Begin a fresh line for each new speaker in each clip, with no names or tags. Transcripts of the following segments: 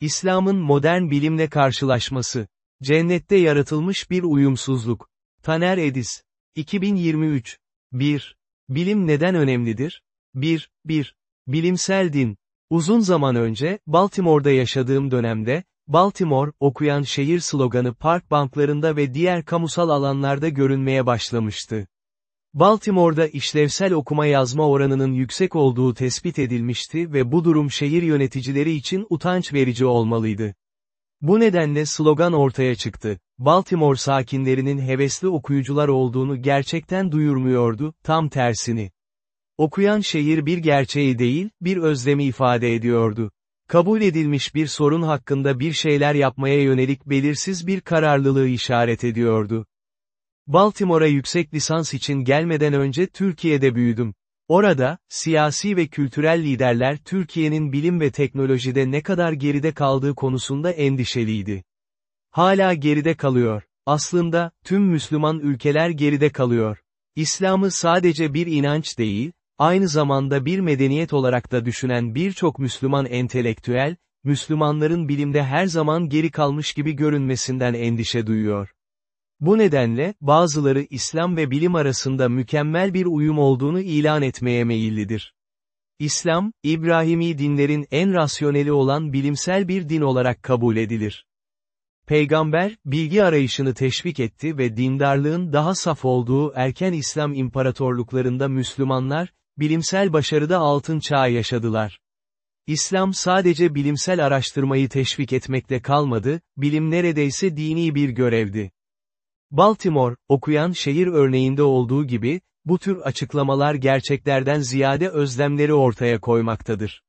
İslam'ın modern bilimle karşılaşması. Cennette yaratılmış bir uyumsuzluk. Taner Edis. 2023. 1. Bilim neden önemlidir? 1. 1. Bilimsel din. Uzun zaman önce, Baltimore'da yaşadığım dönemde, Baltimore, okuyan şehir sloganı park banklarında ve diğer kamusal alanlarda görünmeye başlamıştı. Baltimore'da işlevsel okuma yazma oranının yüksek olduğu tespit edilmişti ve bu durum şehir yöneticileri için utanç verici olmalıydı. Bu nedenle slogan ortaya çıktı. Baltimore sakinlerinin hevesli okuyucular olduğunu gerçekten duyurmuyordu, tam tersini. Okuyan şehir bir gerçeği değil, bir özlemi ifade ediyordu. Kabul edilmiş bir sorun hakkında bir şeyler yapmaya yönelik belirsiz bir kararlılığı işaret ediyordu. Baltimore'a yüksek lisans için gelmeden önce Türkiye'de büyüdüm. Orada, siyasi ve kültürel liderler Türkiye'nin bilim ve teknolojide ne kadar geride kaldığı konusunda endişeliydi. Hala geride kalıyor. Aslında, tüm Müslüman ülkeler geride kalıyor. İslam'ı sadece bir inanç değil, aynı zamanda bir medeniyet olarak da düşünen birçok Müslüman entelektüel, Müslümanların bilimde her zaman geri kalmış gibi görünmesinden endişe duyuyor. Bu nedenle, bazıları İslam ve bilim arasında mükemmel bir uyum olduğunu ilan etmeye meyillidir. İslam, İbrahimi dinlerin en rasyoneli olan bilimsel bir din olarak kabul edilir. Peygamber, bilgi arayışını teşvik etti ve dindarlığın daha saf olduğu erken İslam imparatorluklarında Müslümanlar, bilimsel başarıda altın çağı yaşadılar. İslam sadece bilimsel araştırmayı teşvik etmekle kalmadı, bilim neredeyse dini bir görevdi. Baltimore, okuyan şehir örneğinde olduğu gibi, bu tür açıklamalar gerçeklerden ziyade özlemleri ortaya koymaktadır.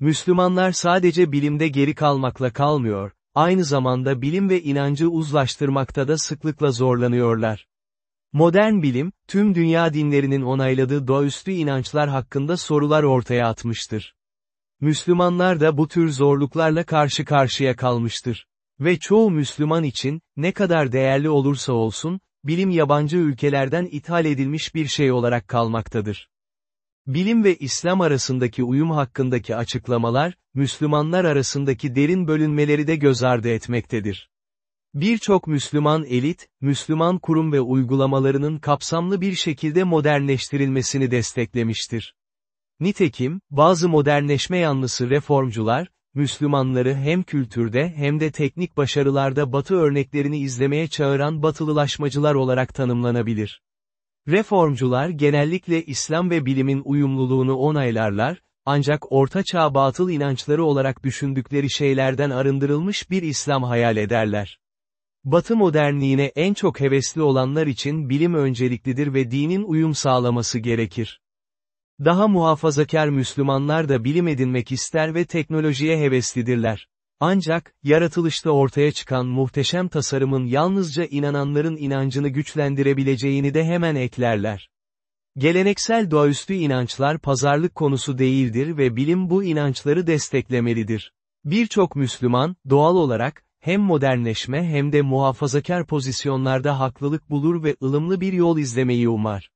Müslümanlar sadece bilimde geri kalmakla kalmıyor, aynı zamanda bilim ve inancı uzlaştırmakta da sıklıkla zorlanıyorlar. Modern bilim, tüm dünya dinlerinin onayladığı doğaüstü inançlar hakkında sorular ortaya atmıştır. Müslümanlar da bu tür zorluklarla karşı karşıya kalmıştır. Ve çoğu Müslüman için, ne kadar değerli olursa olsun, bilim yabancı ülkelerden ithal edilmiş bir şey olarak kalmaktadır. Bilim ve İslam arasındaki uyum hakkındaki açıklamalar, Müslümanlar arasındaki derin bölünmeleri de göz ardı etmektedir. Birçok Müslüman elit, Müslüman kurum ve uygulamalarının kapsamlı bir şekilde modernleştirilmesini desteklemiştir. Nitekim, bazı modernleşme yanlısı reformcular, Müslümanları hem kültürde hem de teknik başarılarda batı örneklerini izlemeye çağıran batılılaşmacılar olarak tanımlanabilir. Reformcular genellikle İslam ve bilimin uyumluluğunu onaylarlar, ancak ortaçağ batıl inançları olarak düşündükleri şeylerden arındırılmış bir İslam hayal ederler. Batı modernliğine en çok hevesli olanlar için bilim önceliklidir ve dinin uyum sağlaması gerekir. Daha muhafazakar Müslümanlar da bilim edinmek ister ve teknolojiye heveslidirler. Ancak, yaratılışta ortaya çıkan muhteşem tasarımın yalnızca inananların inancını güçlendirebileceğini de hemen eklerler. Geleneksel doğaüstü inançlar pazarlık konusu değildir ve bilim bu inançları desteklemelidir. Birçok Müslüman, doğal olarak, hem modernleşme hem de muhafazakar pozisyonlarda haklılık bulur ve ılımlı bir yol izlemeyi umar.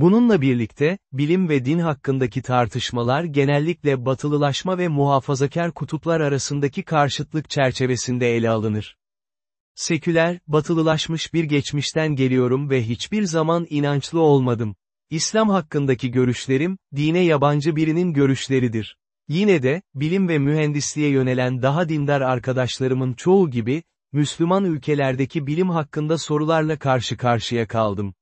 Bununla birlikte, bilim ve din hakkındaki tartışmalar genellikle batılılaşma ve muhafazakar kutuplar arasındaki karşıtlık çerçevesinde ele alınır. Seküler, batılılaşmış bir geçmişten geliyorum ve hiçbir zaman inançlı olmadım. İslam hakkındaki görüşlerim, dine yabancı birinin görüşleridir. Yine de, bilim ve mühendisliğe yönelen daha dindar arkadaşlarımın çoğu gibi, Müslüman ülkelerdeki bilim hakkında sorularla karşı karşıya kaldım.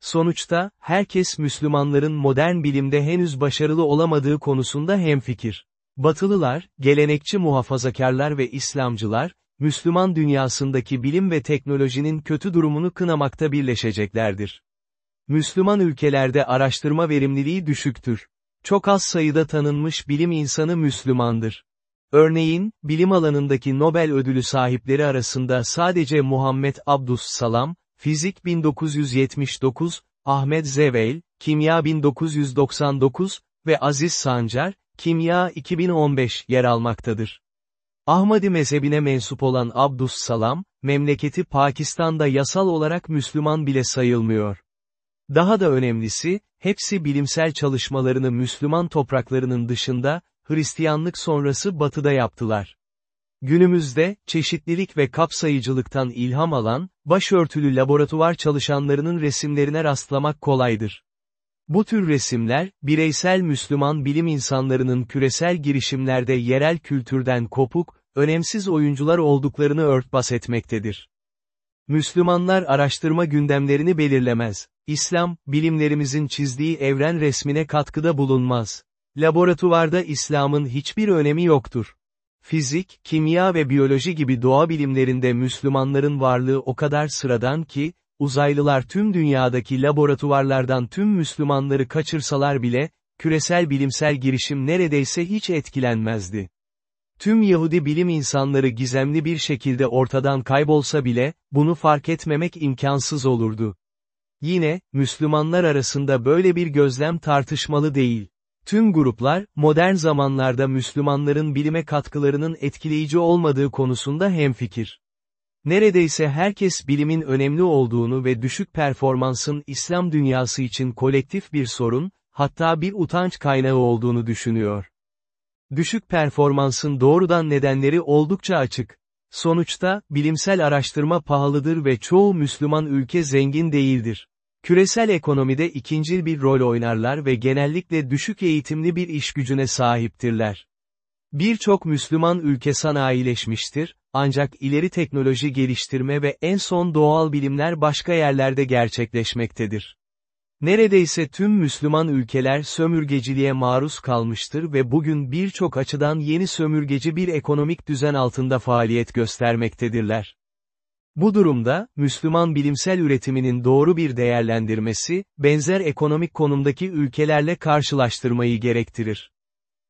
Sonuçta, herkes Müslümanların modern bilimde henüz başarılı olamadığı konusunda hemfikir. Batılılar, gelenekçi muhafazakarlar ve İslamcılar, Müslüman dünyasındaki bilim ve teknolojinin kötü durumunu kınamakta birleşeceklerdir. Müslüman ülkelerde araştırma verimliliği düşüktür. Çok az sayıda tanınmış bilim insanı Müslümandır. Örneğin, bilim alanındaki Nobel ödülü sahipleri arasında sadece Muhammed Abdus Salam, Fizik 1979, Ahmet Zeveil, Kimya 1999 ve Aziz Sancar, Kimya 2015 yer almaktadır. Ahmadi mezhebine mensup olan Abdus Salam, memleketi Pakistan'da yasal olarak Müslüman bile sayılmıyor. Daha da önemlisi, hepsi bilimsel çalışmalarını Müslüman topraklarının dışında, Hristiyanlık sonrası batıda yaptılar. Günümüzde, çeşitlilik ve kapsayıcılıktan ilham alan, başörtülü laboratuvar çalışanlarının resimlerine rastlamak kolaydır. Bu tür resimler, bireysel Müslüman bilim insanlarının küresel girişimlerde yerel kültürden kopuk, önemsiz oyuncular olduklarını örtbas etmektedir. Müslümanlar araştırma gündemlerini belirlemez. İslam, bilimlerimizin çizdiği evren resmine katkıda bulunmaz. Laboratuvarda İslam'ın hiçbir önemi yoktur. Fizik, kimya ve biyoloji gibi doğa bilimlerinde Müslümanların varlığı o kadar sıradan ki, uzaylılar tüm dünyadaki laboratuvarlardan tüm Müslümanları kaçırsalar bile, küresel bilimsel girişim neredeyse hiç etkilenmezdi. Tüm Yahudi bilim insanları gizemli bir şekilde ortadan kaybolsa bile, bunu fark etmemek imkansız olurdu. Yine, Müslümanlar arasında böyle bir gözlem tartışmalı değil. Tüm gruplar, modern zamanlarda Müslümanların bilime katkılarının etkileyici olmadığı konusunda hemfikir. Neredeyse herkes bilimin önemli olduğunu ve düşük performansın İslam dünyası için kolektif bir sorun, hatta bir utanç kaynağı olduğunu düşünüyor. Düşük performansın doğrudan nedenleri oldukça açık. Sonuçta, bilimsel araştırma pahalıdır ve çoğu Müslüman ülke zengin değildir. Küresel ekonomide ikincil bir rol oynarlar ve genellikle düşük eğitimli bir iş gücüne sahiptirler. Birçok Müslüman ülke sanayileşmiştir, ancak ileri teknoloji geliştirme ve en son doğal bilimler başka yerlerde gerçekleşmektedir. Neredeyse tüm Müslüman ülkeler sömürgeciliğe maruz kalmıştır ve bugün birçok açıdan yeni sömürgeci bir ekonomik düzen altında faaliyet göstermektedirler. Bu durumda, Müslüman bilimsel üretiminin doğru bir değerlendirmesi, benzer ekonomik konumdaki ülkelerle karşılaştırmayı gerektirir.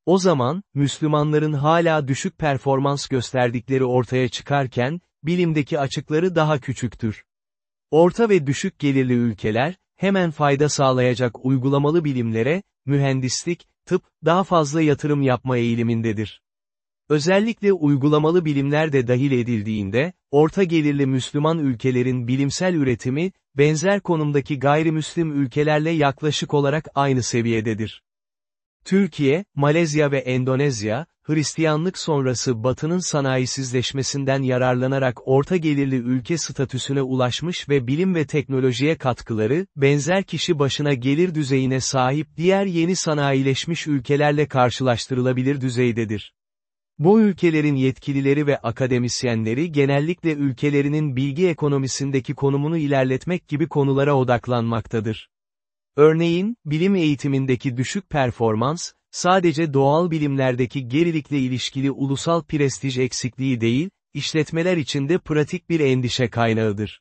O zaman, Müslümanların hala düşük performans gösterdikleri ortaya çıkarken, bilimdeki açıkları daha küçüktür. Orta ve düşük gelirli ülkeler, hemen fayda sağlayacak uygulamalı bilimlere, mühendislik, tıp, daha fazla yatırım yapma eğilimindedir. Özellikle uygulamalı bilimler de dahil edildiğinde, orta gelirli Müslüman ülkelerin bilimsel üretimi, benzer konumdaki gayrimüslim ülkelerle yaklaşık olarak aynı seviyededir. Türkiye, Malezya ve Endonezya, Hristiyanlık sonrası Batı'nın sanayisizleşmesinden yararlanarak orta gelirli ülke statüsüne ulaşmış ve bilim ve teknolojiye katkıları, benzer kişi başına gelir düzeyine sahip diğer yeni sanayileşmiş ülkelerle karşılaştırılabilir düzeydedir. Bu ülkelerin yetkilileri ve akademisyenleri genellikle ülkelerinin bilgi ekonomisindeki konumunu ilerletmek gibi konulara odaklanmaktadır. Örneğin, bilim eğitimindeki düşük performans, sadece doğal bilimlerdeki gerilikle ilişkili ulusal prestij eksikliği değil, işletmeler içinde pratik bir endişe kaynağıdır.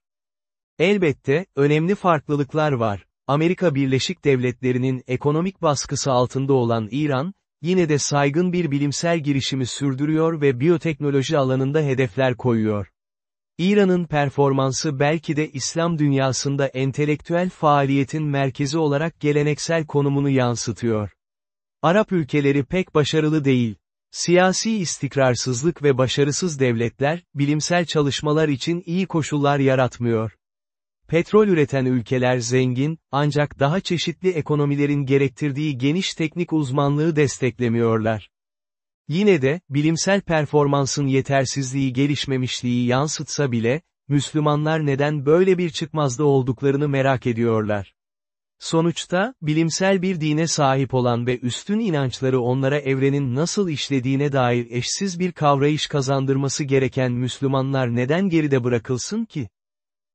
Elbette, önemli farklılıklar var. Amerika Birleşik Devletleri'nin ekonomik baskısı altında olan İran, yine de saygın bir bilimsel girişimi sürdürüyor ve biyoteknoloji alanında hedefler koyuyor. İran'ın performansı belki de İslam dünyasında entelektüel faaliyetin merkezi olarak geleneksel konumunu yansıtıyor. Arap ülkeleri pek başarılı değil. Siyasi istikrarsızlık ve başarısız devletler, bilimsel çalışmalar için iyi koşullar yaratmıyor. Petrol üreten ülkeler zengin, ancak daha çeşitli ekonomilerin gerektirdiği geniş teknik uzmanlığı desteklemiyorlar. Yine de, bilimsel performansın yetersizliği gelişmemişliği yansıtsa bile, Müslümanlar neden böyle bir çıkmazda olduklarını merak ediyorlar. Sonuçta, bilimsel bir dine sahip olan ve üstün inançları onlara evrenin nasıl işlediğine dair eşsiz bir kavrayış kazandırması gereken Müslümanlar neden geride bırakılsın ki?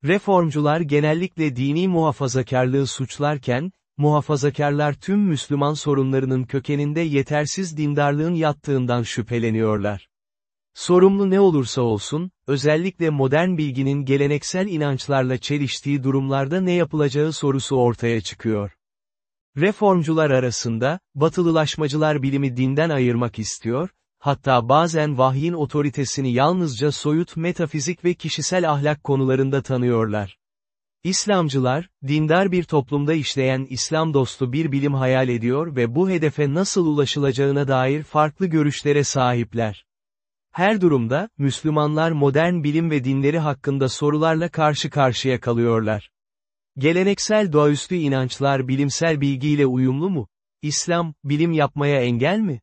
Reformcular genellikle dini muhafazakarlığı suçlarken, muhafazakarlar tüm Müslüman sorunlarının kökeninde yetersiz dindarlığın yattığından şüpheleniyorlar. Sorumlu ne olursa olsun, özellikle modern bilginin geleneksel inançlarla çeliştiği durumlarda ne yapılacağı sorusu ortaya çıkıyor. Reformcular arasında, batılılaşmacılar bilimi dinden ayırmak istiyor, hatta bazen vahyin otoritesini yalnızca soyut metafizik ve kişisel ahlak konularında tanıyorlar. İslamcılar, dindar bir toplumda işleyen İslam dostu bir bilim hayal ediyor ve bu hedefe nasıl ulaşılacağına dair farklı görüşlere sahipler. Her durumda, Müslümanlar modern bilim ve dinleri hakkında sorularla karşı karşıya kalıyorlar. Geleneksel doğaüstü inançlar bilimsel bilgiyle uyumlu mu? İslam, bilim yapmaya engel mi?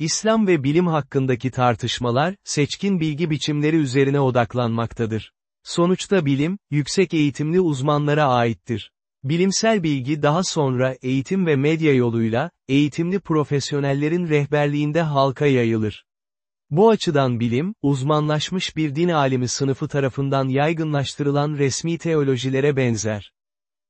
İslam ve bilim hakkındaki tartışmalar, seçkin bilgi biçimleri üzerine odaklanmaktadır. Sonuçta bilim, yüksek eğitimli uzmanlara aittir. Bilimsel bilgi daha sonra eğitim ve medya yoluyla, eğitimli profesyonellerin rehberliğinde halka yayılır. Bu açıdan bilim, uzmanlaşmış bir din alimi sınıfı tarafından yaygınlaştırılan resmi teolojilere benzer.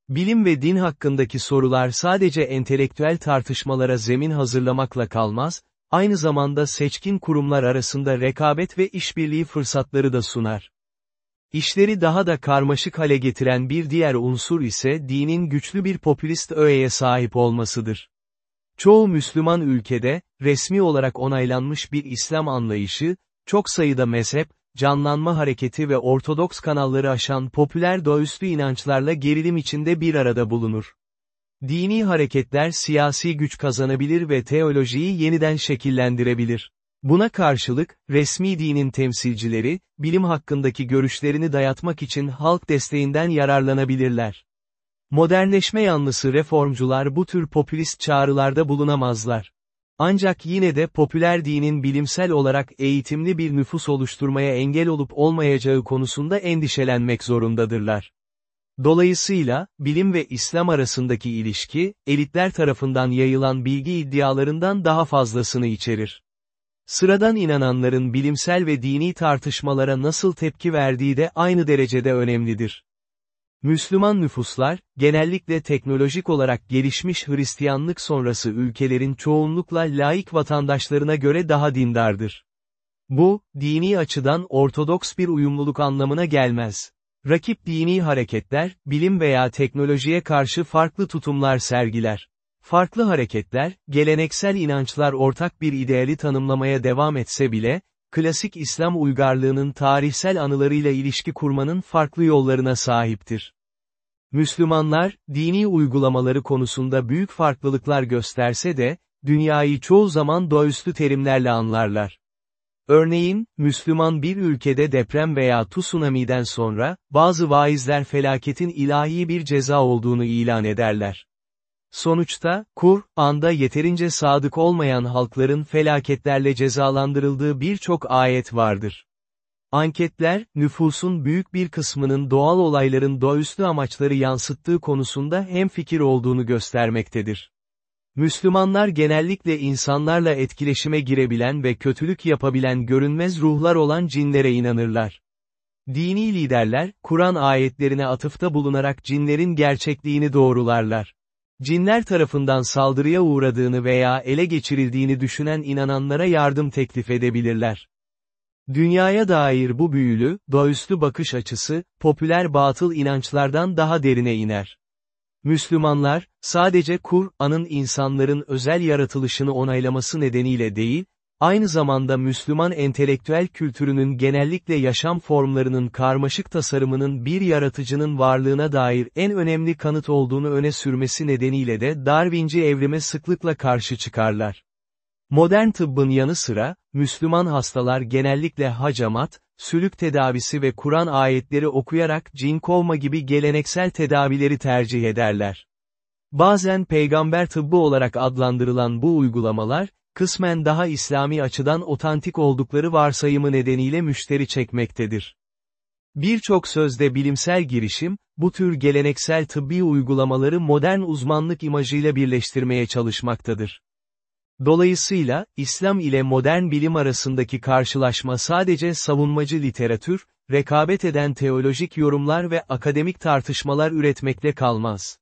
Bilim ve din hakkındaki sorular sadece entelektüel tartışmalara zemin hazırlamakla kalmaz, aynı zamanda seçkin kurumlar arasında rekabet ve işbirliği fırsatları da sunar. İşleri daha da karmaşık hale getiren bir diğer unsur ise dinin güçlü bir popülist öğeye sahip olmasıdır. Çoğu Müslüman ülkede, resmi olarak onaylanmış bir İslam anlayışı, çok sayıda mezhep, canlanma hareketi ve ortodoks kanalları aşan popüler doğüstü inançlarla gerilim içinde bir arada bulunur. Dini hareketler siyasi güç kazanabilir ve teolojiyi yeniden şekillendirebilir. Buna karşılık, resmi dinin temsilcileri, bilim hakkındaki görüşlerini dayatmak için halk desteğinden yararlanabilirler. Modernleşme yanlısı reformcular bu tür popülist çağrılarda bulunamazlar. Ancak yine de popüler dinin bilimsel olarak eğitimli bir nüfus oluşturmaya engel olup olmayacağı konusunda endişelenmek zorundadırlar. Dolayısıyla, bilim ve İslam arasındaki ilişki, elitler tarafından yayılan bilgi iddialarından daha fazlasını içerir. Sıradan inananların bilimsel ve dini tartışmalara nasıl tepki verdiği de aynı derecede önemlidir. Müslüman nüfuslar, genellikle teknolojik olarak gelişmiş Hristiyanlık sonrası ülkelerin çoğunlukla laik vatandaşlarına göre daha dindardır. Bu, dini açıdan ortodoks bir uyumluluk anlamına gelmez. Rakip dini hareketler, bilim veya teknolojiye karşı farklı tutumlar sergiler. Farklı hareketler, geleneksel inançlar ortak bir ideali tanımlamaya devam etse bile, klasik İslam uygarlığının tarihsel anılarıyla ilişki kurmanın farklı yollarına sahiptir. Müslümanlar, dini uygulamaları konusunda büyük farklılıklar gösterse de, dünyayı çoğu zaman doğaüstü terimlerle anlarlar. Örneğin, Müslüman bir ülkede deprem veya tsunami'den sonra, bazı vaizler felaketin ilahi bir ceza olduğunu ilan ederler. Sonuçta, Kur, anda yeterince sadık olmayan halkların felaketlerle cezalandırıldığı birçok ayet vardır. Anketler, nüfusun büyük bir kısmının doğal olayların doğaüstü amaçları yansıttığı konusunda hemfikir olduğunu göstermektedir. Müslümanlar genellikle insanlarla etkileşime girebilen ve kötülük yapabilen görünmez ruhlar olan cinlere inanırlar. Dini liderler, Kur'an ayetlerine atıfta bulunarak cinlerin gerçekliğini doğrularlar. Cinler tarafından saldırıya uğradığını veya ele geçirildiğini düşünen inananlara yardım teklif edebilirler. Dünyaya dair bu büyülü, doğüstü bakış açısı, popüler batıl inançlardan daha derine iner. Müslümanlar, sadece Kur'an'ın insanların özel yaratılışını onaylaması nedeniyle değil, aynı zamanda Müslüman entelektüel kültürünün genellikle yaşam formlarının karmaşık tasarımının bir yaratıcının varlığına dair en önemli kanıt olduğunu öne sürmesi nedeniyle de Darwinci evrime sıklıkla karşı çıkarlar. Modern tıbbın yanı sıra, Müslüman hastalar genellikle hacamat, sülük tedavisi ve Kur'an ayetleri okuyarak cin kovma gibi geleneksel tedavileri tercih ederler. Bazen peygamber tıbbı olarak adlandırılan bu uygulamalar, kısmen daha İslami açıdan otantik oldukları varsayımı nedeniyle müşteri çekmektedir. Birçok sözde bilimsel girişim, bu tür geleneksel tıbbi uygulamaları modern uzmanlık imajıyla birleştirmeye çalışmaktadır. Dolayısıyla, İslam ile modern bilim arasındaki karşılaşma sadece savunmacı literatür, rekabet eden teolojik yorumlar ve akademik tartışmalar üretmekle kalmaz.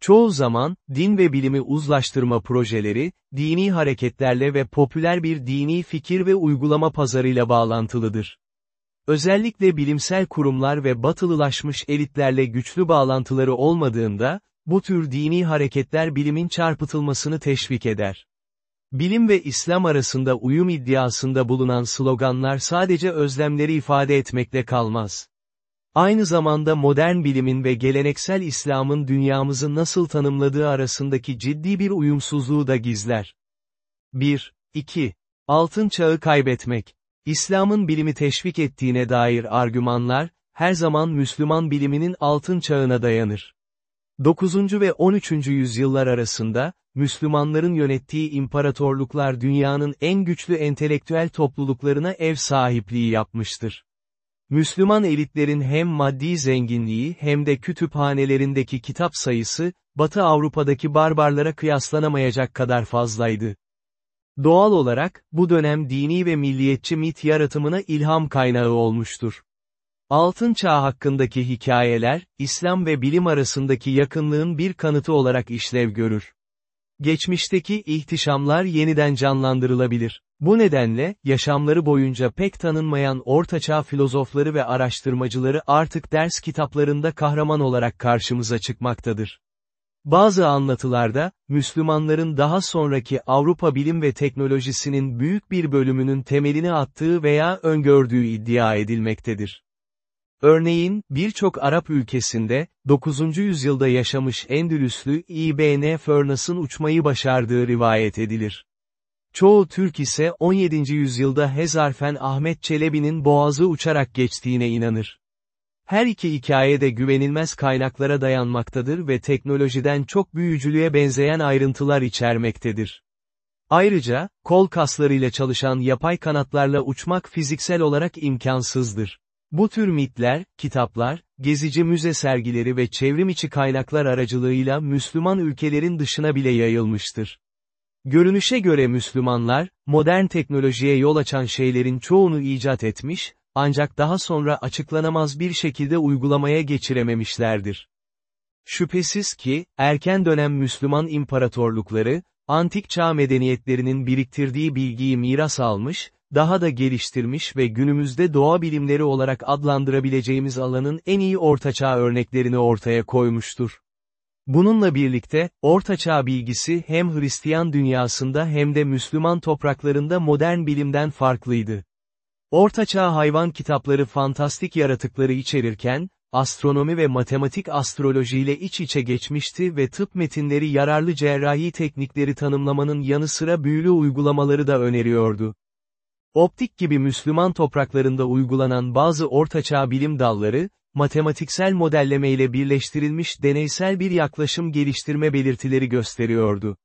Çoğu zaman, din ve bilimi uzlaştırma projeleri, dini hareketlerle ve popüler bir dini fikir ve uygulama pazarıyla bağlantılıdır. Özellikle bilimsel kurumlar ve batılılaşmış elitlerle güçlü bağlantıları olmadığında, bu tür dini hareketler bilimin çarpıtılmasını teşvik eder. Bilim ve İslam arasında uyum iddiasında bulunan sloganlar sadece özlemleri ifade etmekle kalmaz. Aynı zamanda modern bilimin ve geleneksel İslam'ın dünyamızı nasıl tanımladığı arasındaki ciddi bir uyumsuzluğu da gizler. 1. 2. Altın çağı kaybetmek. İslam'ın bilimi teşvik ettiğine dair argümanlar, her zaman Müslüman biliminin altın çağına dayanır. 9. ve 13. yüzyıllar arasında, Müslümanların yönettiği imparatorluklar dünyanın en güçlü entelektüel topluluklarına ev sahipliği yapmıştır. Müslüman elitlerin hem maddi zenginliği hem de kütüphanelerindeki kitap sayısı, Batı Avrupa'daki barbarlara kıyaslanamayacak kadar fazlaydı. Doğal olarak, bu dönem dini ve milliyetçi mit yaratımına ilham kaynağı olmuştur. Altın Çağ hakkındaki hikayeler, İslam ve bilim arasındaki yakınlığın bir kanıtı olarak işlev görür. Geçmişteki ihtişamlar yeniden canlandırılabilir. Bu nedenle, yaşamları boyunca pek tanınmayan ortaçağ filozofları ve araştırmacıları artık ders kitaplarında kahraman olarak karşımıza çıkmaktadır. Bazı anlatılarda, Müslümanların daha sonraki Avrupa bilim ve teknolojisinin büyük bir bölümünün temelini attığı veya öngördüğü iddia edilmektedir. Örneğin, birçok Arap ülkesinde, 9. yüzyılda yaşamış Endülüslü İbn Furnas'ın uçmayı başardığı rivayet edilir. Çoğu Türk ise 17. yüzyılda Hezarfen Ahmet Çelebi'nin boğazı uçarak geçtiğine inanır. Her iki hikaye de güvenilmez kaynaklara dayanmaktadır ve teknolojiden çok büyücülüğe benzeyen ayrıntılar içermektedir. Ayrıca, kol kaslarıyla çalışan yapay kanatlarla uçmak fiziksel olarak imkansızdır. Bu tür mitler, kitaplar, gezici müze sergileri ve çevrimiçi kaynaklar aracılığıyla Müslüman ülkelerin dışına bile yayılmıştır. Görünüşe göre Müslümanlar, modern teknolojiye yol açan şeylerin çoğunu icat etmiş, ancak daha sonra açıklanamaz bir şekilde uygulamaya geçirememişlerdir. Şüphesiz ki, erken dönem Müslüman imparatorlukları, antik çağ medeniyetlerinin biriktirdiği bilgiyi miras almış, daha da geliştirmiş ve günümüzde doğa bilimleri olarak adlandırabileceğimiz alanın en iyi ortaçağ örneklerini ortaya koymuştur. Bununla birlikte, ortaçağ bilgisi hem Hristiyan dünyasında hem de Müslüman topraklarında modern bilimden farklıydı. Ortaçağ hayvan kitapları fantastik yaratıkları içerirken, astronomi ve matematik astrolojiyle iç içe geçmişti ve tıp metinleri yararlı cerrahi teknikleri tanımlamanın yanı sıra büyülü uygulamaları da öneriyordu. Optik gibi Müslüman topraklarında uygulanan bazı ortaçağ bilim dalları, matematiksel modelleme ile birleştirilmiş deneysel bir yaklaşım geliştirme belirtileri gösteriyordu.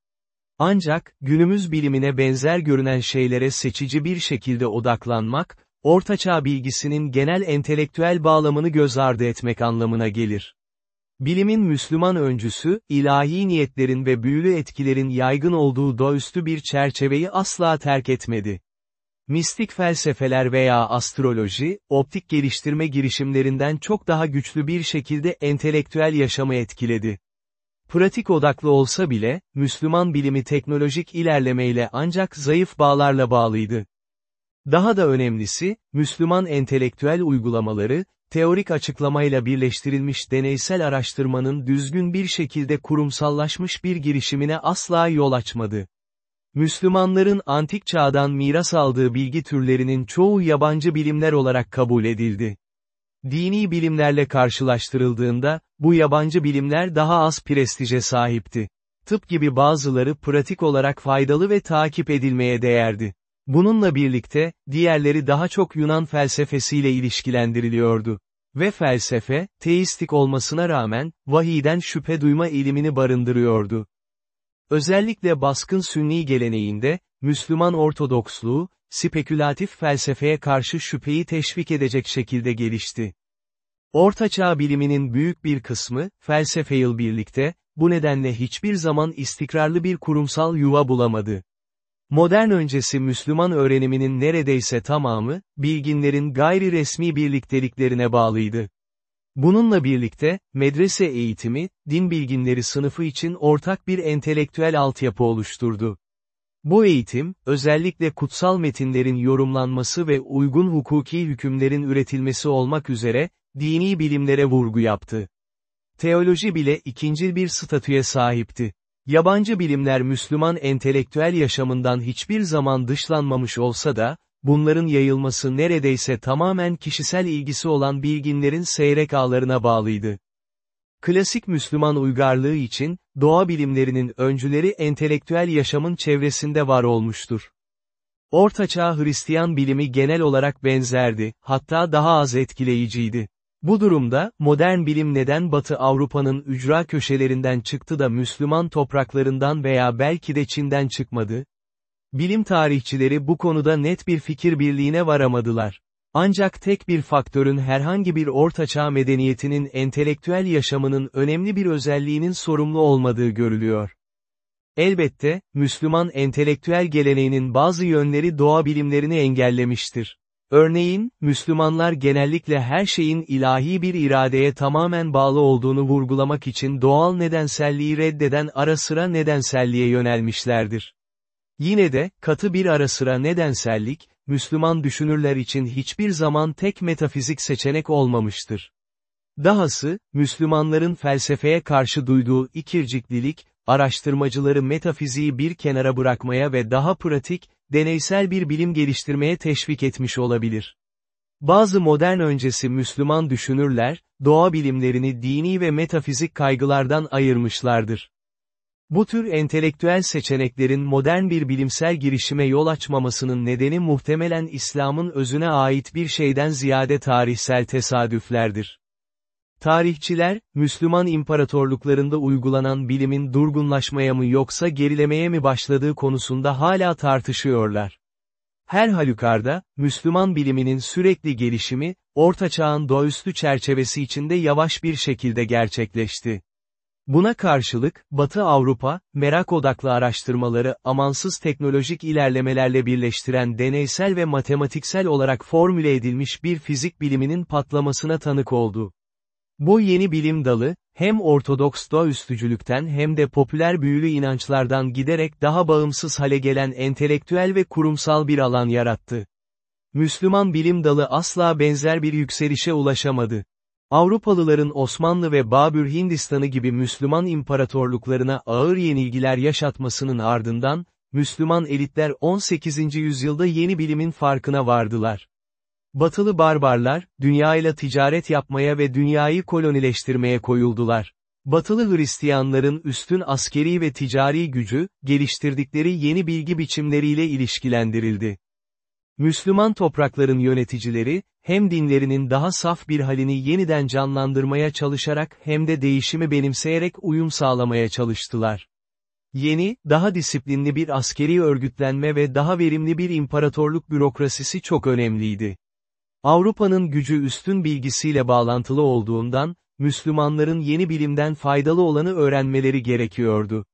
Ancak, günümüz bilimine benzer görünen şeylere seçici bir şekilde odaklanmak, ortaçağ bilgisinin genel entelektüel bağlamını göz ardı etmek anlamına gelir. Bilimin Müslüman öncüsü, ilahi niyetlerin ve büyülü etkilerin yaygın olduğu doğüstü bir çerçeveyi asla terk etmedi. Mistik felsefeler veya astroloji, optik geliştirme girişimlerinden çok daha güçlü bir şekilde entelektüel yaşamı etkiledi. Pratik odaklı olsa bile, Müslüman bilimi teknolojik ilerlemeyle ancak zayıf bağlarla bağlıydı. Daha da önemlisi, Müslüman entelektüel uygulamaları, teorik açıklamayla birleştirilmiş deneysel araştırmanın düzgün bir şekilde kurumsallaşmış bir girişimine asla yol açmadı. Müslümanların antik çağdan miras aldığı bilgi türlerinin çoğu yabancı bilimler olarak kabul edildi. Dini bilimlerle karşılaştırıldığında, bu yabancı bilimler daha az prestije sahipti. Tıp gibi bazıları pratik olarak faydalı ve takip edilmeye değerdi. Bununla birlikte, diğerleri daha çok Yunan felsefesiyle ilişkilendiriliyordu. Ve felsefe, teistik olmasına rağmen, vahiden şüphe duyma eğilimini barındırıyordu. Özellikle baskın sünni geleneğinde, Müslüman Ortodoksluğu, spekülatif felsefeye karşı şüpheyi teşvik edecek şekilde gelişti. Ortaçağ biliminin büyük bir kısmı, felsefeyle birlikte, bu nedenle hiçbir zaman istikrarlı bir kurumsal yuva bulamadı. Modern öncesi Müslüman öğreniminin neredeyse tamamı, bilginlerin gayri resmi birlikteliklerine bağlıydı. Bununla birlikte, medrese eğitimi, din bilginleri sınıfı için ortak bir entelektüel altyapı oluşturdu. Bu eğitim, özellikle kutsal metinlerin yorumlanması ve uygun hukuki hükümlerin üretilmesi olmak üzere, dini bilimlere vurgu yaptı. Teoloji bile ikinci bir statüye sahipti. Yabancı bilimler Müslüman entelektüel yaşamından hiçbir zaman dışlanmamış olsa da, bunların yayılması neredeyse tamamen kişisel ilgisi olan bilginlerin seyrek ağlarına bağlıydı. Klasik Müslüman uygarlığı için, doğa bilimlerinin öncüleri entelektüel yaşamın çevresinde var olmuştur. Ortaçağ Hristiyan bilimi genel olarak benzerdi, hatta daha az etkileyiciydi. Bu durumda, modern bilim neden Batı Avrupa'nın ücra köşelerinden çıktı da Müslüman topraklarından veya belki de Çin'den çıkmadı? Bilim tarihçileri bu konuda net bir fikir birliğine varamadılar. Ancak tek bir faktörün herhangi bir ortaçağ medeniyetinin entelektüel yaşamının önemli bir özelliğinin sorumlu olmadığı görülüyor. Elbette, Müslüman entelektüel geleneğinin bazı yönleri doğa bilimlerini engellemiştir. Örneğin, Müslümanlar genellikle her şeyin ilahi bir iradeye tamamen bağlı olduğunu vurgulamak için doğal nedenselliği reddeden ara sıra nedenselliğe yönelmişlerdir. Yine de, katı bir ara sıra nedensellik, Müslüman düşünürler için hiçbir zaman tek metafizik seçenek olmamıştır. Dahası, Müslümanların felsefeye karşı duyduğu ikirciklilik, araştırmacıları metafiziği bir kenara bırakmaya ve daha pratik, deneysel bir bilim geliştirmeye teşvik etmiş olabilir. Bazı modern öncesi Müslüman düşünürler, doğa bilimlerini dini ve metafizik kaygılardan ayırmışlardır. Bu tür entelektüel seçeneklerin modern bir bilimsel girişime yol açmamasının nedeni muhtemelen İslam'ın özüne ait bir şeyden ziyade tarihsel tesadüflerdir. Tarihçiler, Müslüman imparatorluklarında uygulanan bilimin durgunlaşmaya mı yoksa gerilemeye mi başladığı konusunda hala tartışıyorlar. Her halükarda, Müslüman biliminin sürekli gelişimi, Orta Çağ'ın doğaüstü çerçevesi içinde yavaş bir şekilde gerçekleşti. Buna karşılık, Batı Avrupa, merak odaklı araştırmaları amansız teknolojik ilerlemelerle birleştiren deneysel ve matematiksel olarak formüle edilmiş bir fizik biliminin patlamasına tanık oldu. Bu yeni bilim dalı, hem ortodoks doğaüstücülükten hem de popüler büyülü inançlardan giderek daha bağımsız hale gelen entelektüel ve kurumsal bir alan yarattı. Müslüman bilim dalı asla benzer bir yükselişe ulaşamadı. Avrupalıların Osmanlı ve Babür Hindistan'ı gibi Müslüman imparatorluklarına ağır yenilgiler yaşatmasının ardından, Müslüman elitler 18. yüzyılda yeni bilimin farkına vardılar. Batılı barbarlar, dünyayla ticaret yapmaya ve dünyayı kolonileştirmeye koyuldular. Batılı Hristiyanların üstün askeri ve ticari gücü, geliştirdikleri yeni bilgi biçimleriyle ilişkilendirildi. Müslüman toprakların yöneticileri, hem dinlerinin daha saf bir halini yeniden canlandırmaya çalışarak hem de değişimi benimseyerek uyum sağlamaya çalıştılar. Yeni, daha disiplinli bir askeri örgütlenme ve daha verimli bir imparatorluk bürokrasisi çok önemliydi. Avrupa'nın gücü üstün bilgisiyle bağlantılı olduğundan, Müslümanların yeni bilimden faydalı olanı öğrenmeleri gerekiyordu.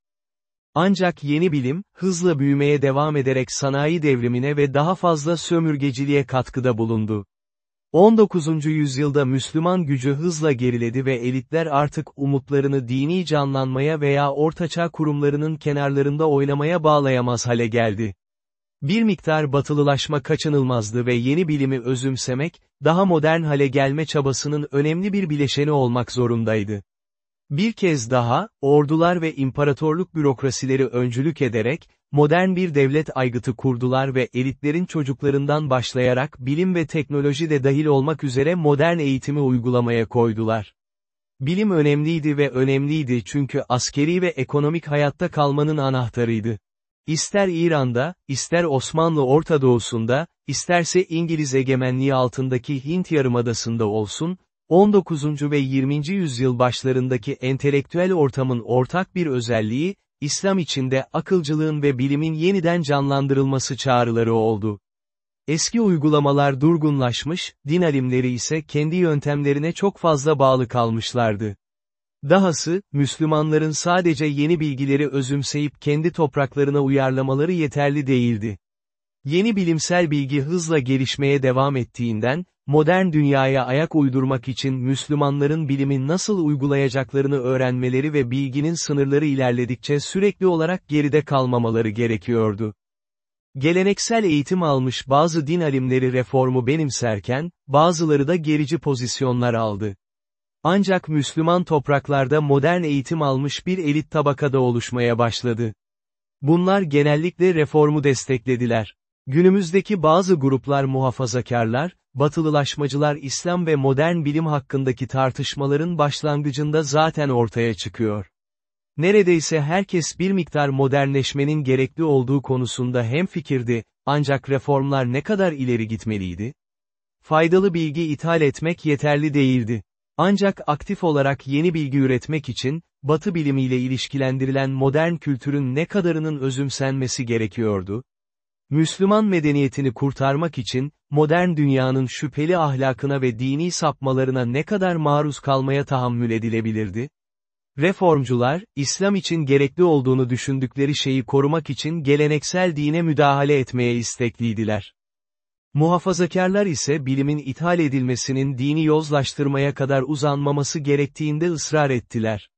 Ancak yeni bilim, hızla büyümeye devam ederek sanayi devrimine ve daha fazla sömürgeciliğe katkıda bulundu. 19. yüzyılda Müslüman gücü hızla geriledi ve elitler artık umutlarını dini canlanmaya veya ortaçağ kurumlarının kenarlarında oynamaya bağlayamaz hale geldi. Bir miktar batılılaşma kaçınılmazdı ve yeni bilimi özümsemek, daha modern hale gelme çabasının önemli bir bileşeni olmak zorundaydı. Bir kez daha, ordular ve imparatorluk bürokrasileri öncülük ederek, modern bir devlet aygıtı kurdular ve elitlerin çocuklarından başlayarak bilim ve teknoloji de dahil olmak üzere modern eğitimi uygulamaya koydular. Bilim önemliydi ve önemliydi çünkü askeri ve ekonomik hayatta kalmanın anahtarıydı. İster İran'da, ister Osmanlı Orta Doğu'sunda, isterse İngiliz egemenliği altındaki Hint Yarımadası'nda olsun, 19. ve 20. yüzyıl başlarındaki entelektüel ortamın ortak bir özelliği, İslam içinde akılcılığın ve bilimin yeniden canlandırılması çağrıları oldu. Eski uygulamalar durgunlaşmış, din alimleri ise kendi yöntemlerine çok fazla bağlı kalmışlardı. Dahası, Müslümanların sadece yeni bilgileri özümseyip kendi topraklarına uyarlamaları yeterli değildi. Yeni bilimsel bilgi hızla gelişmeye devam ettiğinden, modern dünyaya ayak uydurmak için Müslümanların bilimi nasıl uygulayacaklarını öğrenmeleri ve bilginin sınırları ilerledikçe sürekli olarak geride kalmamaları gerekiyordu. Geleneksel eğitim almış bazı din alimleri reformu benimserken, bazıları da gerici pozisyonlar aldı. Ancak Müslüman topraklarda modern eğitim almış bir elit tabakada oluşmaya başladı. Bunlar genellikle reformu desteklediler. Günümüzdeki bazı gruplar muhafazakarlar, batılılaşmacılar İslam ve modern bilim hakkındaki tartışmaların başlangıcında zaten ortaya çıkıyor. Neredeyse herkes bir miktar modernleşmenin gerekli olduğu konusunda hemfikirdi, ancak reformlar ne kadar ileri gitmeliydi? Faydalı bilgi ithal etmek yeterli değildi. Ancak aktif olarak yeni bilgi üretmek için, Batı bilimiyle ilişkilendirilen modern kültürün ne kadarının özümsenmesi gerekiyordu? Müslüman medeniyetini kurtarmak için, modern dünyanın şüpheli ahlakına ve dini sapmalarına ne kadar maruz kalmaya tahammül edilebilirdi? Reformcular, İslam için gerekli olduğunu düşündükleri şeyi korumak için geleneksel dine müdahale etmeye istekliydiler. Muhafazakarlar ise bilimin ithal edilmesinin dini yozlaştırmaya kadar uzanmaması gerektiğinde ısrar ettiler.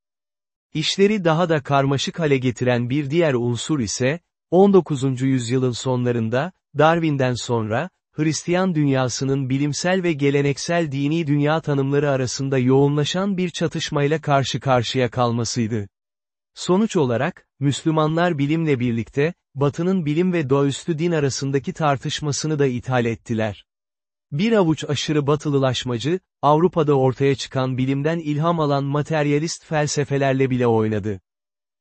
İşleri daha da karmaşık hale getiren bir diğer unsur ise, 19. yüzyılın sonlarında, Darwin'den sonra, Hristiyan dünyasının bilimsel ve geleneksel dini dünya tanımları arasında yoğunlaşan bir çatışmayla karşı karşıya kalmasıydı. Sonuç olarak, Müslümanlar bilimle birlikte, Batı'nın bilim ve doğaüstü din arasındaki tartışmasını da ithal ettiler. Bir avuç aşırı batılılaşmacı, Avrupa'da ortaya çıkan bilimden ilham alan materyalist felsefelerle bile oynadı.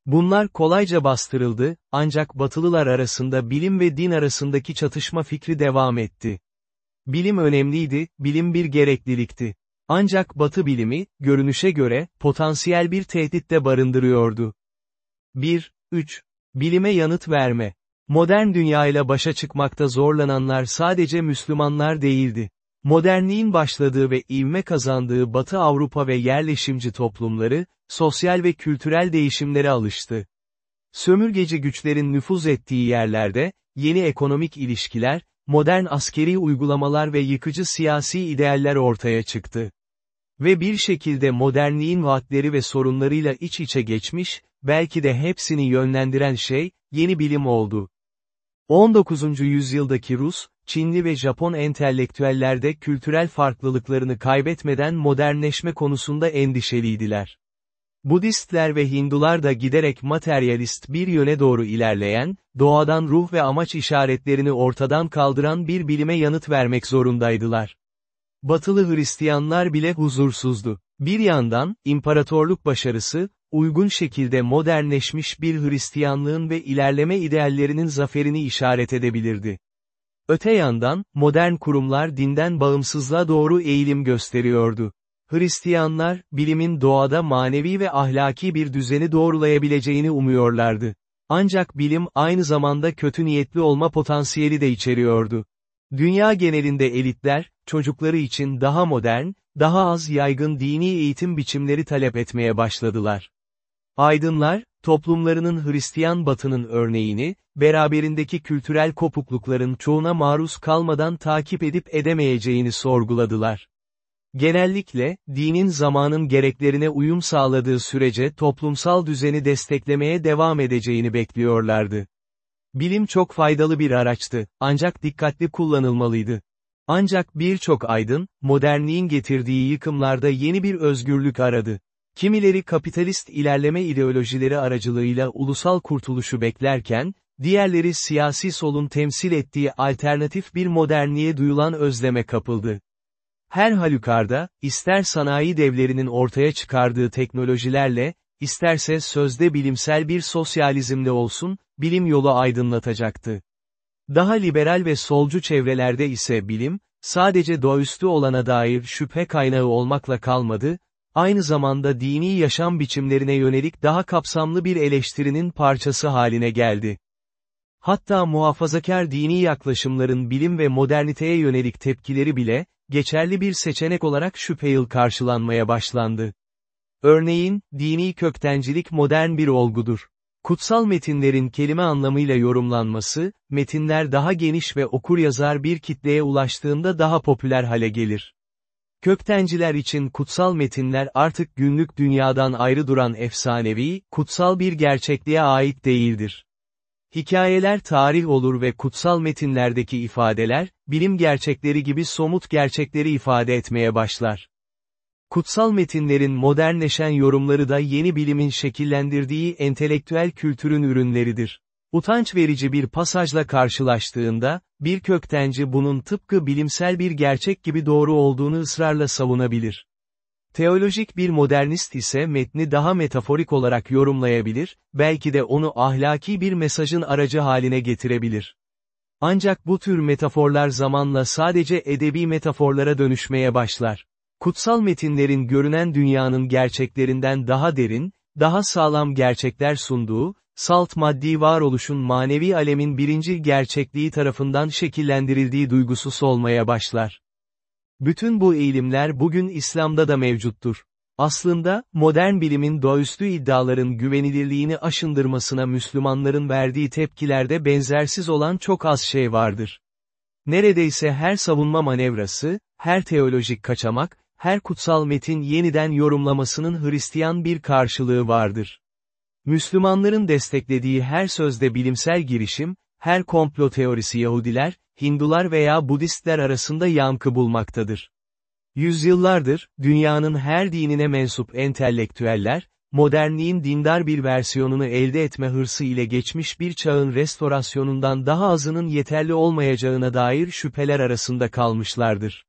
Bunlar kolayca bastırıldı, ancak batılılar arasında bilim ve din arasındaki çatışma fikri devam etti. Bilim önemliydi, bilim bir gereklilikti. Ancak batı bilimi, görünüşe göre, potansiyel bir tehdit de barındırıyordu. 1. 3. Bilime yanıt verme. Modern dünyayla başa çıkmakta zorlananlar sadece Müslümanlar değildi. Modernliğin başladığı ve ivme kazandığı Batı Avrupa ve yerleşimci toplumları, sosyal ve kültürel değişimlere alıştı. Sömürgeci güçlerin nüfuz ettiği yerlerde, yeni ekonomik ilişkiler, modern askeri uygulamalar ve yıkıcı siyasi idealler ortaya çıktı. Ve bir şekilde modernliğin vaatleri ve sorunlarıyla iç içe geçmiş, belki de hepsini yönlendiren şey, yeni bilim oldu. 19. yüzyıldaki Rus, Çinli ve Japon entelektüellerde kültürel farklılıklarını kaybetmeden modernleşme konusunda endişeliydiler. Budistler ve Hindular da giderek materyalist bir yöne doğru ilerleyen, doğadan ruh ve amaç işaretlerini ortadan kaldıran bir bilime yanıt vermek zorundaydılar. Batılı Hristiyanlar bile huzursuzdu. Bir yandan, imparatorluk başarısı, uygun şekilde modernleşmiş bir Hristiyanlığın ve ilerleme ideallerinin zaferini işaret edebilirdi. Öte yandan, modern kurumlar dinden bağımsızlığa doğru eğilim gösteriyordu. Hristiyanlar, bilimin doğada manevi ve ahlaki bir düzeni doğrulayabileceğini umuyorlardı. Ancak bilim aynı zamanda kötü niyetli olma potansiyeli de içeriyordu. Dünya genelinde elitler, çocukları için daha modern, daha az yaygın dini eğitim biçimleri talep etmeye başladılar. Aydınlar, toplumlarının Hristiyan batının örneğini, beraberindeki kültürel kopuklukların çoğuna maruz kalmadan takip edip edemeyeceğini sorguladılar. Genellikle, dinin zamanın gereklerine uyum sağladığı sürece toplumsal düzeni desteklemeye devam edeceğini bekliyorlardı. Bilim çok faydalı bir araçtı, ancak dikkatli kullanılmalıydı. Ancak birçok aydın, modernliğin getirdiği yıkımlarda yeni bir özgürlük aradı. Kimileri kapitalist ilerleme ideolojileri aracılığıyla ulusal kurtuluşu beklerken, diğerleri siyasi solun temsil ettiği alternatif bir modernliğe duyulan özleme kapıldı. Her halükarda, ister sanayi devlerinin ortaya çıkardığı teknolojilerle, isterse sözde bilimsel bir sosyalizmle olsun, bilim yolu aydınlatacaktı. Daha liberal ve solcu çevrelerde ise bilim, sadece doğaüstü olana dair şüphe kaynağı olmakla kalmadı, aynı zamanda dini yaşam biçimlerine yönelik daha kapsamlı bir eleştirinin parçası haline geldi. Hatta muhafazakar dini yaklaşımların bilim ve moderniteye yönelik tepkileri bile, geçerli bir seçenek olarak şüpheyil karşılanmaya başlandı. Örneğin, dini köktencilik modern bir olgudur. Kutsal metinlerin kelime anlamıyla yorumlanması, metinler daha geniş ve okur-yazar bir kitleye ulaştığında daha popüler hale gelir. Köktenciler için kutsal metinler artık günlük dünyadan ayrı duran efsanevi, kutsal bir gerçekliğe ait değildir. Hikayeler tarih olur ve kutsal metinlerdeki ifadeler, bilim gerçekleri gibi somut gerçekleri ifade etmeye başlar. Kutsal metinlerin modernleşen yorumları da yeni bilimin şekillendirdiği entelektüel kültürün ürünleridir. Utanç verici bir pasajla karşılaştığında, bir köktenci bunun tıpkı bilimsel bir gerçek gibi doğru olduğunu ısrarla savunabilir. Teolojik bir modernist ise metni daha metaforik olarak yorumlayabilir, belki de onu ahlaki bir mesajın aracı haline getirebilir. Ancak bu tür metaforlar zamanla sadece edebi metaforlara dönüşmeye başlar. Kutsal metinlerin görünen dünyanın gerçeklerinden daha derin, daha sağlam gerçekler sunduğu, salt maddi varoluşun manevi alemin birinci gerçekliği tarafından şekillendirildiği duygusu solmaya başlar. Bütün bu eğilimler bugün İslam'da da mevcuttur. Aslında, modern bilimin doğaüstü iddiaların güvenilirliğini aşındırmasına Müslümanların verdiği tepkilerde benzersiz olan çok az şey vardır. Neredeyse her savunma manevrası, her teolojik kaçamak, her kutsal metin yeniden yorumlamasının Hristiyan bir karşılığı vardır. Müslümanların desteklediği her sözde bilimsel girişim, her komplo teorisi Yahudiler, Hindular veya Budistler arasında yankı bulmaktadır. Yüzyıllardır, dünyanın her dinine mensup entelektüeller, modernliğin dindar bir versiyonunu elde etme hırsı ile geçmiş bir çağın restorasyonundan daha azının yeterli olmayacağına dair şüpheler arasında kalmışlardır.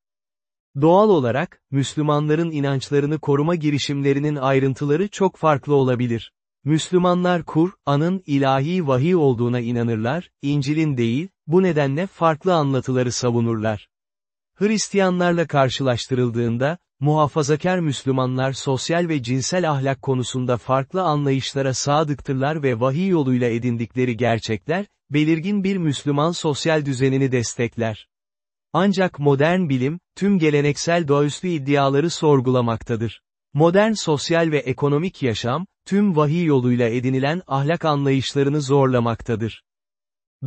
Doğal olarak, Müslümanların inançlarını koruma girişimlerinin ayrıntıları çok farklı olabilir. Müslümanlar Kur'an'ın ilahi vahiy olduğuna inanırlar, İncil'in değil, bu nedenle farklı anlatıları savunurlar. Hristiyanlarla karşılaştırıldığında, muhafazakar Müslümanlar sosyal ve cinsel ahlak konusunda farklı anlayışlara sadıktırlar ve vahiy yoluyla edindikleri gerçekler, belirgin bir Müslüman sosyal düzenini destekler. Ancak modern bilim, tüm geleneksel doğaüstü iddiaları sorgulamaktadır. Modern sosyal ve ekonomik yaşam, tüm vahiy yoluyla edinilen ahlak anlayışlarını zorlamaktadır.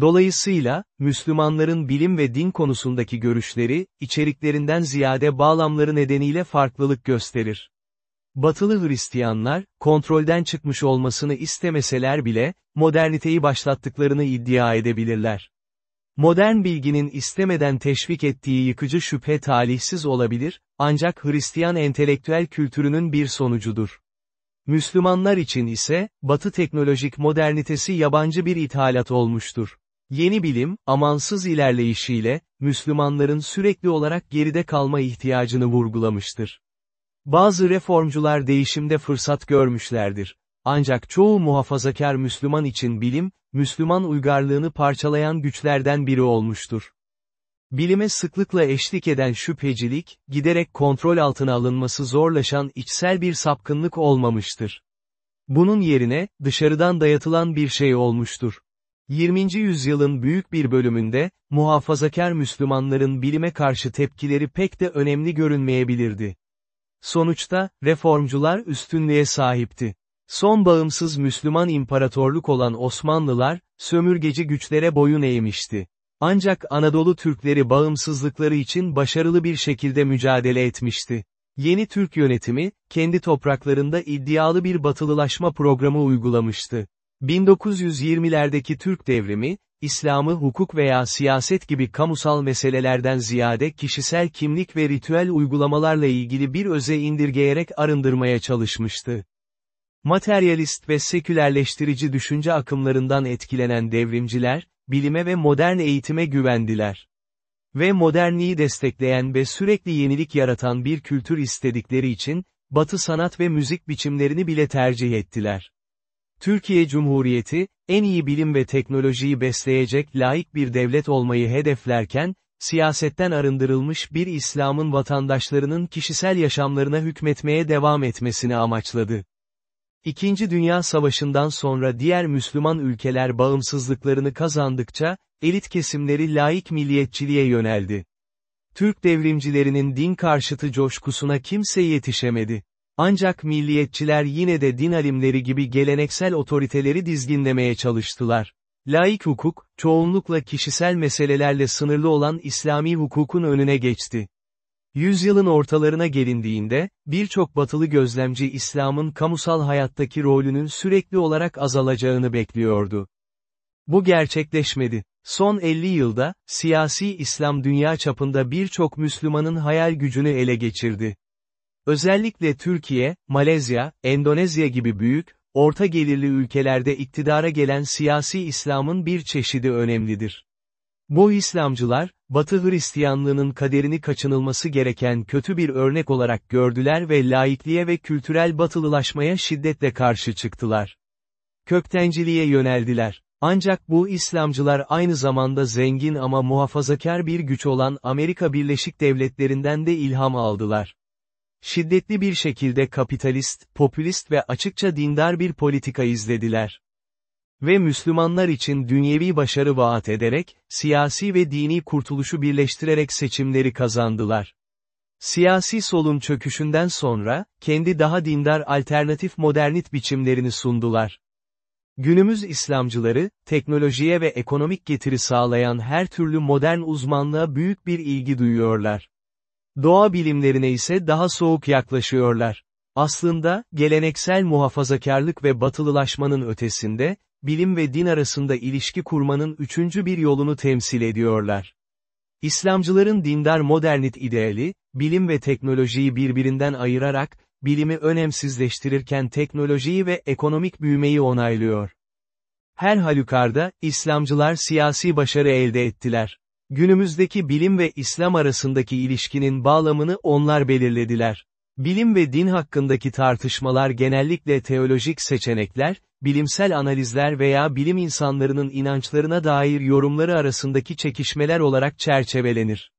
Dolayısıyla, Müslümanların bilim ve din konusundaki görüşleri, içeriklerinden ziyade bağlamları nedeniyle farklılık gösterir. Batılı Hristiyanlar, kontrolden çıkmış olmasını istemeseler bile, moderniteyi başlattıklarını iddia edebilirler. Modern bilginin istemeden teşvik ettiği yıkıcı şüphe talihsiz olabilir, ancak Hristiyan entelektüel kültürünün bir sonucudur. Müslümanlar için ise, Batı teknolojik modernitesi yabancı bir ithalat olmuştur. Yeni bilim, amansız ilerleyişiyle, Müslümanların sürekli olarak geride kalma ihtiyacını vurgulamıştır. Bazı reformcular değişimde fırsat görmüşlerdir. Ancak çoğu muhafazakar Müslüman için bilim, Müslüman uygarlığını parçalayan güçlerden biri olmuştur. Bilime sıklıkla eşlik eden şüphecilik, giderek kontrol altına alınması zorlaşan içsel bir sapkınlık olmamıştır. Bunun yerine, dışarıdan dayatılan bir şey olmuştur. 20. yüzyılın büyük bir bölümünde, muhafazakar Müslümanların bilime karşı tepkileri pek de önemli görünmeyebilirdi. Sonuçta, reformcular üstünlüğe sahipti. Son bağımsız Müslüman imparatorluk olan Osmanlılar, sömürgeci güçlere boyun eğmişti. Ancak Anadolu Türkleri bağımsızlıkları için başarılı bir şekilde mücadele etmişti. Yeni Türk yönetimi, kendi topraklarında iddialı bir batılılaşma programı uygulamıştı. 1920'lerdeki Türk devrimi, İslam'ı hukuk veya siyaset gibi kamusal meselelerden ziyade kişisel kimlik ve ritüel uygulamalarla ilgili bir öze indirgeyerek arındırmaya çalışmıştı. Materyalist ve sekülerleştirici düşünce akımlarından etkilenen devrimciler, bilime ve modern eğitime güvendiler. Ve modernliği destekleyen ve sürekli yenilik yaratan bir kültür istedikleri için, batı sanat ve müzik biçimlerini bile tercih ettiler. Türkiye Cumhuriyeti, en iyi bilim ve teknolojiyi besleyecek laik bir devlet olmayı hedeflerken, siyasetten arındırılmış bir İslam'ın vatandaşlarının kişisel yaşamlarına hükmetmeye devam etmesini amaçladı. İkinci Dünya Savaşı'ndan sonra diğer Müslüman ülkeler bağımsızlıklarını kazandıkça, elit kesimleri laik milliyetçiliğe yöneldi. Türk devrimcilerinin din karşıtı coşkusuna kimse yetişemedi. Ancak milliyetçiler yine de din alimleri gibi geleneksel otoriteleri dizginlemeye çalıştılar. Laik hukuk, çoğunlukla kişisel meselelerle sınırlı olan İslami hukukun önüne geçti. Yüzyılın ortalarına gelindiğinde, birçok batılı gözlemci İslam'ın kamusal hayattaki rolünün sürekli olarak azalacağını bekliyordu. Bu gerçekleşmedi. Son 50 yılda, siyasi İslam dünya çapında birçok Müslümanın hayal gücünü ele geçirdi. Özellikle Türkiye, Malezya, Endonezya gibi büyük, orta gelirli ülkelerde iktidara gelen siyasi İslam'ın bir çeşidi önemlidir. Bu İslamcılar, Batı Hristiyanlığının kaderini kaçınılması gereken kötü bir örnek olarak gördüler ve laikliğe ve kültürel batılılaşmaya şiddetle karşı çıktılar. Köktenciliğe yöneldiler. Ancak bu İslamcılar aynı zamanda zengin ama muhafazakar bir güç olan Amerika Birleşik Devletleri'nden de ilham aldılar. Şiddetli bir şekilde kapitalist, popülist ve açıkça dindar bir politika izlediler. Ve Müslümanlar için dünyevi başarı vaat ederek, siyasi ve dini kurtuluşu birleştirerek seçimleri kazandılar. Siyasi solun çöküşünden sonra, kendi daha dindar alternatif modernit biçimlerini sundular. Günümüz İslamcıları, teknolojiye ve ekonomik getiri sağlayan her türlü modern uzmanlığa büyük bir ilgi duyuyorlar. Doğa bilimlerine ise daha soğuk yaklaşıyorlar. Aslında, geleneksel muhafazakarlık ve batılılaşmanın ötesinde, bilim ve din arasında ilişki kurmanın üçüncü bir yolunu temsil ediyorlar. İslamcıların dindar modernit ideali, bilim ve teknolojiyi birbirinden ayırarak, bilimi önemsizleştirirken teknolojiyi ve ekonomik büyümeyi onaylıyor. Her halükarda, İslamcılar siyasi başarı elde ettiler. Günümüzdeki bilim ve İslam arasındaki ilişkinin bağlamını onlar belirlediler. Bilim ve din hakkındaki tartışmalar genellikle teolojik seçenekler, bilimsel analizler veya bilim insanlarının inançlarına dair yorumları arasındaki çekişmeler olarak çerçevelenir.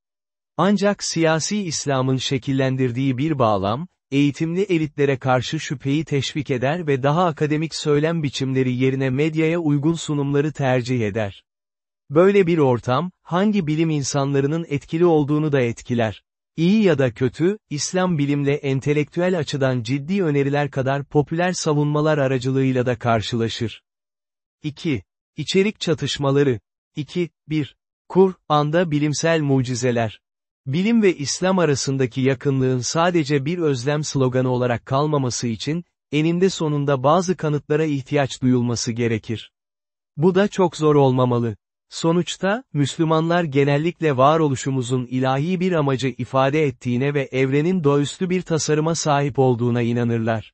Ancak siyasi İslam'ın şekillendirdiği bir bağlam, eğitimli elitlere karşı şüpheyi teşvik eder ve daha akademik söylem biçimleri yerine medyaya uygun sunumları tercih eder. Böyle bir ortam, hangi bilim insanlarının etkili olduğunu da etkiler. İyi ya da kötü, İslam bilimle entelektüel açıdan ciddi öneriler kadar popüler savunmalar aracılığıyla da karşılaşır. 2. İçerik çatışmaları. 2. 1. Kur'an'da bilimsel mucizeler. Bilim ve İslam arasındaki yakınlığın sadece bir özlem sloganı olarak kalmaması için, eninde sonunda bazı kanıtlara ihtiyaç duyulması gerekir. Bu da çok zor olmamalı. Sonuçta, Müslümanlar genellikle varoluşumuzun ilahi bir amacı ifade ettiğine ve evrenin doğüstü bir tasarıma sahip olduğuna inanırlar.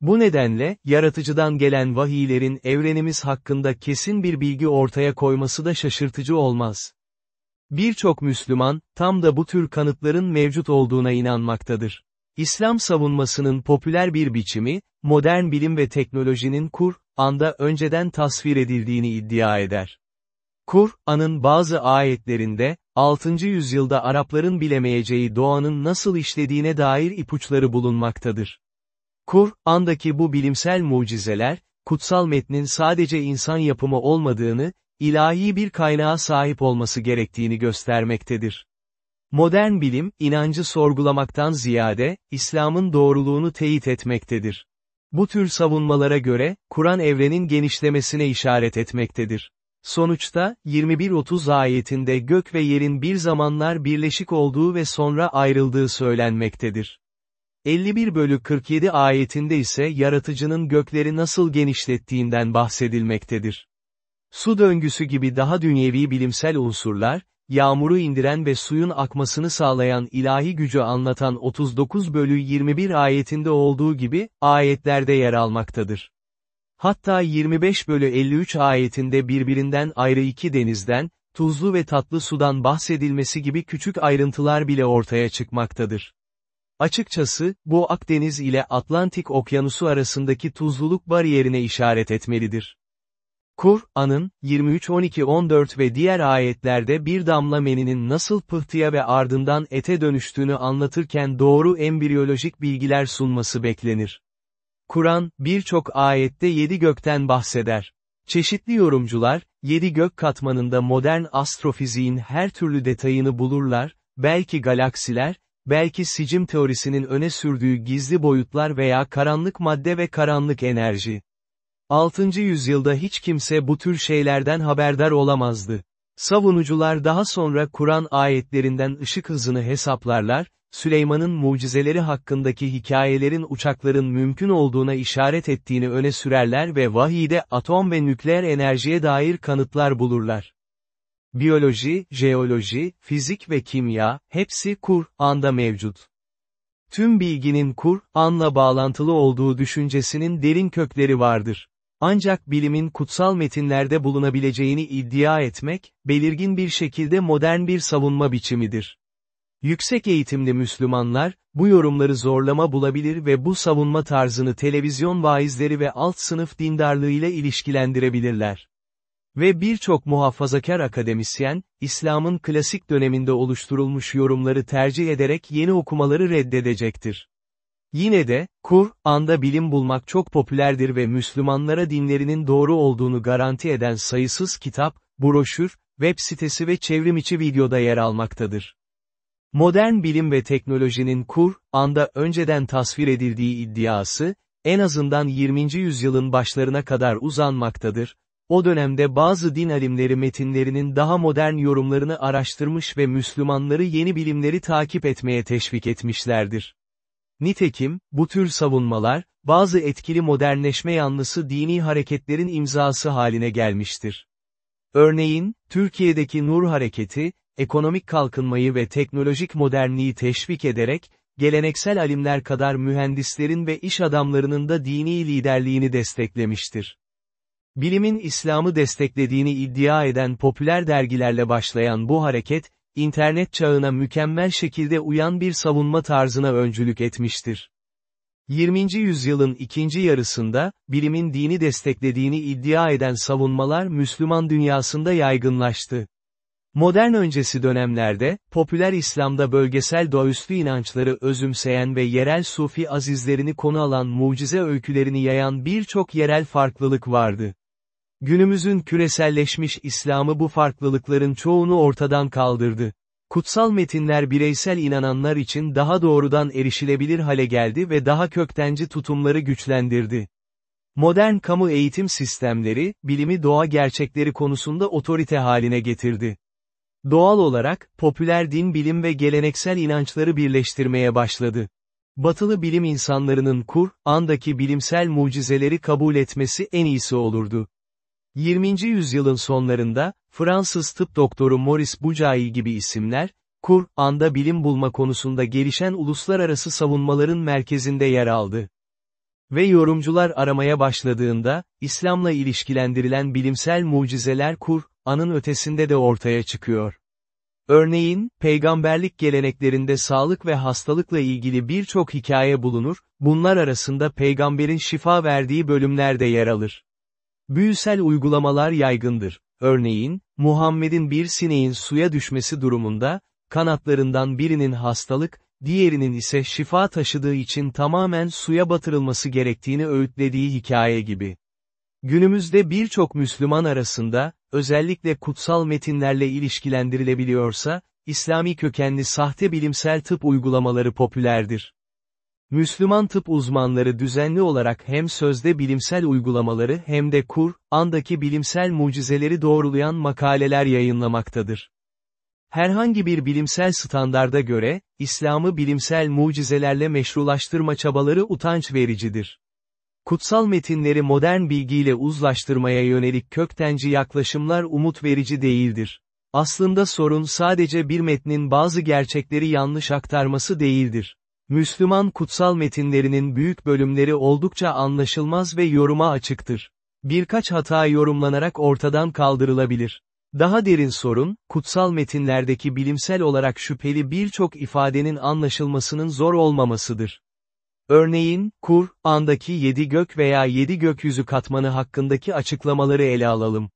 Bu nedenle, yaratıcıdan gelen vahiylerin evrenimiz hakkında kesin bir bilgi ortaya koyması da şaşırtıcı olmaz. Birçok Müslüman, tam da bu tür kanıtların mevcut olduğuna inanmaktadır. İslam savunmasının popüler bir biçimi, modern bilim ve teknolojinin Kur'an'da önceden tasvir edildiğini iddia eder. Kur'an'ın bazı ayetlerinde, 6. yüzyılda Arapların bilemeyeceği doğanın nasıl işlediğine dair ipuçları bulunmaktadır. Kur'an'daki bu bilimsel mucizeler, kutsal metnin sadece insan yapımı olmadığını, ilahi bir kaynağa sahip olması gerektiğini göstermektedir. Modern bilim, inancı sorgulamaktan ziyade, İslam'ın doğruluğunu teyit etmektedir. Bu tür savunmalara göre, Kur'an evrenin genişlemesine işaret etmektedir. Sonuçta, 21-30 ayetinde gök ve yerin bir zamanlar birleşik olduğu ve sonra ayrıldığı söylenmektedir. 51 bölü 47 ayetinde ise yaratıcının gökleri nasıl genişlettiğinden bahsedilmektedir. Su döngüsü gibi daha dünyevi bilimsel unsurlar, yağmuru indiren ve suyun akmasını sağlayan ilahi gücü anlatan 39 bölü 21 ayetinde olduğu gibi, ayetlerde yer almaktadır. Hatta 25 bölü 53 ayetinde birbirinden ayrı iki denizden, tuzlu ve tatlı sudan bahsedilmesi gibi küçük ayrıntılar bile ortaya çıkmaktadır. Açıkçası, bu Akdeniz ile Atlantik Okyanusu arasındaki tuzluluk bariyerine işaret etmelidir. Kur'an'ın, 23-12-14 ve diğer ayetlerde bir damla meninin nasıl pıhtıya ve ardından ete dönüştüğünü anlatırken doğru embriyolojik bilgiler sunması beklenir. Kur'an, birçok ayette yedi gökten bahseder. Çeşitli yorumcular, yedi gök katmanında modern astrofiziğin her türlü detayını bulurlar, belki galaksiler, belki sicim teorisinin öne sürdüğü gizli boyutlar veya karanlık madde ve karanlık enerji. 6. yüzyılda hiç kimse bu tür şeylerden haberdar olamazdı. Savunucular daha sonra Kur'an ayetlerinden ışık hızını hesaplarlar, Süleyman'ın mucizeleri hakkındaki hikayelerin uçakların mümkün olduğuna işaret ettiğini öne sürerler ve vahiyde atom ve nükleer enerjiye dair kanıtlar bulurlar. Biyoloji, jeoloji, fizik ve kimya, hepsi Kur'an'da mevcut. Tüm bilginin Kur'an'la bağlantılı olduğu düşüncesinin derin kökleri vardır. Ancak bilimin kutsal metinlerde bulunabileceğini iddia etmek, belirgin bir şekilde modern bir savunma biçimidir. Yüksek eğitimli Müslümanlar, bu yorumları zorlama bulabilir ve bu savunma tarzını televizyon vaizleri ve alt sınıf dindarlığıyla ilişkilendirebilirler. Ve birçok muhafazakar akademisyen, İslam'ın klasik döneminde oluşturulmuş yorumları tercih ederek yeni okumaları reddedecektir. Yine de, Kur'an'da bilim bulmak çok popülerdir ve Müslümanlara dinlerinin doğru olduğunu garanti eden sayısız kitap, broşür, web sitesi ve çevrimiçi videoda yer almaktadır. Modern bilim ve teknolojinin Kur'an'da önceden tasvir edildiği iddiası, en azından 20. yüzyılın başlarına kadar uzanmaktadır. O dönemde bazı din alimleri metinlerinin daha modern yorumlarını araştırmış ve Müslümanları yeni bilimleri takip etmeye teşvik etmişlerdir. Nitekim, bu tür savunmalar, bazı etkili modernleşme yanlısı dini hareketlerin imzası haline gelmiştir. Örneğin, Türkiye'deki Nur Hareketi, ekonomik kalkınmayı ve teknolojik modernliği teşvik ederek, geleneksel alimler kadar mühendislerin ve iş adamlarının da dini liderliğini desteklemiştir. Bilimin İslam'ı desteklediğini iddia eden popüler dergilerle başlayan bu hareket, internet çağına mükemmel şekilde uyan bir savunma tarzına öncülük etmiştir. 20. yüzyılın ikinci yarısında, bilimin dini desteklediğini iddia eden savunmalar Müslüman dünyasında yaygınlaştı. Modern öncesi dönemlerde, popüler İslam'da bölgesel doğaüstü inançları özümseyen ve yerel sufi azizlerini konu alan mucize öykülerini yayan birçok yerel farklılık vardı. Günümüzün küreselleşmiş İslam'ı bu farklılıkların çoğunu ortadan kaldırdı. Kutsal metinler bireysel inananlar için daha doğrudan erişilebilir hale geldi ve daha köktenci tutumları güçlendirdi. Modern kamu eğitim sistemleri, bilimi doğa gerçekleri konusunda otorite haline getirdi. Doğal olarak, popüler din bilim ve geleneksel inançları birleştirmeye başladı. Batılı bilim insanlarının Kur'an'daki bilimsel mucizeleri kabul etmesi en iyisi olurdu. 20. yüzyılın sonlarında, Fransız tıp doktoru Maurice Bucaille gibi isimler, Kur'an'da bilim bulma konusunda gelişen uluslararası savunmaların merkezinde yer aldı. Ve yorumcular aramaya başladığında, İslam'la ilişkilendirilen bilimsel mucizeler Kur'an'ın ötesinde de ortaya çıkıyor. Örneğin, peygamberlik geleneklerinde sağlık ve hastalıkla ilgili birçok hikaye bulunur, bunlar arasında peygamberin şifa verdiği bölümler de yer alır. Büyüsel uygulamalar yaygındır. Örneğin, Muhammed'in bir sineğin suya düşmesi durumunda, kanatlarından birinin hastalık, diğerinin ise şifa taşıdığı için tamamen suya batırılması gerektiğini öğütlediği hikaye gibi. Günümüzde birçok Müslüman arasında, özellikle kutsal metinlerle ilişkilendirilebiliyorsa, İslami kökenli sahte bilimsel tıp uygulamaları popülerdir. Müslüman tıp uzmanları düzenli olarak hem sözde bilimsel uygulamaları hem de Kur'an'daki bilimsel mucizeleri doğrulayan makaleler yayınlamaktadır. Herhangi bir bilimsel standarda göre, İslam'ı bilimsel mucizelerle meşrulaştırma çabaları utanç vericidir. Kutsal metinleri modern bilgiyle uzlaştırmaya yönelik köktenci yaklaşımlar umut verici değildir. Aslında sorun sadece bir metnin bazı gerçekleri yanlış aktarması değildir. Müslüman kutsal metinlerinin büyük bölümleri oldukça anlaşılmaz ve yoruma açıktır. Birkaç hata yorumlanarak ortadan kaldırılabilir. Daha derin sorun, kutsal metinlerdeki bilimsel olarak şüpheli birçok ifadenin anlaşılmasının zor olmamasıdır. Örneğin, Kur'an'daki yedi gök veya yedi gökyüzü katmanı hakkındaki açıklamaları ele alalım.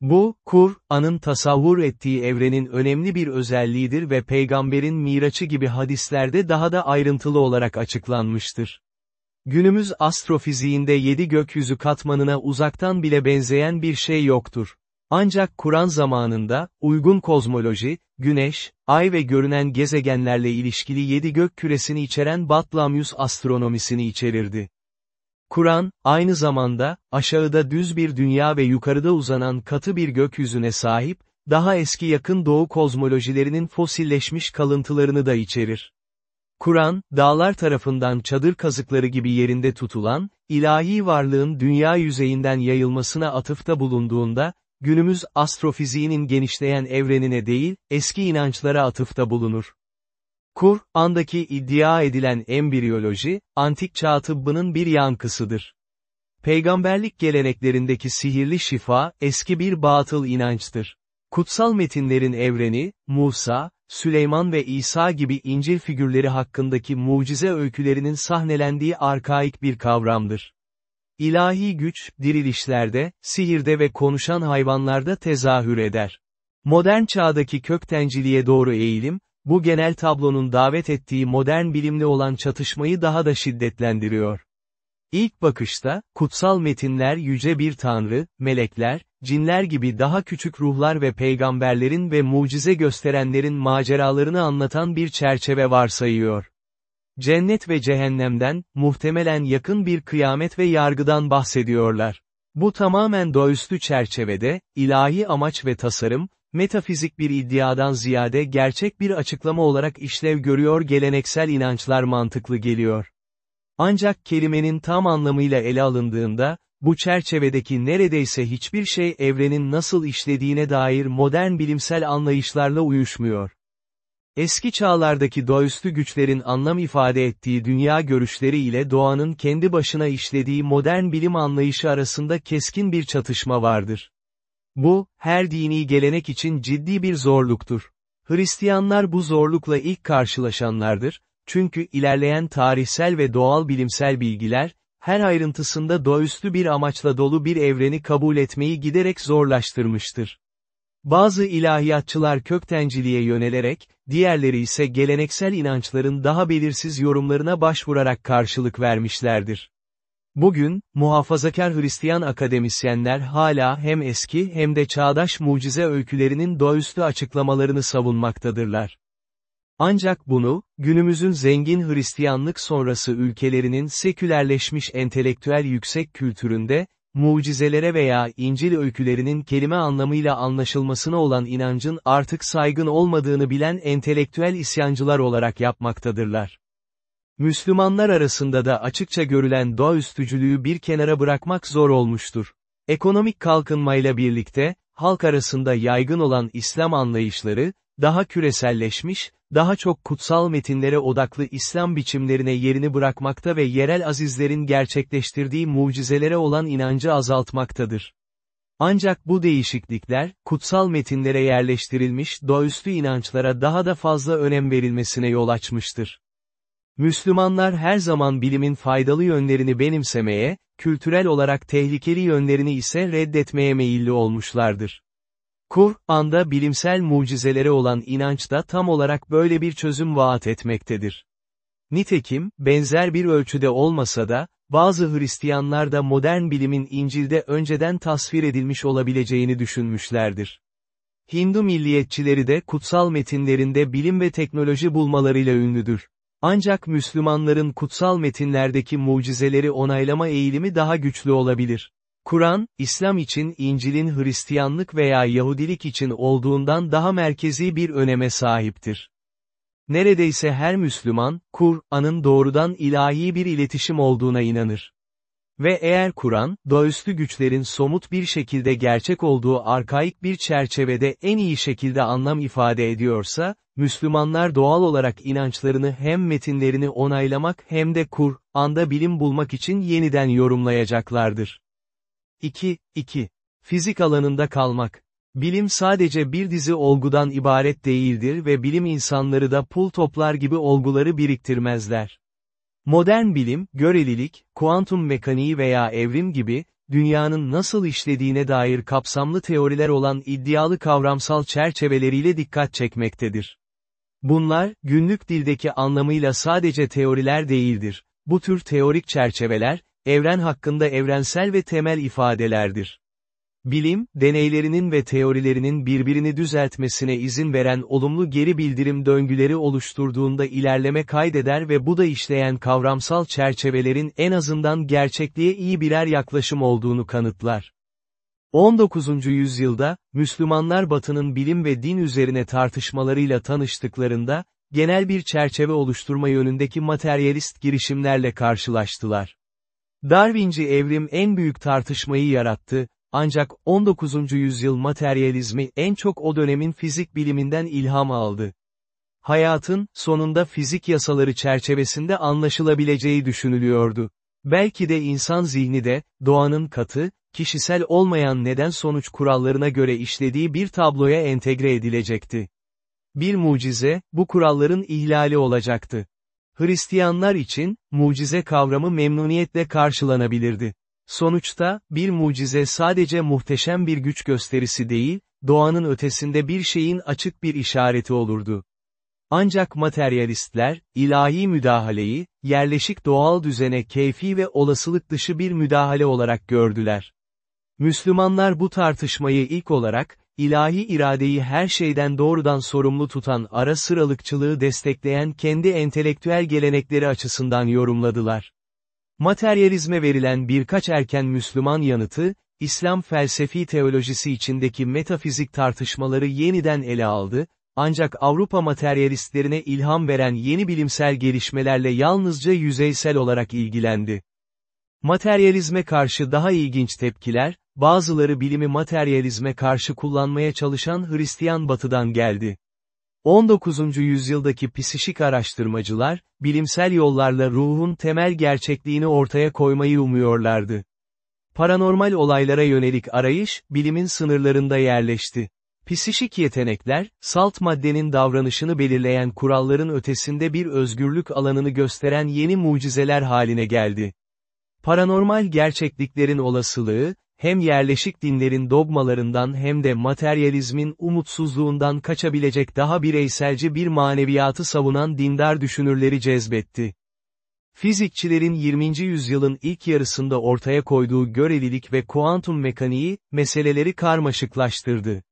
Bu, Kur'an'ın tasavvur ettiği evrenin önemli bir özelliğidir ve peygamberin miraçı gibi hadislerde daha da ayrıntılı olarak açıklanmıştır. Günümüz astrofiziğinde yedi gökyüzü katmanına uzaktan bile benzeyen bir şey yoktur. Ancak Kur'an zamanında, uygun kozmoloji, Güneş, Ay ve görünen gezegenlerle ilişkili yedi gök küresini içeren Batlamyus astronomisini içerirdi. Kur'an, aynı zamanda, aşağıda düz bir dünya ve yukarıda uzanan katı bir gökyüzüne sahip, daha eski yakın doğu kozmolojilerinin fosilleşmiş kalıntılarını da içerir. Kur'an, dağlar tarafından çadır kazıkları gibi yerinde tutulan, ilahi varlığın dünya yüzeyinden yayılmasına atıfta bulunduğunda, günümüz astrofiziğinin genişleyen evrenine değil, eski inançlara atıfta bulunur. Kur'an'daki iddia edilen embriyoloji, antik çağ tıbbının bir yankısıdır. Peygamberlik geleneklerindeki sihirli şifa, eski bir batıl inançtır. Kutsal metinlerin evreni, Musa, Süleyman ve İsa gibi İncil figürleri hakkındaki mucize öykülerinin sahnelendiği arkaik bir kavramdır. İlahi güç, dirilişlerde, sihirde ve konuşan hayvanlarda tezahür eder. Modern çağdaki köktenciliğe doğru eğilim, bu genel tablonun davet ettiği modern bilimle olan çatışmayı daha da şiddetlendiriyor. İlk bakışta, kutsal metinler yüce bir tanrı, melekler, cinler gibi daha küçük ruhlar ve peygamberlerin ve mucize gösterenlerin maceralarını anlatan bir çerçeve varsayıyor. Cennet ve cehennemden, muhtemelen yakın bir kıyamet ve yargıdan bahsediyorlar. Bu tamamen doğaüstü çerçevede, ilahi amaç ve tasarım, metafizik bir iddiadan ziyade gerçek bir açıklama olarak işlev görüyor geleneksel inançlar mantıklı geliyor. Ancak kelimenin tam anlamıyla ele alındığında, bu çerçevedeki neredeyse hiçbir şey evrenin nasıl işlediğine dair modern bilimsel anlayışlarla uyuşmuyor. Eski çağlardaki doğaüstü güçlerin anlam ifade ettiği dünya görüşleri ile doğanın kendi başına işlediği modern bilim anlayışı arasında keskin bir çatışma vardır. Bu, her dini gelenek için ciddi bir zorluktur. Hristiyanlar bu zorlukla ilk karşılaşanlardır, çünkü ilerleyen tarihsel ve doğal bilimsel bilgiler, her ayrıntısında doğaüstü bir amaçla dolu bir evreni kabul etmeyi giderek zorlaştırmıştır. Bazı ilahiyatçılar köktenciliğe yönelerek, diğerleri ise geleneksel inançların daha belirsiz yorumlarına başvurarak karşılık vermişlerdir. Bugün, muhafazakar Hristiyan akademisyenler hala hem eski hem de çağdaş mucize öykülerinin doğaüstü açıklamalarını savunmaktadırlar. Ancak bunu, günümüzün zengin Hristiyanlık sonrası ülkelerinin sekülerleşmiş entelektüel yüksek kültüründe, mucizelere veya İncil öykülerinin kelime anlamıyla anlaşılmasına olan inancın artık saygın olmadığını bilen entelektüel isyancılar olarak yapmaktadırlar. Müslümanlar arasında da açıkça görülen doğaüstücülüğü bir kenara bırakmak zor olmuştur. Ekonomik kalkınmayla birlikte, halk arasında yaygın olan İslam anlayışları, daha küreselleşmiş, daha çok kutsal metinlere odaklı İslam biçimlerine yerini bırakmakta ve yerel azizlerin gerçekleştirdiği mucizelere olan inancı azaltmaktadır. Ancak bu değişiklikler, kutsal metinlere yerleştirilmiş doğaüstü inançlara daha da fazla önem verilmesine yol açmıştır. Müslümanlar her zaman bilimin faydalı yönlerini benimsemeye, kültürel olarak tehlikeli yönlerini ise reddetmeye meyilli olmuşlardır. Kur'an'da bilimsel mucizelere olan inanç da tam olarak böyle bir çözüm vaat etmektedir. Nitekim, benzer bir ölçüde olmasa da, bazı Hristiyanlar da modern bilimin İncil'de önceden tasvir edilmiş olabileceğini düşünmüşlerdir. Hindu milliyetçileri de kutsal metinlerinde bilim ve teknoloji bulmalarıyla ünlüdür. Ancak Müslümanların kutsal metinlerdeki mucizeleri onaylama eğilimi daha güçlü olabilir. Kur'an, İslam için İncil'in Hristiyanlık veya Yahudilik için olduğundan daha merkezi bir öneme sahiptir. Neredeyse her Müslüman, Kur'an'ın doğrudan ilahi bir iletişim olduğuna inanır. Ve eğer Kur'an, doğaüstü güçlerin somut bir şekilde gerçek olduğu arkaik bir çerçevede en iyi şekilde anlam ifade ediyorsa, Müslümanlar doğal olarak inançlarını hem metinlerini onaylamak hem de Kur'an'da bilim bulmak için yeniden yorumlayacaklardır. 2. 2. Fizik alanında kalmak. Bilim sadece bir dizi olgudan ibaret değildir ve bilim insanları da pul toplar gibi olguları biriktirmezler. Modern bilim, görelilik, kuantum mekaniği veya evrim gibi, dünyanın nasıl işlediğine dair kapsamlı teoriler olan iddialı kavramsal çerçeveleriyle dikkat çekmektedir. Bunlar, günlük dildeki anlamıyla sadece teoriler değildir. Bu tür teorik çerçeveler, evren hakkında evrensel ve temel ifadelerdir. Bilim, deneylerinin ve teorilerinin birbirini düzeltmesine izin veren olumlu geri bildirim döngüleri oluşturduğunda ilerleme kaydeder ve bu da işleyen kavramsal çerçevelerin en azından gerçekliğe iyi birer yaklaşım olduğunu kanıtlar. 19. yüzyılda, Müslümanlar Batı'nın bilim ve din üzerine tartışmalarıyla tanıştıklarında, genel bir çerçeve oluşturma yönündeki materyalist girişimlerle karşılaştılar. Darwinci evrim en büyük tartışmayı yarattı, ancak 19. yüzyıl materyalizmi en çok o dönemin fizik biliminden ilham aldı. Hayatın, sonunda fizik yasaları çerçevesinde anlaşılabileceği düşünülüyordu. Belki de insan zihni de, doğanın katı, kişisel olmayan neden-sonuç kurallarına göre işlediği bir tabloya entegre edilecekti. Bir mucize, bu kuralların ihlali olacaktı. Hristiyanlar için, mucize kavramı memnuniyetle karşılanabilirdi. Sonuçta, bir mucize sadece muhteşem bir güç gösterisi değil, doğanın ötesinde bir şeyin açık bir işareti olurdu. Ancak materyalistler, ilahi müdahaleyi, yerleşik doğal düzene keyfi ve olasılık dışı bir müdahale olarak gördüler. Müslümanlar bu tartışmayı ilk olarak, ilahi iradeyi her şeyden doğrudan sorumlu tutan ara sıralıkçılığı destekleyen kendi entelektüel gelenekleri açısından yorumladılar. Materyalizme verilen birkaç erken Müslüman yanıtı, İslam felsefi teolojisi içindeki metafizik tartışmaları yeniden ele aldı, ancak Avrupa materyalistlerine ilham veren yeni bilimsel gelişmelerle yalnızca yüzeysel olarak ilgilendi. Materyalizme karşı daha ilginç tepkiler, bazıları bilimi materyalizme karşı kullanmaya çalışan Hristiyan batıdan geldi. 19. yüzyıldaki psişik araştırmacılar, bilimsel yollarla ruhun temel gerçekliğini ortaya koymayı umuyorlardı. Paranormal olaylara yönelik arayış, bilimin sınırlarında yerleşti. Psişik yetenekler, salt maddenin davranışını belirleyen kuralların ötesinde bir özgürlük alanını gösteren yeni mucizeler haline geldi. Paranormal gerçekliklerin olasılığı, hem yerleşik dinlerin dogmalarından hem de materyalizmin umutsuzluğundan kaçabilecek daha bireyselci bir maneviyatı savunan dindar düşünürleri cezbetti. Fizikçilerin 20. yüzyılın ilk yarısında ortaya koyduğu görelilik ve kuantum mekaniği, meseleleri karmaşıklaştırdı.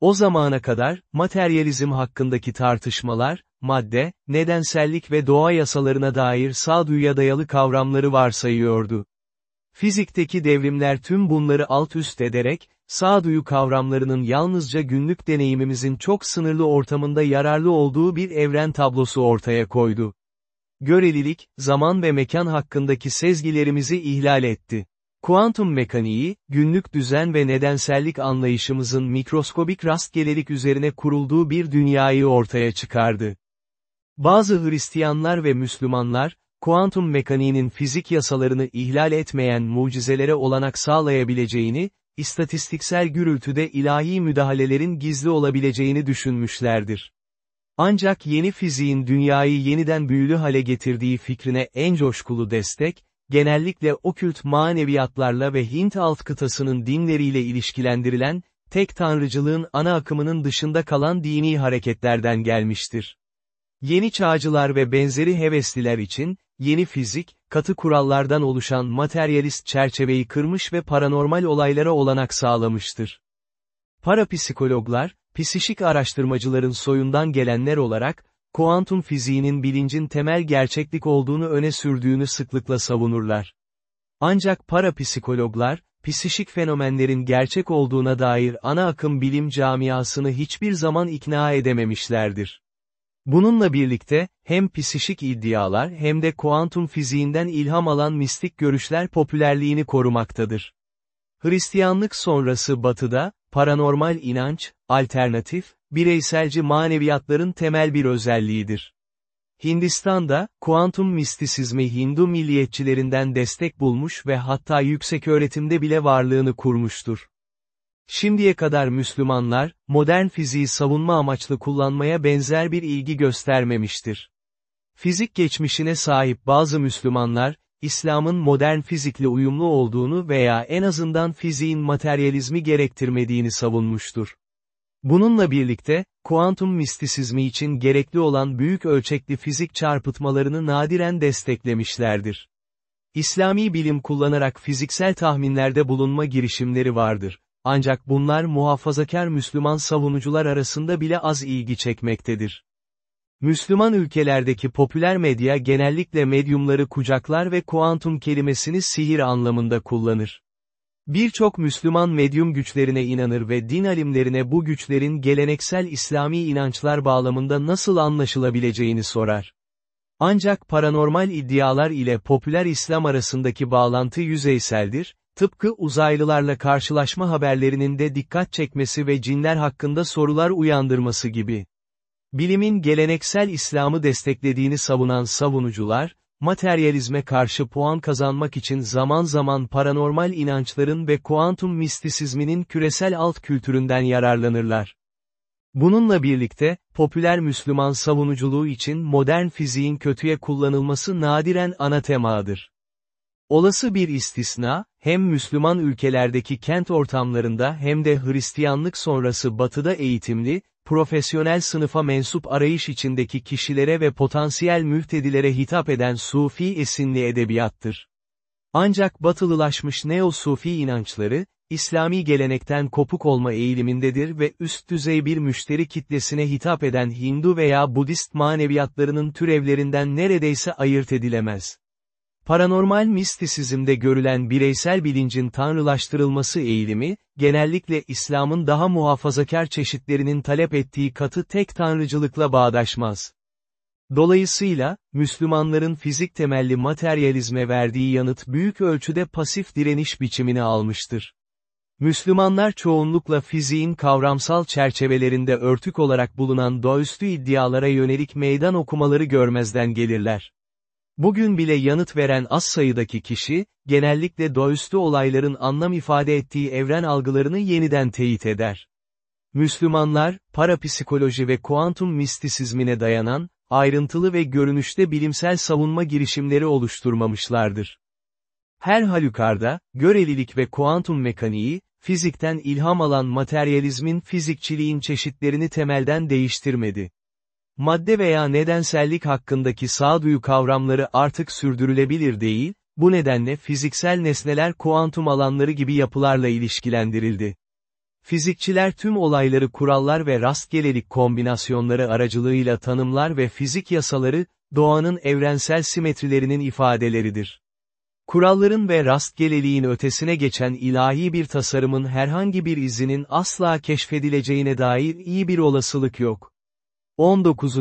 O zamana kadar, materyalizm hakkındaki tartışmalar, madde, nedensellik ve doğa yasalarına dair sağduyuya dayalı kavramları varsayıyordu. Fizikteki devrimler tüm bunları alt üst ederek, sağduyu kavramlarının yalnızca günlük deneyimimizin çok sınırlı ortamında yararlı olduğu bir evren tablosu ortaya koydu. Görelilik, zaman ve mekan hakkındaki sezgilerimizi ihlal etti. Kuantum mekaniği, günlük düzen ve nedensellik anlayışımızın mikroskobik rastgelelik üzerine kurulduğu bir dünyayı ortaya çıkardı. Bazı Hristiyanlar ve Müslümanlar, kuantum mekaniğinin fizik yasalarını ihlal etmeyen mucizelere olanak sağlayabileceğini, istatistiksel gürültüde ilahi müdahalelerin gizli olabileceğini düşünmüşlerdir. Ancak yeni fiziğin dünyayı yeniden büyülü hale getirdiği fikrine en coşkulu destek, genellikle okült maneviyatlarla ve Hint alt kıtasının dinleriyle ilişkilendirilen, tek tanrıcılığın ana akımının dışında kalan dini hareketlerden gelmiştir. Yeni çağcılar ve benzeri hevesliler için, yeni fizik, katı kurallardan oluşan materyalist çerçeveyi kırmış ve paranormal olaylara olanak sağlamıştır. Parapsikologlar, psişik araştırmacıların soyundan gelenler olarak, kuantum fiziğinin bilincin temel gerçeklik olduğunu öne sürdüğünü sıklıkla savunurlar. Ancak parapsikologlar, psişik fenomenlerin gerçek olduğuna dair ana akım bilim camiasını hiçbir zaman ikna edememişlerdir. Bununla birlikte, hem psişik iddialar hem de kuantum fiziğinden ilham alan mistik görüşler popülerliğini korumaktadır. Hristiyanlık sonrası batıda, paranormal inanç, alternatif, bireyselci maneviyatların temel bir özelliğidir. Hindistan'da, kuantum mistisizmi Hindu milliyetçilerinden destek bulmuş ve hatta yüksek öğretimde bile varlığını kurmuştur. Şimdiye kadar Müslümanlar, modern fiziği savunma amaçlı kullanmaya benzer bir ilgi göstermemiştir. Fizik geçmişine sahip bazı Müslümanlar, İslam'ın modern fizikle uyumlu olduğunu veya en azından fiziğin materyalizmi gerektirmediğini savunmuştur. Bununla birlikte, kuantum mistisizmi için gerekli olan büyük ölçekli fizik çarpıtmalarını nadiren desteklemişlerdir. İslami bilim kullanarak fiziksel tahminlerde bulunma girişimleri vardır. Ancak bunlar muhafazakar Müslüman savunucular arasında bile az ilgi çekmektedir. Müslüman ülkelerdeki popüler medya genellikle medyumları kucaklar ve kuantum kelimesini sihir anlamında kullanır. Birçok Müslüman medyum güçlerine inanır ve din alimlerine bu güçlerin geleneksel İslami inançlar bağlamında nasıl anlaşılabileceğini sorar. Ancak paranormal iddialar ile popüler İslam arasındaki bağlantı yüzeyseldir, tıpkı uzaylılarla karşılaşma haberlerinin de dikkat çekmesi ve cinler hakkında sorular uyandırması gibi. Bilimin geleneksel İslam'ı desteklediğini savunan savunucular, materyalizme karşı puan kazanmak için zaman zaman paranormal inançların ve kuantum mistisizminin küresel alt kültüründen yararlanırlar. Bununla birlikte, popüler Müslüman savunuculuğu için modern fiziğin kötüye kullanılması nadiren ana temadır. Olası bir istisna, hem Müslüman ülkelerdeki kent ortamlarında hem de Hristiyanlık sonrası batıda eğitimli, profesyonel sınıfa mensup arayış içindeki kişilere ve potansiyel mühtedilere hitap eden Sufi esinli edebiyattır. Ancak batılılaşmış neo-Sufi inançları, İslami gelenekten kopuk olma eğilimindedir ve üst düzey bir müşteri kitlesine hitap eden Hindu veya Budist maneviyatlarının türevlerinden neredeyse ayırt edilemez. Paranormal mistisizmde görülen bireysel bilincin tanrılaştırılması eğilimi, genellikle İslam'ın daha muhafazakar çeşitlerinin talep ettiği katı tek tanrıcılıkla bağdaşmaz. Dolayısıyla, Müslümanların fizik temelli materyalizme verdiği yanıt büyük ölçüde pasif direniş biçimini almıştır. Müslümanlar çoğunlukla fiziğin kavramsal çerçevelerinde örtük olarak bulunan doğaüstü iddialara yönelik meydan okumaları görmezden gelirler. Bugün bile yanıt veren az sayıdaki kişi, genellikle doğaüstü olayların anlam ifade ettiği evren algılarını yeniden teyit eder. Müslümanlar, parapsikoloji ve kuantum mistisizmine dayanan, ayrıntılı ve görünüşte bilimsel savunma girişimleri oluşturmamışlardır. Her halükarda, görelilik ve kuantum mekaniği, fizikten ilham alan materyalizmin fizikçiliğin çeşitlerini temelden değiştirmedi. Madde veya nedensellik hakkındaki sağduyu kavramları artık sürdürülebilir değil, bu nedenle fiziksel nesneler kuantum alanları gibi yapılarla ilişkilendirildi. Fizikçiler tüm olayları kurallar ve rastgelelik kombinasyonları aracılığıyla tanımlar ve fizik yasaları, doğanın evrensel simetrilerinin ifadeleridir. Kuralların ve rastgeleliğin ötesine geçen ilahi bir tasarımın herhangi bir izinin asla keşfedileceğine dair iyi bir olasılık yok. 19.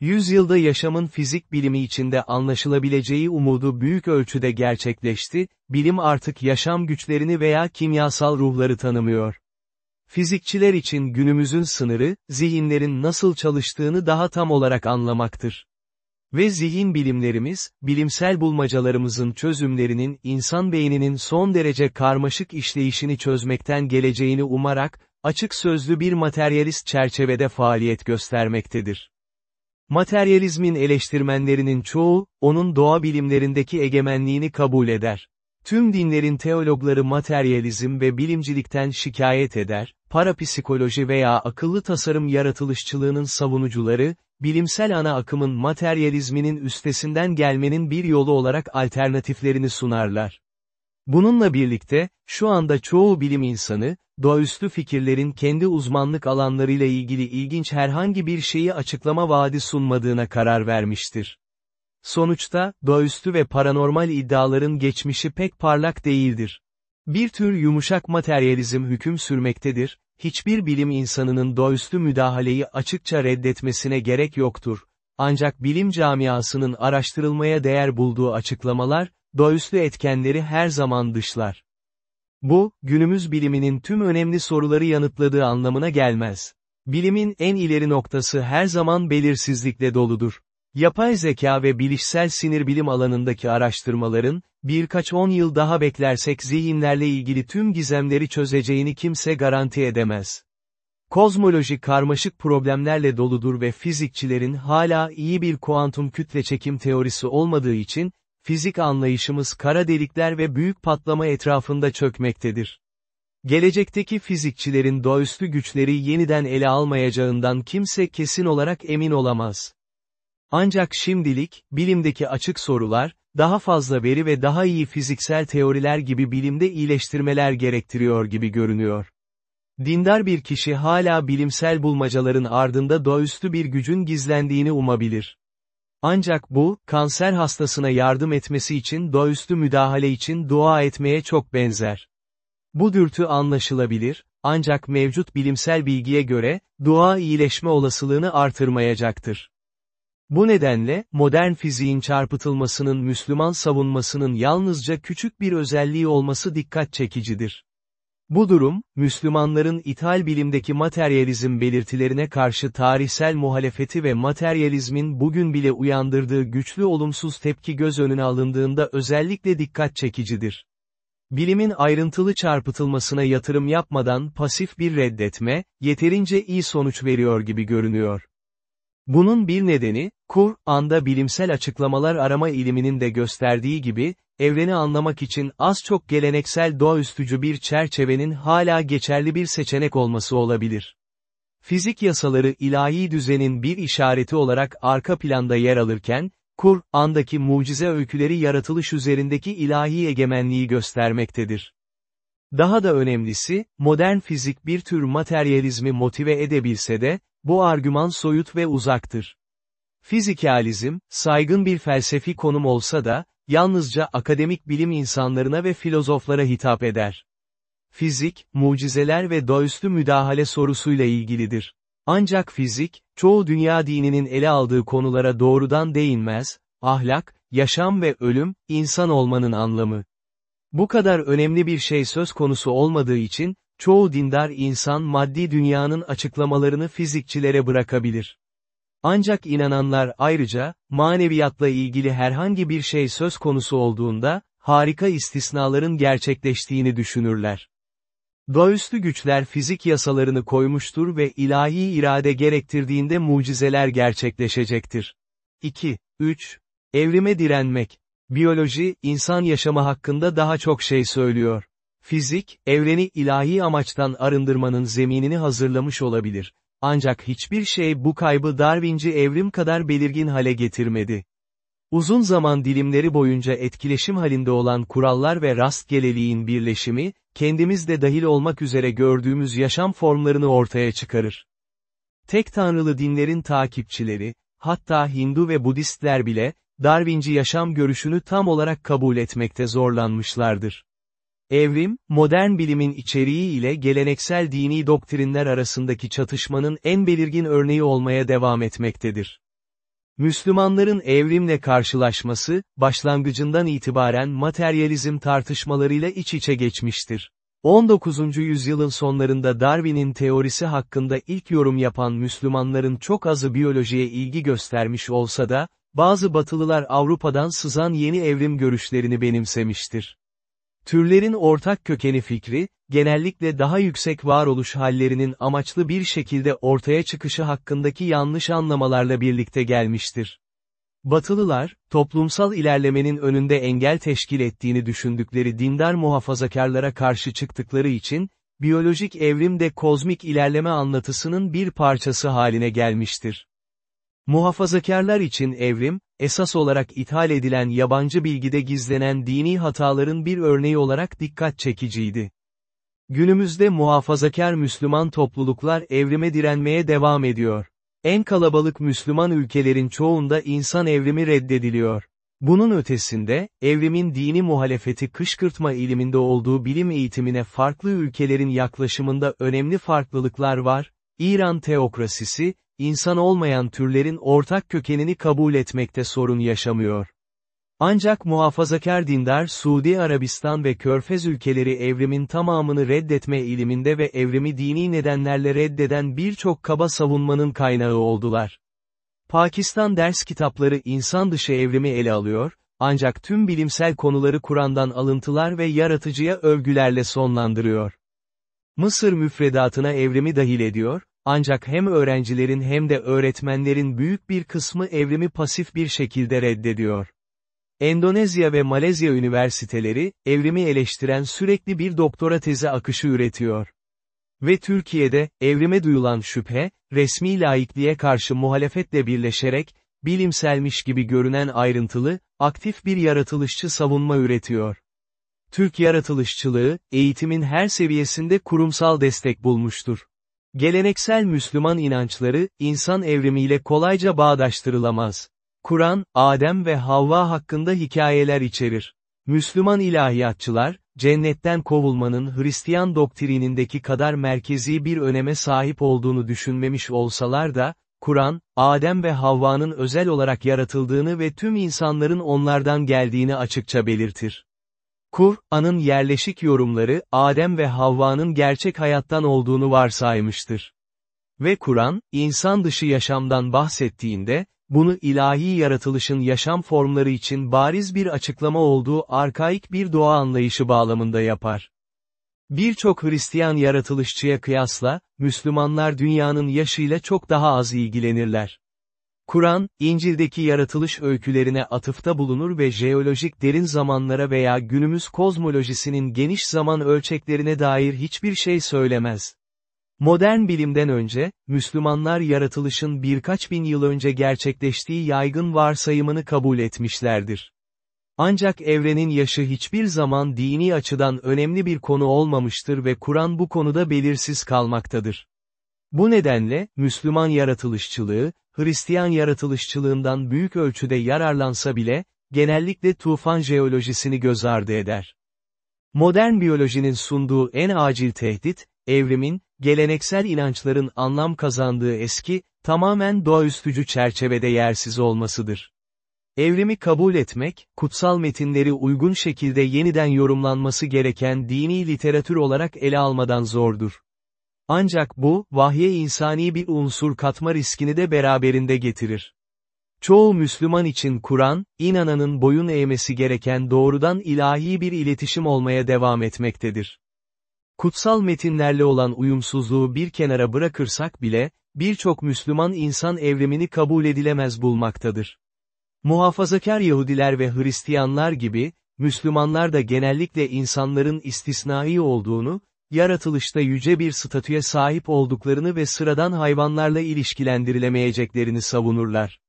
Yüzyılda yaşamın fizik bilimi içinde anlaşılabileceği umudu büyük ölçüde gerçekleşti, bilim artık yaşam güçlerini veya kimyasal ruhları tanımıyor. Fizikçiler için günümüzün sınırı, zihinlerin nasıl çalıştığını daha tam olarak anlamaktır. Ve zihin bilimlerimiz, bilimsel bulmacalarımızın çözümlerinin insan beyninin son derece karmaşık işleyişini çözmekten geleceğini umarak, açık sözlü bir materyalist çerçevede faaliyet göstermektedir. Materyalizmin eleştirmenlerinin çoğu, onun doğa bilimlerindeki egemenliğini kabul eder. Tüm dinlerin teologları materyalizm ve bilimcilikten şikayet eder, parapsikoloji veya akıllı tasarım yaratılışçılığının savunucuları, bilimsel ana akımın materyalizminin üstesinden gelmenin bir yolu olarak alternatiflerini sunarlar. Bununla birlikte, şu anda çoğu bilim insanı, doğaüstü fikirlerin kendi uzmanlık alanlarıyla ilgili ilginç herhangi bir şeyi açıklama vaadi sunmadığına karar vermiştir. Sonuçta, doğaüstü ve paranormal iddiaların geçmişi pek parlak değildir. Bir tür yumuşak materyalizm hüküm sürmektedir, hiçbir bilim insanının doğaüstü müdahaleyi açıkça reddetmesine gerek yoktur. Ancak bilim camiasının araştırılmaya değer bulduğu açıklamalar, doğaüstü etkenleri her zaman dışlar. Bu, günümüz biliminin tüm önemli soruları yanıtladığı anlamına gelmez. Bilimin en ileri noktası her zaman belirsizlikle doludur. Yapay zeka ve bilişsel sinir bilim alanındaki araştırmaların, birkaç on yıl daha beklersek zihinlerle ilgili tüm gizemleri çözeceğini kimse garanti edemez. Kozmoloji karmaşık problemlerle doludur ve fizikçilerin hala iyi bir kuantum kütle çekim teorisi olmadığı için, fizik anlayışımız kara delikler ve büyük patlama etrafında çökmektedir. Gelecekteki fizikçilerin doğaüstü güçleri yeniden ele almayacağından kimse kesin olarak emin olamaz. Ancak şimdilik, bilimdeki açık sorular, daha fazla veri ve daha iyi fiziksel teoriler gibi bilimde iyileştirmeler gerektiriyor gibi görünüyor. Dindar bir kişi hala bilimsel bulmacaların ardında doğaüstü bir gücün gizlendiğini umabilir. Ancak bu, kanser hastasına yardım etmesi için doğaüstü müdahale için dua etmeye çok benzer. Bu dürtü anlaşılabilir, ancak mevcut bilimsel bilgiye göre, dua iyileşme olasılığını artırmayacaktır. Bu nedenle, modern fiziğin çarpıtılmasının Müslüman savunmasının yalnızca küçük bir özelliği olması dikkat çekicidir. Bu durum, Müslümanların ithal bilimdeki materyalizm belirtilerine karşı tarihsel muhalefeti ve materyalizmin bugün bile uyandırdığı güçlü olumsuz tepki göz önüne alındığında özellikle dikkat çekicidir. Bilimin ayrıntılı çarpıtılmasına yatırım yapmadan pasif bir reddetme, yeterince iyi sonuç veriyor gibi görünüyor. Bunun bir nedeni, Kur'an'da bilimsel açıklamalar arama iliminin de gösterdiği gibi, evreni anlamak için az çok geleneksel doğaüstücü bir çerçevenin hala geçerli bir seçenek olması olabilir. Fizik yasaları ilahi düzenin bir işareti olarak arka planda yer alırken, Kur'an'daki mucize öyküleri yaratılış üzerindeki ilahi egemenliği göstermektedir. Daha da önemlisi, modern fizik bir tür materyalizmi motive edebilse de, bu argüman soyut ve uzaktır. Fizikalizm, saygın bir felsefi konum olsa da, yalnızca akademik bilim insanlarına ve filozoflara hitap eder. Fizik, mucizeler ve doğaüstü müdahale sorusuyla ilgilidir. Ancak fizik, çoğu dünya dininin ele aldığı konulara doğrudan değinmez, ahlak, yaşam ve ölüm, insan olmanın anlamı. Bu kadar önemli bir şey söz konusu olmadığı için, çoğu dindar insan maddi dünyanın açıklamalarını fizikçilere bırakabilir. Ancak inananlar ayrıca, maneviyatla ilgili herhangi bir şey söz konusu olduğunda, harika istisnaların gerçekleştiğini düşünürler. Doğaüstü güçler fizik yasalarını koymuştur ve ilahi irade gerektirdiğinde mucizeler gerçekleşecektir. 2. 3. Evrime direnmek. Biyoloji, insan yaşamı hakkında daha çok şey söylüyor. Fizik, evreni ilahi amaçtan arındırmanın zeminini hazırlamış olabilir. Ancak hiçbir şey bu kaybı Darwinci evrim kadar belirgin hale getirmedi. Uzun zaman dilimleri boyunca etkileşim halinde olan kurallar ve rastgeleliğin birleşimi, kendimiz de dahil olmak üzere gördüğümüz yaşam formlarını ortaya çıkarır. Tek tanrılı dinlerin takipçileri, hatta Hindu ve Budistler bile, Darwinci yaşam görüşünü tam olarak kabul etmekte zorlanmışlardır. Evrim, modern bilimin içeriği ile geleneksel dini doktrinler arasındaki çatışmanın en belirgin örneği olmaya devam etmektedir. Müslümanların evrimle karşılaşması, başlangıcından itibaren materyalizm tartışmalarıyla iç içe geçmiştir. 19. yüzyılın sonlarında Darwin'in teorisi hakkında ilk yorum yapan Müslümanların çok azı biyolojiye ilgi göstermiş olsa da, bazı batılılar Avrupa'dan sızan yeni evrim görüşlerini benimsemiştir. Türlerin ortak kökeni fikri, genellikle daha yüksek varoluş hallerinin amaçlı bir şekilde ortaya çıkışı hakkındaki yanlış anlamalarla birlikte gelmiştir. Batılılar, toplumsal ilerlemenin önünde engel teşkil ettiğini düşündükleri dindar muhafazakarlara karşı çıktıkları için, biyolojik evrim de kozmik ilerleme anlatısının bir parçası haline gelmiştir. Muhafazakarlar için evrim, esas olarak ithal edilen yabancı bilgide gizlenen dini hataların bir örneği olarak dikkat çekiciydi. Günümüzde muhafazakar Müslüman topluluklar evrime direnmeye devam ediyor. En kalabalık Müslüman ülkelerin çoğunda insan evrimi reddediliyor. Bunun ötesinde, evrimin dini muhalefeti kışkırtma iliminde olduğu bilim eğitimine farklı ülkelerin yaklaşımında önemli farklılıklar var, İran teokrasisi, insan olmayan türlerin ortak kökenini kabul etmekte sorun yaşamıyor. Ancak muhafazakar dindar Suudi Arabistan ve Körfez ülkeleri evrimin tamamını reddetme iliminde ve evrimi dini nedenlerle reddeden birçok kaba savunmanın kaynağı oldular. Pakistan ders kitapları insan dışı evrimi ele alıyor, ancak tüm bilimsel konuları Kur'an'dan alıntılar ve yaratıcıya övgülerle sonlandırıyor. Mısır müfredatına evrimi dahil ediyor, ancak hem öğrencilerin hem de öğretmenlerin büyük bir kısmı evrimi pasif bir şekilde reddediyor. Endonezya ve Malezya üniversiteleri, evrimi eleştiren sürekli bir doktora tezi akışı üretiyor. Ve Türkiye'de, evrime duyulan şüphe, resmi laikliğe karşı muhalefetle birleşerek, bilimselmiş gibi görünen ayrıntılı, aktif bir yaratılışçı savunma üretiyor. Türk yaratılışçılığı, eğitimin her seviyesinde kurumsal destek bulmuştur. Geleneksel Müslüman inançları, insan evrimiyle kolayca bağdaştırılamaz. Kur'an, Adem ve Havva hakkında hikayeler içerir. Müslüman ilahiyatçılar, cennetten kovulmanın Hristiyan doktrinindeki kadar merkezi bir öneme sahip olduğunu düşünmemiş olsalar da, Kur'an, Adem ve Havva'nın özel olarak yaratıldığını ve tüm insanların onlardan geldiğini açıkça belirtir. Kur'an'ın yerleşik yorumları, Adem ve Havva'nın gerçek hayattan olduğunu varsaymıştır. Ve Kur'an, insan dışı yaşamdan bahsettiğinde, bunu ilahi yaratılışın yaşam formları için bariz bir açıklama olduğu arkaik bir doğa anlayışı bağlamında yapar. Birçok Hristiyan yaratılışçıya kıyasla, Müslümanlar dünyanın yaşıyla çok daha az ilgilenirler. Kur'an, İncil'deki yaratılış öykülerine atıfta bulunur ve jeolojik derin zamanlara veya günümüz kozmolojisinin geniş zaman ölçeklerine dair hiçbir şey söylemez. Modern bilimden önce, Müslümanlar yaratılışın birkaç bin yıl önce gerçekleştiği yaygın varsayımını kabul etmişlerdir. Ancak evrenin yaşı hiçbir zaman dini açıdan önemli bir konu olmamıştır ve Kur'an bu konuda belirsiz kalmaktadır. Bu nedenle, Müslüman yaratılışçılığı, Hristiyan yaratılışçılığından büyük ölçüde yararlansa bile, genellikle tufan jeolojisini göz ardı eder. Modern biyolojinin sunduğu en acil tehdit, evrimin, geleneksel inançların anlam kazandığı eski, tamamen doğaüstücü çerçevede yersiz olmasıdır. Evrimi kabul etmek, kutsal metinleri uygun şekilde yeniden yorumlanması gereken dini literatür olarak ele almadan zordur. Ancak bu, vahye insani bir unsur katma riskini de beraberinde getirir. Çoğu Müslüman için Kur'an, inananın boyun eğmesi gereken doğrudan ilahi bir iletişim olmaya devam etmektedir. Kutsal metinlerle olan uyumsuzluğu bir kenara bırakırsak bile, birçok Müslüman insan evrimini kabul edilemez bulmaktadır. Muhafazakar Yahudiler ve Hristiyanlar gibi, Müslümanlar da genellikle insanların istisnai olduğunu, yaratılışta yüce bir statüye sahip olduklarını ve sıradan hayvanlarla ilişkilendirilemeyeceklerini savunurlar.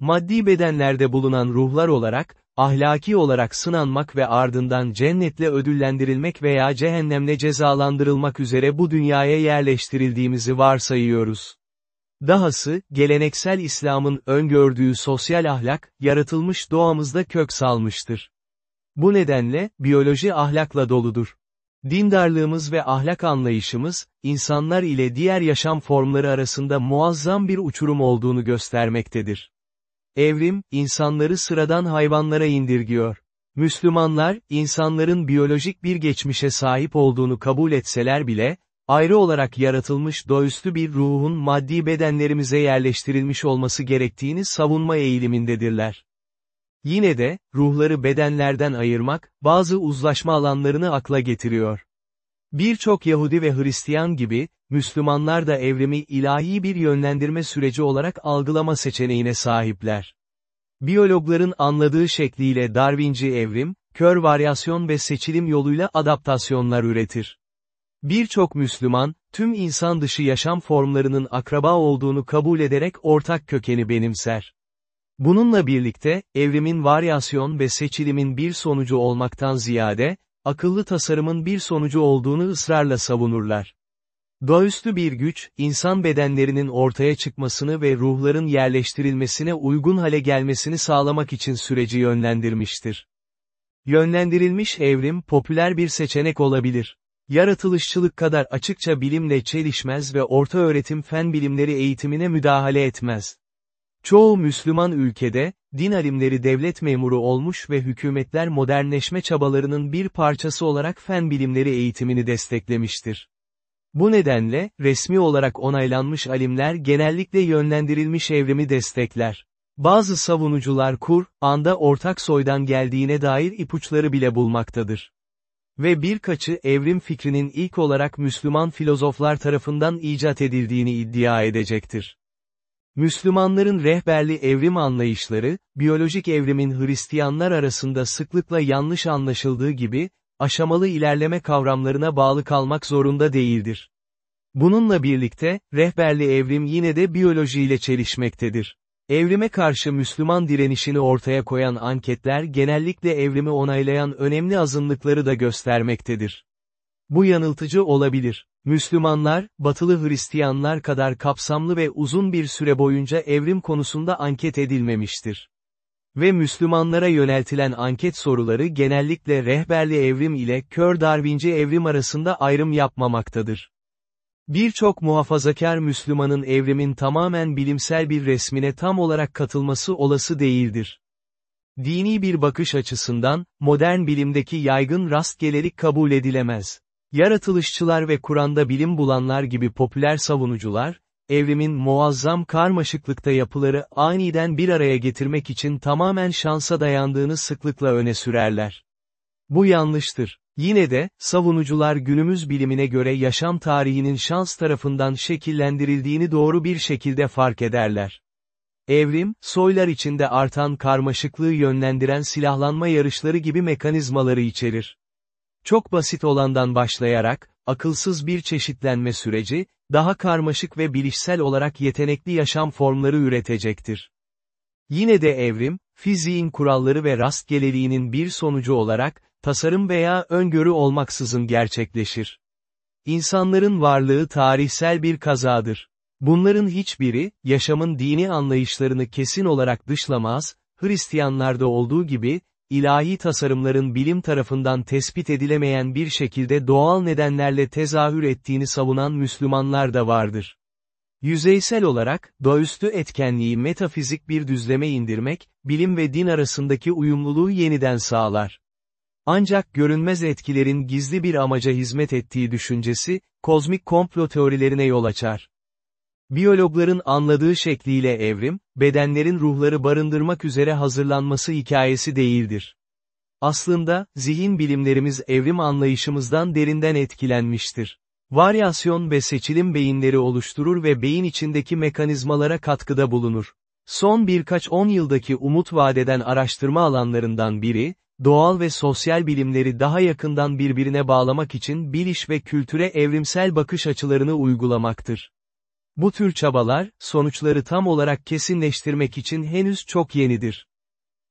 Maddi bedenlerde bulunan ruhlar olarak, ahlaki olarak sınanmak ve ardından cennetle ödüllendirilmek veya cehennemle cezalandırılmak üzere bu dünyaya yerleştirildiğimizi varsayıyoruz. Dahası, geleneksel İslam'ın öngördüğü sosyal ahlak, yaratılmış doğamızda kök salmıştır. Bu nedenle, biyoloji ahlakla doludur. Dindarlığımız ve ahlak anlayışımız, insanlar ile diğer yaşam formları arasında muazzam bir uçurum olduğunu göstermektedir. Evrim, insanları sıradan hayvanlara indirgiyor. Müslümanlar, insanların biyolojik bir geçmişe sahip olduğunu kabul etseler bile, ayrı olarak yaratılmış doğüstü bir ruhun maddi bedenlerimize yerleştirilmiş olması gerektiğini savunma eğilimindedirler. Yine de, ruhları bedenlerden ayırmak, bazı uzlaşma alanlarını akla getiriyor. Birçok Yahudi ve Hristiyan gibi, Müslümanlar da evrimi ilahi bir yönlendirme süreci olarak algılama seçeneğine sahipler. Biyologların anladığı şekliyle Darwinci evrim, kör varyasyon ve seçilim yoluyla adaptasyonlar üretir. Birçok Müslüman, tüm insan dışı yaşam formlarının akraba olduğunu kabul ederek ortak kökeni benimser. Bununla birlikte, evrimin varyasyon ve seçilimin bir sonucu olmaktan ziyade, akıllı tasarımın bir sonucu olduğunu ısrarla savunurlar. Doğaüstü bir güç, insan bedenlerinin ortaya çıkmasını ve ruhların yerleştirilmesine uygun hale gelmesini sağlamak için süreci yönlendirmiştir. Yönlendirilmiş evrim popüler bir seçenek olabilir. Yaratılışçılık kadar açıkça bilimle çelişmez ve orta öğretim fen bilimleri eğitimine müdahale etmez. Çoğu Müslüman ülkede, din alimleri devlet memuru olmuş ve hükümetler modernleşme çabalarının bir parçası olarak fen bilimleri eğitimini desteklemiştir. Bu nedenle, resmi olarak onaylanmış alimler genellikle yönlendirilmiş evrimi destekler. Bazı savunucular kur, anda ortak soydan geldiğine dair ipuçları bile bulmaktadır. Ve birkaçı evrim fikrinin ilk olarak Müslüman filozoflar tarafından icat edildiğini iddia edecektir. Müslümanların rehberli evrim anlayışları, biyolojik evrimin Hristiyanlar arasında sıklıkla yanlış anlaşıldığı gibi, aşamalı ilerleme kavramlarına bağlı kalmak zorunda değildir. Bununla birlikte, rehberli evrim yine de biyolojiyle çelişmektedir. Evrime karşı Müslüman direnişini ortaya koyan anketler genellikle evrimi onaylayan önemli azınlıkları da göstermektedir. Bu yanıltıcı olabilir. Müslümanlar, batılı Hristiyanlar kadar kapsamlı ve uzun bir süre boyunca evrim konusunda anket edilmemiştir. Ve Müslümanlara yöneltilen anket soruları genellikle rehberli evrim ile kör Darwinci evrim arasında ayrım yapmamaktadır. Birçok muhafazakar Müslümanın evrimin tamamen bilimsel bir resmine tam olarak katılması olası değildir. Dini bir bakış açısından, modern bilimdeki yaygın rastgelelik kabul edilemez. Yaratılışçılar ve Kur'an'da bilim bulanlar gibi popüler savunucular, evrimin muazzam karmaşıklıkta yapıları aniden bir araya getirmek için tamamen şansa dayandığını sıklıkla öne sürerler. Bu yanlıştır. Yine de, savunucular günümüz bilimine göre yaşam tarihinin şans tarafından şekillendirildiğini doğru bir şekilde fark ederler. Evrim, soylar içinde artan karmaşıklığı yönlendiren silahlanma yarışları gibi mekanizmaları içerir. Çok basit olandan başlayarak, akılsız bir çeşitlenme süreci, daha karmaşık ve bilişsel olarak yetenekli yaşam formları üretecektir. Yine de evrim, fiziğin kuralları ve rastgeleliğinin bir sonucu olarak, tasarım veya öngörü olmaksızın gerçekleşir. İnsanların varlığı tarihsel bir kazadır. Bunların hiçbiri, yaşamın dini anlayışlarını kesin olarak dışlamaz, Hristiyanlarda olduğu gibi, ilahi tasarımların bilim tarafından tespit edilemeyen bir şekilde doğal nedenlerle tezahür ettiğini savunan Müslümanlar da vardır. Yüzeysel olarak, doğaüstü etkenliği metafizik bir düzleme indirmek, bilim ve din arasındaki uyumluluğu yeniden sağlar. Ancak görünmez etkilerin gizli bir amaca hizmet ettiği düşüncesi, kozmik komplo teorilerine yol açar. Biyologların anladığı şekliyle evrim, bedenlerin ruhları barındırmak üzere hazırlanması hikayesi değildir. Aslında, zihin bilimlerimiz evrim anlayışımızdan derinden etkilenmiştir. Varyasyon ve seçilim beyinleri oluşturur ve beyin içindeki mekanizmalara katkıda bulunur. Son birkaç on yıldaki umut vadeden araştırma alanlarından biri, doğal ve sosyal bilimleri daha yakından birbirine bağlamak için biliş ve kültüre evrimsel bakış açılarını uygulamaktır. Bu tür çabalar, sonuçları tam olarak kesinleştirmek için henüz çok yenidir.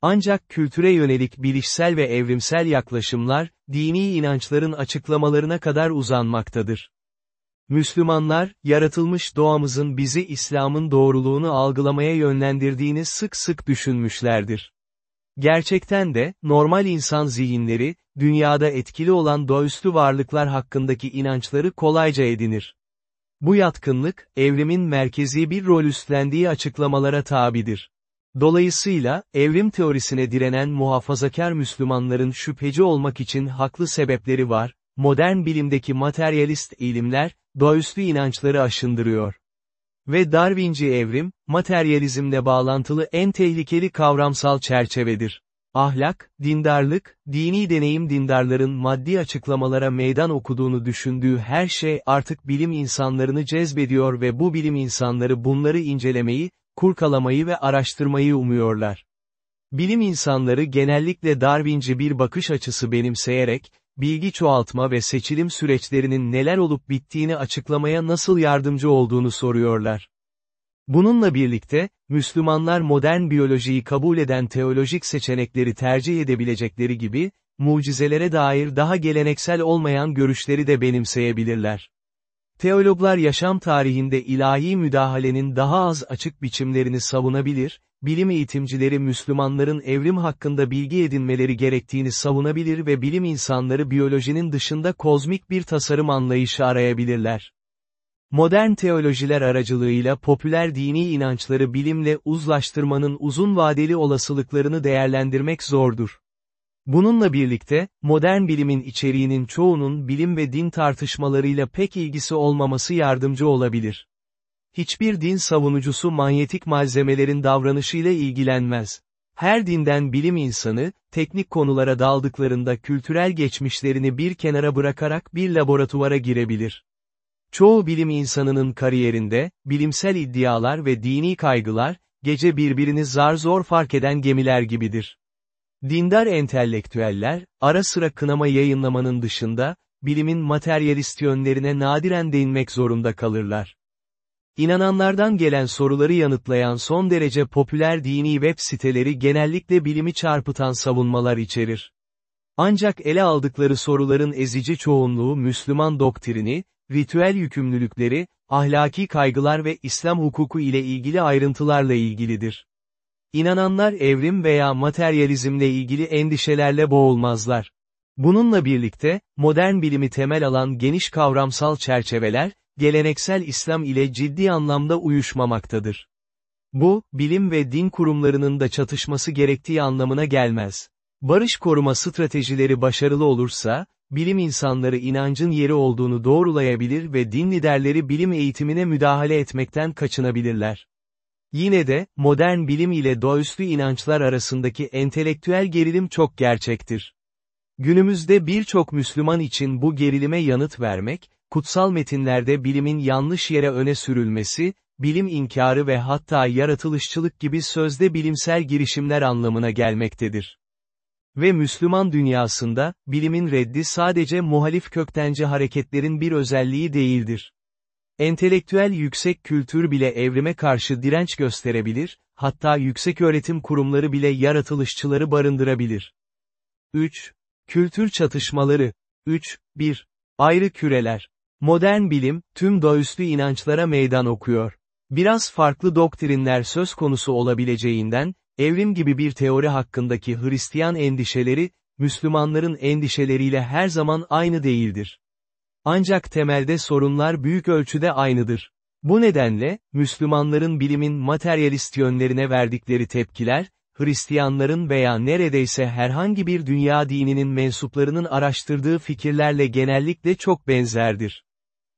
Ancak kültüre yönelik bilişsel ve evrimsel yaklaşımlar, dini inançların açıklamalarına kadar uzanmaktadır. Müslümanlar, yaratılmış doğamızın bizi İslam'ın doğruluğunu algılamaya yönlendirdiğini sık sık düşünmüşlerdir. Gerçekten de, normal insan zihinleri, dünyada etkili olan doğaüstü varlıklar hakkındaki inançları kolayca edinir. Bu yatkınlık, evrimin merkezi bir rol üstlendiği açıklamalara tabidir. Dolayısıyla, evrim teorisine direnen muhafazakar Müslümanların şüpheci olmak için haklı sebepleri var, modern bilimdeki materyalist ilimler, doğaüstü inançları aşındırıyor. Ve Darwinci evrim, materyalizmle bağlantılı en tehlikeli kavramsal çerçevedir. Ahlak, dindarlık, dini deneyim dindarların maddi açıklamalara meydan okuduğunu düşündüğü her şey artık bilim insanlarını cezbediyor ve bu bilim insanları bunları incelemeyi, kurkalamayı ve araştırmayı umuyorlar. Bilim insanları genellikle Darwinci bir bakış açısı benimseyerek, bilgi çoğaltma ve seçilim süreçlerinin neler olup bittiğini açıklamaya nasıl yardımcı olduğunu soruyorlar. Bununla birlikte, Müslümanlar modern biyolojiyi kabul eden teolojik seçenekleri tercih edebilecekleri gibi, mucizelere dair daha geleneksel olmayan görüşleri de benimseyebilirler. Teologlar yaşam tarihinde ilahi müdahalenin daha az açık biçimlerini savunabilir, bilim eğitimcileri Müslümanların evrim hakkında bilgi edinmeleri gerektiğini savunabilir ve bilim insanları biyolojinin dışında kozmik bir tasarım anlayışı arayabilirler. Modern teolojiler aracılığıyla popüler dini inançları bilimle uzlaştırmanın uzun vadeli olasılıklarını değerlendirmek zordur. Bununla birlikte, modern bilimin içeriğinin çoğunun bilim ve din tartışmalarıyla pek ilgisi olmaması yardımcı olabilir. Hiçbir din savunucusu manyetik malzemelerin davranışıyla ilgilenmez. Her dinden bilim insanı, teknik konulara daldıklarında kültürel geçmişlerini bir kenara bırakarak bir laboratuvara girebilir. Çoğu bilim insanının kariyerinde, bilimsel iddialar ve dini kaygılar, gece birbirini zar zor fark eden gemiler gibidir. Dindar entelektüeller, ara sıra kınama yayınlamanın dışında, bilimin materyalist yönlerine nadiren değinmek zorunda kalırlar. İnananlardan gelen soruları yanıtlayan son derece popüler dini web siteleri genellikle bilimi çarpıtan savunmalar içerir. Ancak ele aldıkları soruların ezici çoğunluğu Müslüman doktrini, ritüel yükümlülükleri, ahlaki kaygılar ve İslam hukuku ile ilgili ayrıntılarla ilgilidir. İnananlar evrim veya materyalizmle ilgili endişelerle boğulmazlar. Bununla birlikte, modern bilimi temel alan geniş kavramsal çerçeveler, geleneksel İslam ile ciddi anlamda uyuşmamaktadır. Bu, bilim ve din kurumlarının da çatışması gerektiği anlamına gelmez. Barış koruma stratejileri başarılı olursa, bilim insanları inancın yeri olduğunu doğrulayabilir ve din liderleri bilim eğitimine müdahale etmekten kaçınabilirler. Yine de, modern bilim ile doğaüstü inançlar arasındaki entelektüel gerilim çok gerçektir. Günümüzde birçok Müslüman için bu gerilime yanıt vermek, kutsal metinlerde bilimin yanlış yere öne sürülmesi, bilim inkarı ve hatta yaratılışçılık gibi sözde bilimsel girişimler anlamına gelmektedir. Ve Müslüman dünyasında, bilimin reddi sadece muhalif köktenci hareketlerin bir özelliği değildir. Entelektüel yüksek kültür bile evrime karşı direnç gösterebilir, hatta yüksek öğretim kurumları bile yaratılışçıları barındırabilir. 3. Kültür çatışmaları. 3. 1. Ayrı küreler. Modern bilim, tüm doğüstü inançlara meydan okuyor. Biraz farklı doktrinler söz konusu olabileceğinden, evrim gibi bir teori hakkındaki Hristiyan endişeleri, Müslümanların endişeleriyle her zaman aynı değildir. Ancak temelde sorunlar büyük ölçüde aynıdır. Bu nedenle, Müslümanların bilimin materyalist yönlerine verdikleri tepkiler, Hristiyanların veya neredeyse herhangi bir dünya dininin mensuplarının araştırdığı fikirlerle genellikle çok benzerdir.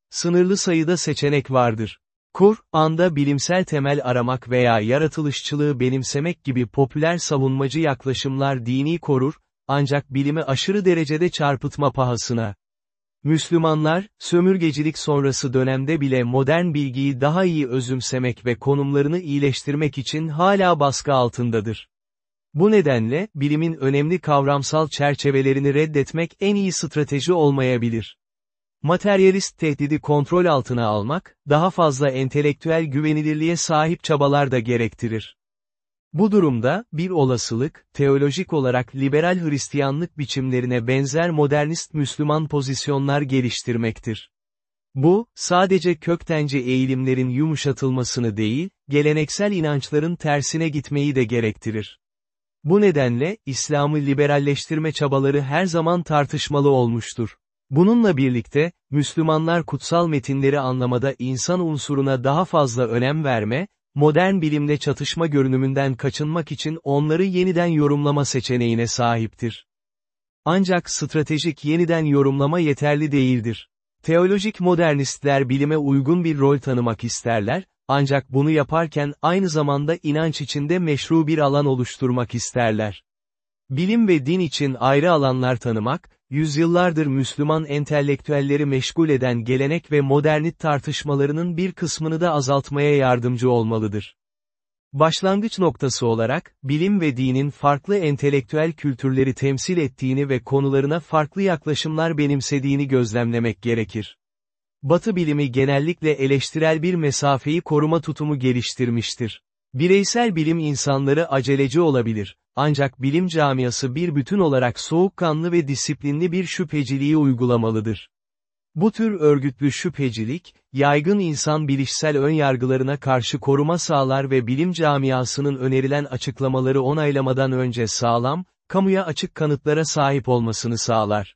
Sınırlı sayıda seçenek vardır. Kur, anda bilimsel temel aramak veya yaratılışçılığı benimsemek gibi popüler savunmacı yaklaşımlar dini korur, ancak bilimi aşırı derecede çarpıtma pahasına. Müslümanlar, sömürgecilik sonrası dönemde bile modern bilgiyi daha iyi özümsemek ve konumlarını iyileştirmek için hala baskı altındadır. Bu nedenle, bilimin önemli kavramsal çerçevelerini reddetmek en iyi strateji olmayabilir. Materyalist tehdidi kontrol altına almak, daha fazla entelektüel güvenilirliğe sahip çabalar da gerektirir. Bu durumda, bir olasılık, teolojik olarak liberal Hristiyanlık biçimlerine benzer modernist Müslüman pozisyonlar geliştirmektir. Bu, sadece köktenci eğilimlerin yumuşatılmasını değil, geleneksel inançların tersine gitmeyi de gerektirir. Bu nedenle, İslam'ı liberalleştirme çabaları her zaman tartışmalı olmuştur. Bununla birlikte, Müslümanlar kutsal metinleri anlamada insan unsuruna daha fazla önem verme, modern bilimle çatışma görünümünden kaçınmak için onları yeniden yorumlama seçeneğine sahiptir. Ancak stratejik yeniden yorumlama yeterli değildir. Teolojik modernistler bilime uygun bir rol tanımak isterler, ancak bunu yaparken aynı zamanda inanç içinde meşru bir alan oluşturmak isterler. Bilim ve din için ayrı alanlar tanımak, yüzyıllardır Müslüman entelektüelleri meşgul eden gelenek ve modernit tartışmalarının bir kısmını da azaltmaya yardımcı olmalıdır. Başlangıç noktası olarak, bilim ve dinin farklı entelektüel kültürleri temsil ettiğini ve konularına farklı yaklaşımlar benimsediğini gözlemlemek gerekir. Batı bilimi genellikle eleştirel bir mesafeyi koruma tutumu geliştirmiştir. Bireysel bilim insanları aceleci olabilir, ancak bilim camiası bir bütün olarak soğukkanlı ve disiplinli bir şüpheciliği uygulamalıdır. Bu tür örgütlü şüphecilik, yaygın insan bilişsel önyargılarına karşı koruma sağlar ve bilim camiasının önerilen açıklamaları onaylamadan önce sağlam, kamuya açık kanıtlara sahip olmasını sağlar.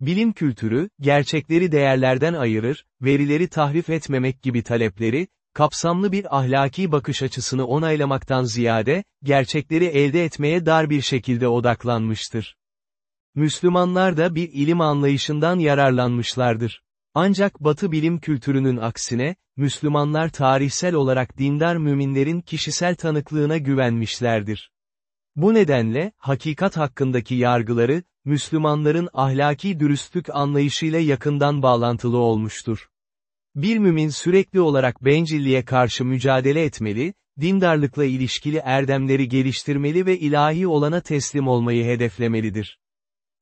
Bilim kültürü, gerçekleri değerlerden ayırır, verileri tahrif etmemek gibi talepleri, kapsamlı bir ahlaki bakış açısını onaylamaktan ziyade, gerçekleri elde etmeye dar bir şekilde odaklanmıştır. Müslümanlar da bir ilim anlayışından yararlanmışlardır. Ancak Batı bilim kültürünün aksine, Müslümanlar tarihsel olarak dindar müminlerin kişisel tanıklığına güvenmişlerdir. Bu nedenle, hakikat hakkındaki yargıları, Müslümanların ahlaki dürüstlük anlayışıyla yakından bağlantılı olmuştur. Bir mümin sürekli olarak bencilliğe karşı mücadele etmeli, dindarlıkla ilişkili erdemleri geliştirmeli ve ilahi olana teslim olmayı hedeflemelidir.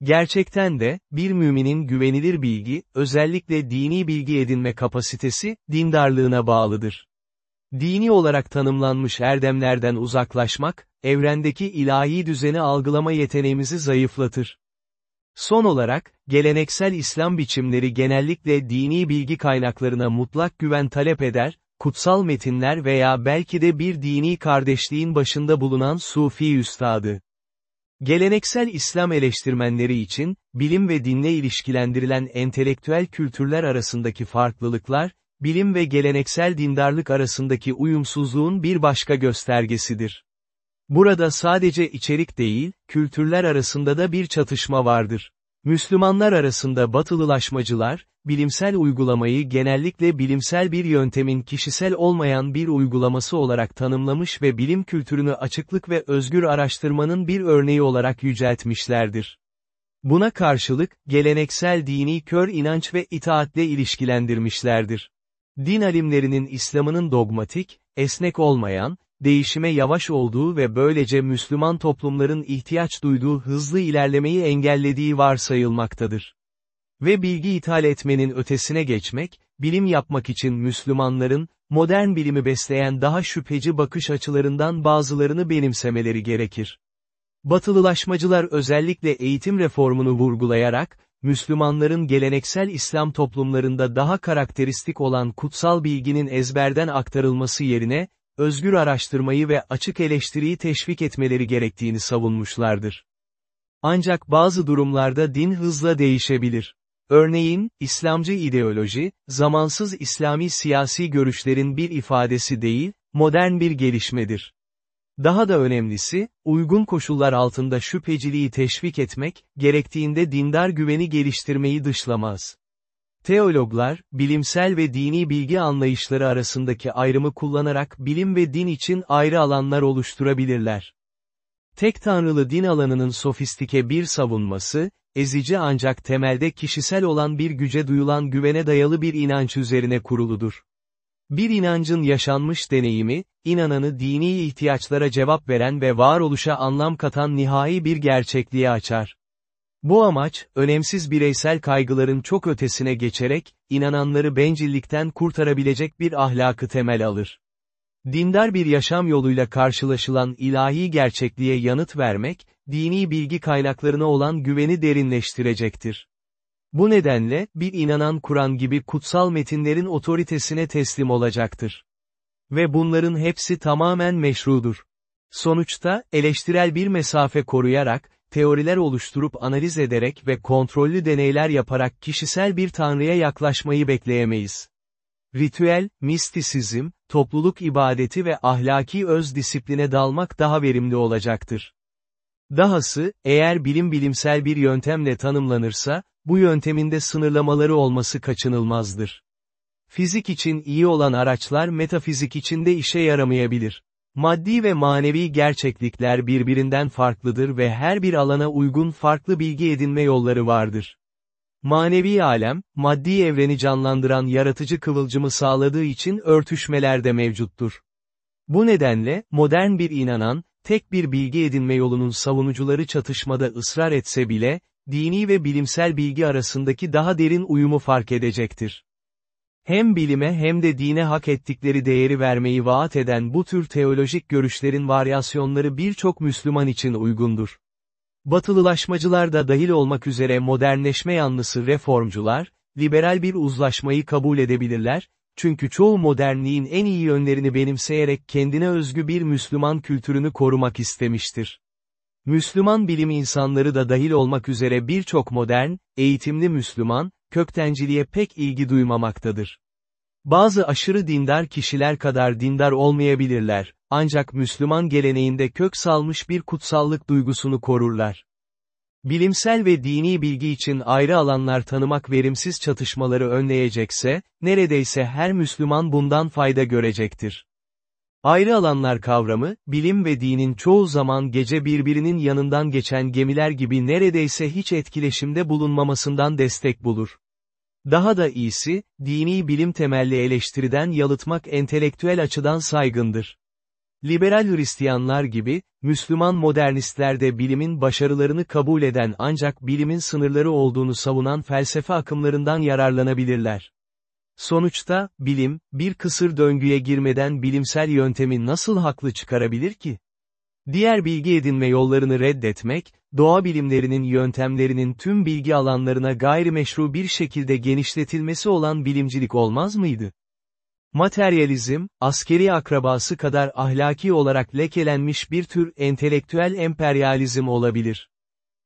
Gerçekten de, bir müminin güvenilir bilgi, özellikle dini bilgi edinme kapasitesi, dindarlığına bağlıdır. Dini olarak tanımlanmış erdemlerden uzaklaşmak, evrendeki ilahi düzeni algılama yeteneğimizi zayıflatır. Son olarak, geleneksel İslam biçimleri genellikle dini bilgi kaynaklarına mutlak güven talep eder, kutsal metinler veya belki de bir dini kardeşliğin başında bulunan Sufi üstadı. Geleneksel İslam eleştirmenleri için, bilim ve dinle ilişkilendirilen entelektüel kültürler arasındaki farklılıklar, bilim ve geleneksel dindarlık arasındaki uyumsuzluğun bir başka göstergesidir. Burada sadece içerik değil, kültürler arasında da bir çatışma vardır. Müslümanlar arasında batılılaşmacılar, bilimsel uygulamayı genellikle bilimsel bir yöntemin kişisel olmayan bir uygulaması olarak tanımlamış ve bilim kültürünü açıklık ve özgür araştırmanın bir örneği olarak yüceltmişlerdir. Buna karşılık, geleneksel dini kör inanç ve itaatle ilişkilendirmişlerdir. Din alimlerinin İslam'ının dogmatik, esnek olmayan, değişime yavaş olduğu ve böylece Müslüman toplumların ihtiyaç duyduğu hızlı ilerlemeyi engellediği varsayılmaktadır. Ve bilgi ithal etmenin ötesine geçmek, bilim yapmak için Müslümanların, modern bilimi besleyen daha şüpheci bakış açılarından bazılarını benimsemeleri gerekir. Batılılaşmacılar özellikle eğitim reformunu vurgulayarak, Müslümanların geleneksel İslam toplumlarında daha karakteristik olan kutsal bilginin ezberden aktarılması yerine, özgür araştırmayı ve açık eleştiriyi teşvik etmeleri gerektiğini savunmuşlardır. Ancak bazı durumlarda din hızla değişebilir. Örneğin, İslamcı ideoloji, zamansız İslami siyasi görüşlerin bir ifadesi değil, modern bir gelişmedir. Daha da önemlisi, uygun koşullar altında şüpheciliği teşvik etmek, gerektiğinde dindar güveni geliştirmeyi dışlamaz. Teologlar, bilimsel ve dini bilgi anlayışları arasındaki ayrımı kullanarak bilim ve din için ayrı alanlar oluşturabilirler. Tek tanrılı din alanının sofistike bir savunması, ezici ancak temelde kişisel olan bir güce duyulan güvene dayalı bir inanç üzerine kuruludur. Bir inancın yaşanmış deneyimi, inananı dini ihtiyaçlara cevap veren ve varoluşa anlam katan nihai bir gerçekliğe açar. Bu amaç, önemsiz bireysel kaygıların çok ötesine geçerek, inananları bencillikten kurtarabilecek bir ahlakı temel alır. Dindar bir yaşam yoluyla karşılaşılan ilahi gerçekliğe yanıt vermek, dini bilgi kaynaklarına olan güveni derinleştirecektir. Bu nedenle, bir inanan Kur'an gibi kutsal metinlerin otoritesine teslim olacaktır. Ve bunların hepsi tamamen meşrudur. Sonuçta, eleştirel bir mesafe koruyarak, teoriler oluşturup analiz ederek ve kontrollü deneyler yaparak kişisel bir tanrıya yaklaşmayı bekleyemeyiz. Ritüel, mistisizm, topluluk ibadeti ve ahlaki öz disipline dalmak daha verimli olacaktır. Dahası, eğer bilim bilimsel bir yöntemle tanımlanırsa, bu yönteminde sınırlamaları olması kaçınılmazdır. Fizik için iyi olan araçlar metafizik için de işe yaramayabilir. Maddi ve manevi gerçeklikler birbirinden farklıdır ve her bir alana uygun farklı bilgi edinme yolları vardır. Manevi alem, maddi evreni canlandıran yaratıcı kıvılcımı sağladığı için örtüşmeler de mevcuttur. Bu nedenle, modern bir inanan, tek bir bilgi edinme yolunun savunucuları çatışmada ısrar etse bile, dini ve bilimsel bilgi arasındaki daha derin uyumu fark edecektir. Hem bilime hem de dine hak ettikleri değeri vermeyi vaat eden bu tür teolojik görüşlerin varyasyonları birçok Müslüman için uygundur. Batılılaşmacılar da dahil olmak üzere modernleşme yanlısı reformcular, liberal bir uzlaşmayı kabul edebilirler, çünkü çoğu modernliğin en iyi yönlerini benimseyerek kendine özgü bir Müslüman kültürünü korumak istemiştir. Müslüman bilim insanları da dahil olmak üzere birçok modern, eğitimli Müslüman, köktenciliğe pek ilgi duymamaktadır. Bazı aşırı dindar kişiler kadar dindar olmayabilirler, ancak Müslüman geleneğinde kök salmış bir kutsallık duygusunu korurlar. Bilimsel ve dini bilgi için ayrı alanlar tanımak verimsiz çatışmaları önleyecekse, neredeyse her Müslüman bundan fayda görecektir. Ayrı alanlar kavramı, bilim ve dinin çoğu zaman gece birbirinin yanından geçen gemiler gibi neredeyse hiç etkileşimde bulunmamasından destek bulur. Daha da iyisi, dini bilim temelli eleştiriden yalıtmak entelektüel açıdan saygındır. Liberal Hristiyanlar gibi, Müslüman modernistler de bilimin başarılarını kabul eden ancak bilimin sınırları olduğunu savunan felsefe akımlarından yararlanabilirler. Sonuçta, bilim, bir kısır döngüye girmeden bilimsel yöntemi nasıl haklı çıkarabilir ki? Diğer bilgi edinme yollarını reddetmek, doğa bilimlerinin yöntemlerinin tüm bilgi alanlarına gayrimeşru bir şekilde genişletilmesi olan bilimcilik olmaz mıydı? Materyalizm, askeri akrabası kadar ahlaki olarak lekelenmiş bir tür entelektüel emperyalizm olabilir.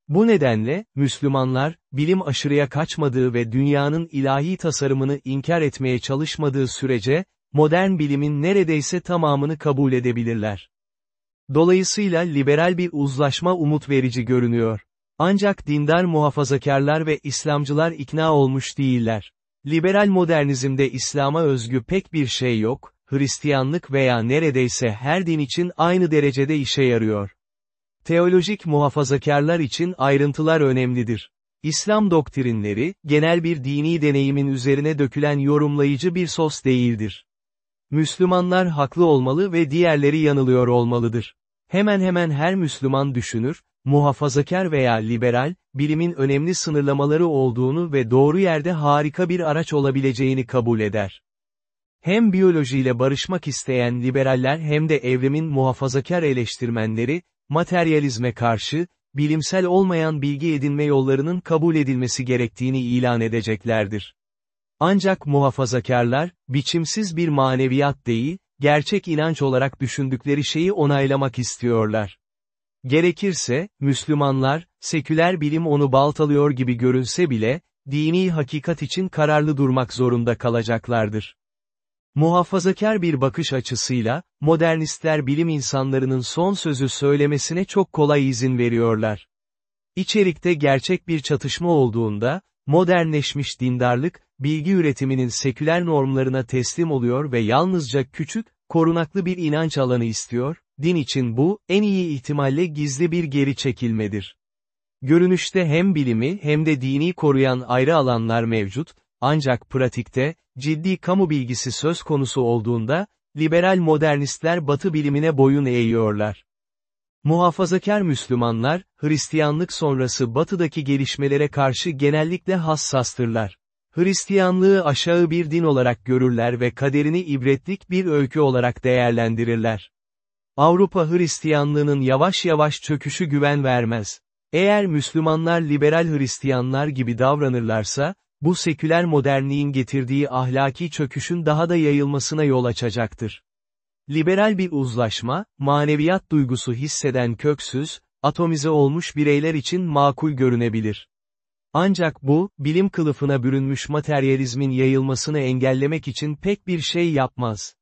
Bu nedenle, Müslümanlar, bilim aşırıya kaçmadığı ve dünyanın ilahi tasarımını inkar etmeye çalışmadığı sürece, modern bilimin neredeyse tamamını kabul edebilirler. Dolayısıyla liberal bir uzlaşma umut verici görünüyor. Ancak dindar muhafazakarlar ve İslamcılar ikna olmuş değiller. Liberal modernizmde İslam'a özgü pek bir şey yok, Hristiyanlık veya neredeyse her din için aynı derecede işe yarıyor. Teolojik muhafazakarlar için ayrıntılar önemlidir. İslam doktrinleri, genel bir dini deneyimin üzerine dökülen yorumlayıcı bir sos değildir. Müslümanlar haklı olmalı ve diğerleri yanılıyor olmalıdır. Hemen hemen her Müslüman düşünür, muhafazakar veya liberal, bilimin önemli sınırlamaları olduğunu ve doğru yerde harika bir araç olabileceğini kabul eder. Hem biyolojiyle barışmak isteyen liberaller hem de evrimin muhafazakar eleştirmenleri, materyalizme karşı, bilimsel olmayan bilgi edinme yollarının kabul edilmesi gerektiğini ilan edeceklerdir. Ancak muhafazakarlar, biçimsiz bir maneviyat değil, gerçek inanç olarak düşündükleri şeyi onaylamak istiyorlar. Gerekirse, Müslümanlar, seküler bilim onu baltalıyor gibi görünse bile, dini hakikat için kararlı durmak zorunda kalacaklardır. Muhafazakar bir bakış açısıyla, modernistler bilim insanlarının son sözü söylemesine çok kolay izin veriyorlar. İçerikte gerçek bir çatışma olduğunda, modernleşmiş dindarlık, bilgi üretiminin seküler normlarına teslim oluyor ve yalnızca küçük, korunaklı bir inanç alanı istiyor, din için bu, en iyi ihtimalle gizli bir geri çekilmedir. Görünüşte hem bilimi hem de dini koruyan ayrı alanlar mevcut, ancak pratikte, ciddi kamu bilgisi söz konusu olduğunda, liberal modernistler batı bilimine boyun eğiyorlar. Muhafazakar Müslümanlar, Hristiyanlık sonrası batıdaki gelişmelere karşı genellikle hassastırlar. Hristiyanlığı aşağı bir din olarak görürler ve kaderini ibretlik bir öykü olarak değerlendirirler. Avrupa Hristiyanlığının yavaş yavaş çöküşü güven vermez. Eğer Müslümanlar liberal Hristiyanlar gibi davranırlarsa, bu seküler modernliğin getirdiği ahlaki çöküşün daha da yayılmasına yol açacaktır. Liberal bir uzlaşma, maneviyat duygusu hisseden köksüz, atomize olmuş bireyler için makul görünebilir. Ancak bu, bilim kılıfına bürünmüş materyalizmin yayılmasını engellemek için pek bir şey yapmaz.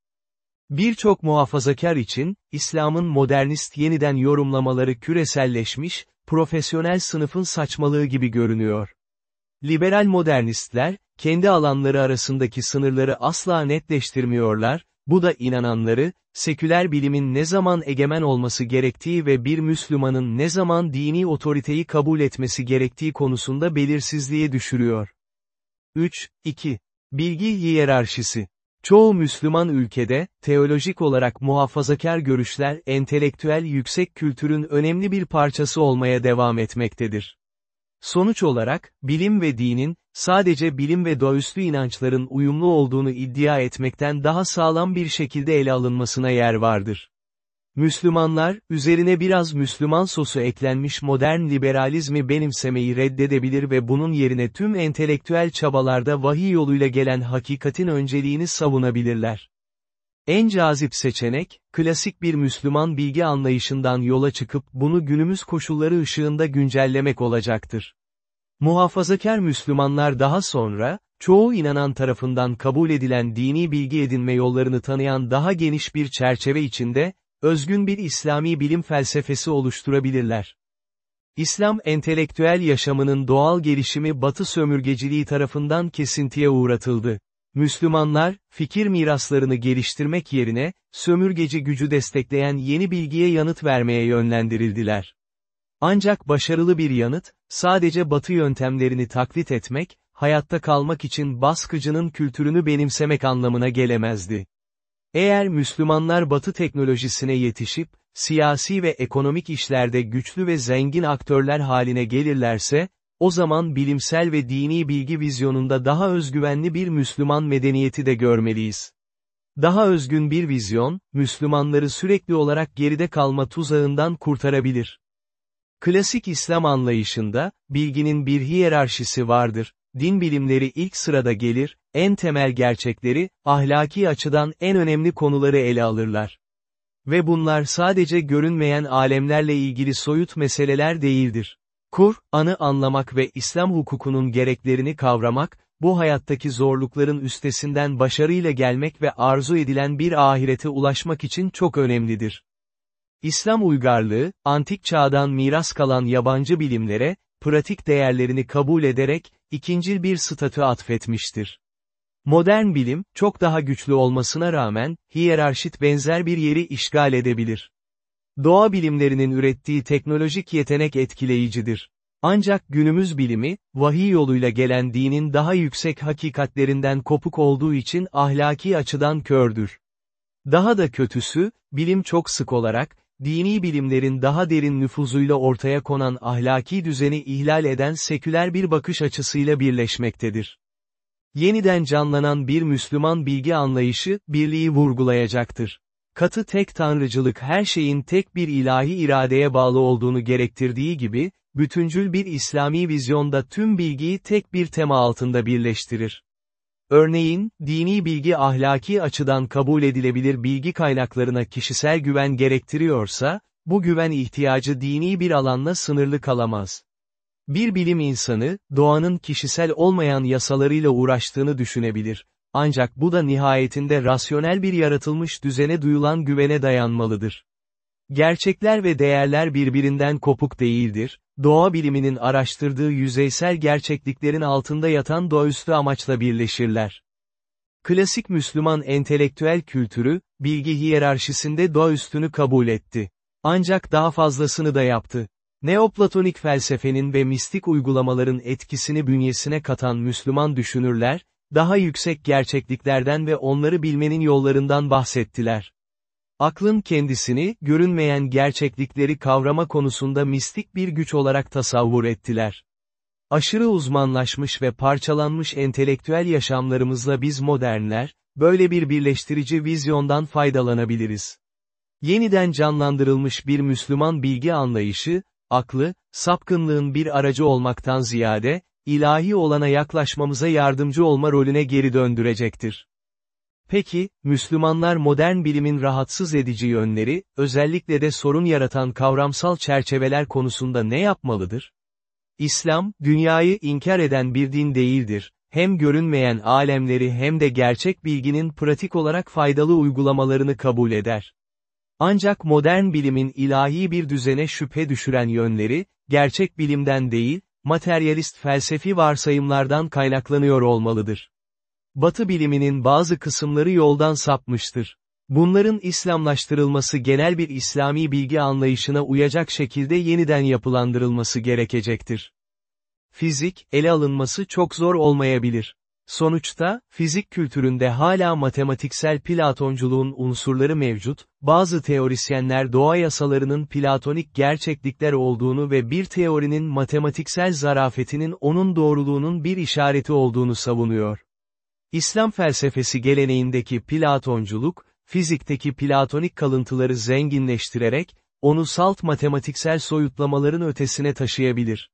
Birçok muhafazakar için, İslam'ın modernist yeniden yorumlamaları küreselleşmiş, profesyonel sınıfın saçmalığı gibi görünüyor. Liberal modernistler, kendi alanları arasındaki sınırları asla netleştirmiyorlar, bu da inananları, seküler bilimin ne zaman egemen olması gerektiği ve bir Müslümanın ne zaman dini otoriteyi kabul etmesi gerektiği konusunda belirsizliğe düşürüyor. 3. 2. Bilgi hiyerarşisi. Çoğu Müslüman ülkede, teolojik olarak muhafazakar görüşler entelektüel yüksek kültürün önemli bir parçası olmaya devam etmektedir. Sonuç olarak, bilim ve dinin, sadece bilim ve doğaüstü inançların uyumlu olduğunu iddia etmekten daha sağlam bir şekilde ele alınmasına yer vardır. Müslümanlar, üzerine biraz Müslüman sosu eklenmiş modern liberalizmi benimsemeyi reddedebilir ve bunun yerine tüm entelektüel çabalarda vahiy yoluyla gelen hakikatin önceliğini savunabilirler. En cazip seçenek, klasik bir Müslüman bilgi anlayışından yola çıkıp bunu günümüz koşulları ışığında güncellemek olacaktır. Muhafazakar Müslümanlar daha sonra, çoğu inanan tarafından kabul edilen dini bilgi edinme yollarını tanıyan daha geniş bir çerçeve içinde, özgün bir İslami bilim felsefesi oluşturabilirler. İslam entelektüel yaşamının doğal gelişimi Batı sömürgeciliği tarafından kesintiye uğratıldı. Müslümanlar, fikir miraslarını geliştirmek yerine, sömürgeci gücü destekleyen yeni bilgiye yanıt vermeye yönlendirildiler. Ancak başarılı bir yanıt, sadece batı yöntemlerini taklit etmek, hayatta kalmak için baskıcının kültürünü benimsemek anlamına gelemezdi. Eğer Müslümanlar batı teknolojisine yetişip, siyasi ve ekonomik işlerde güçlü ve zengin aktörler haline gelirlerse, o zaman bilimsel ve dini bilgi vizyonunda daha özgüvenli bir Müslüman medeniyeti de görmeliyiz. Daha özgün bir vizyon, Müslümanları sürekli olarak geride kalma tuzağından kurtarabilir. Klasik İslam anlayışında, bilginin bir hiyerarşisi vardır, din bilimleri ilk sırada gelir, en temel gerçekleri, ahlaki açıdan en önemli konuları ele alırlar. Ve bunlar sadece görünmeyen alemlerle ilgili soyut meseleler değildir. Kur'an'ı anlamak ve İslam hukukunun gereklerini kavramak, bu hayattaki zorlukların üstesinden başarıyla gelmek ve arzu edilen bir ahirete ulaşmak için çok önemlidir. İslam uygarlığı, antik çağdan miras kalan yabancı bilimlere, pratik değerlerini kabul ederek, ikincil bir statü atfetmiştir. Modern bilim, çok daha güçlü olmasına rağmen, hiyerarşit benzer bir yeri işgal edebilir. Doğa bilimlerinin ürettiği teknolojik yetenek etkileyicidir. Ancak günümüz bilimi, vahiy yoluyla gelen dinin daha yüksek hakikatlerinden kopuk olduğu için ahlaki açıdan kördür. Daha da kötüsü, bilim çok sık olarak, dini bilimlerin daha derin nüfuzuyla ortaya konan ahlaki düzeni ihlal eden seküler bir bakış açısıyla birleşmektedir. Yeniden canlanan bir Müslüman bilgi anlayışı, birliği vurgulayacaktır. Katı tek tanrıcılık her şeyin tek bir ilahi iradeye bağlı olduğunu gerektirdiği gibi, bütüncül bir İslami vizyonda tüm bilgiyi tek bir tema altında birleştirir. Örneğin, dini bilgi ahlaki açıdan kabul edilebilir bilgi kaynaklarına kişisel güven gerektiriyorsa, bu güven ihtiyacı dini bir alanla sınırlı kalamaz. Bir bilim insanı, doğanın kişisel olmayan yasalarıyla uğraştığını düşünebilir. Ancak bu da nihayetinde rasyonel bir yaratılmış düzene duyulan güvene dayanmalıdır. Gerçekler ve değerler birbirinden kopuk değildir, doğa biliminin araştırdığı yüzeysel gerçekliklerin altında yatan doğaüstü amaçla birleşirler. Klasik Müslüman entelektüel kültürü, bilgi hiyerarşisinde doğaüstünü kabul etti. Ancak daha fazlasını da yaptı. Neoplatonik felsefenin ve mistik uygulamaların etkisini bünyesine katan Müslüman düşünürler, daha yüksek gerçekliklerden ve onları bilmenin yollarından bahsettiler. Aklın kendisini, görünmeyen gerçeklikleri kavrama konusunda mistik bir güç olarak tasavvur ettiler. Aşırı uzmanlaşmış ve parçalanmış entelektüel yaşamlarımızla biz modernler, böyle bir birleştirici vizyondan faydalanabiliriz. Yeniden canlandırılmış bir Müslüman bilgi anlayışı, aklı, sapkınlığın bir aracı olmaktan ziyade, ilahi olana yaklaşmamıza yardımcı olma rolüne geri döndürecektir. Peki, Müslümanlar modern bilimin rahatsız edici yönleri, özellikle de sorun yaratan kavramsal çerçeveler konusunda ne yapmalıdır? İslam, dünyayı inkar eden bir din değildir, hem görünmeyen alemleri hem de gerçek bilginin pratik olarak faydalı uygulamalarını kabul eder. Ancak modern bilimin ilahi bir düzene şüphe düşüren yönleri, gerçek bilimden değil, materyalist felsefi varsayımlardan kaynaklanıyor olmalıdır. Batı biliminin bazı kısımları yoldan sapmıştır. Bunların İslamlaştırılması genel bir İslami bilgi anlayışına uyacak şekilde yeniden yapılandırılması gerekecektir. Fizik, ele alınması çok zor olmayabilir. Sonuçta, fizik kültüründe hala matematiksel Platonculuğun unsurları mevcut, bazı teorisyenler doğa yasalarının platonik gerçeklikler olduğunu ve bir teorinin matematiksel zarafetinin onun doğruluğunun bir işareti olduğunu savunuyor. İslam felsefesi geleneğindeki Platonculuk, fizikteki platonik kalıntıları zenginleştirerek, onu salt matematiksel soyutlamaların ötesine taşıyabilir.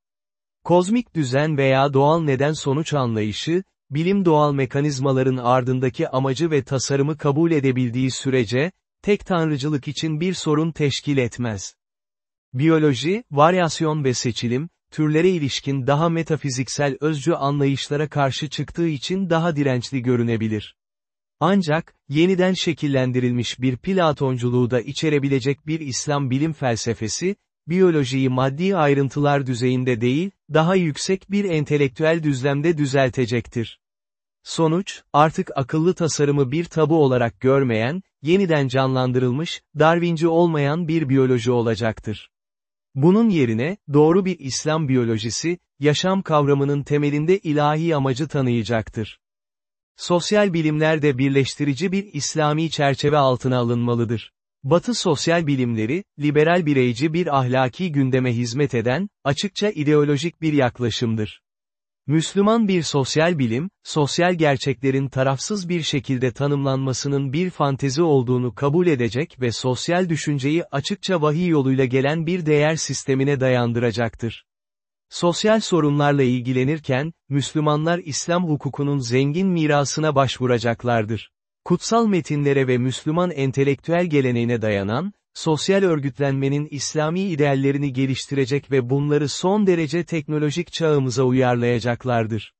Kozmik düzen veya doğal neden sonuç anlayışı, bilim doğal mekanizmaların ardındaki amacı ve tasarımı kabul edebildiği sürece, tek tanrıcılık için bir sorun teşkil etmez. Biyoloji, varyasyon ve seçilim, türlere ilişkin daha metafiziksel özcü anlayışlara karşı çıktığı için daha dirençli görünebilir. Ancak, yeniden şekillendirilmiş bir Platonculuğu da içerebilecek bir İslam bilim felsefesi, biyolojiyi maddi ayrıntılar düzeyinde değil, daha yüksek bir entelektüel düzlemde düzeltecektir. Sonuç, artık akıllı tasarımı bir tabu olarak görmeyen, yeniden canlandırılmış, Darwinci olmayan bir biyoloji olacaktır. Bunun yerine, doğru bir İslam biyolojisi, yaşam kavramının temelinde ilahi amacı tanıyacaktır. Sosyal bilimler de birleştirici bir İslami çerçeve altına alınmalıdır. Batı sosyal bilimleri, liberal bireyci bir ahlaki gündeme hizmet eden, açıkça ideolojik bir yaklaşımdır. Müslüman bir sosyal bilim, sosyal gerçeklerin tarafsız bir şekilde tanımlanmasının bir fantezi olduğunu kabul edecek ve sosyal düşünceyi açıkça vahiy yoluyla gelen bir değer sistemine dayandıracaktır. Sosyal sorunlarla ilgilenirken, Müslümanlar İslam hukukunun zengin mirasına başvuracaklardır. Kutsal metinlere ve Müslüman entelektüel geleneğine dayanan, sosyal örgütlenmenin İslami ideallerini geliştirecek ve bunları son derece teknolojik çağımıza uyarlayacaklardır.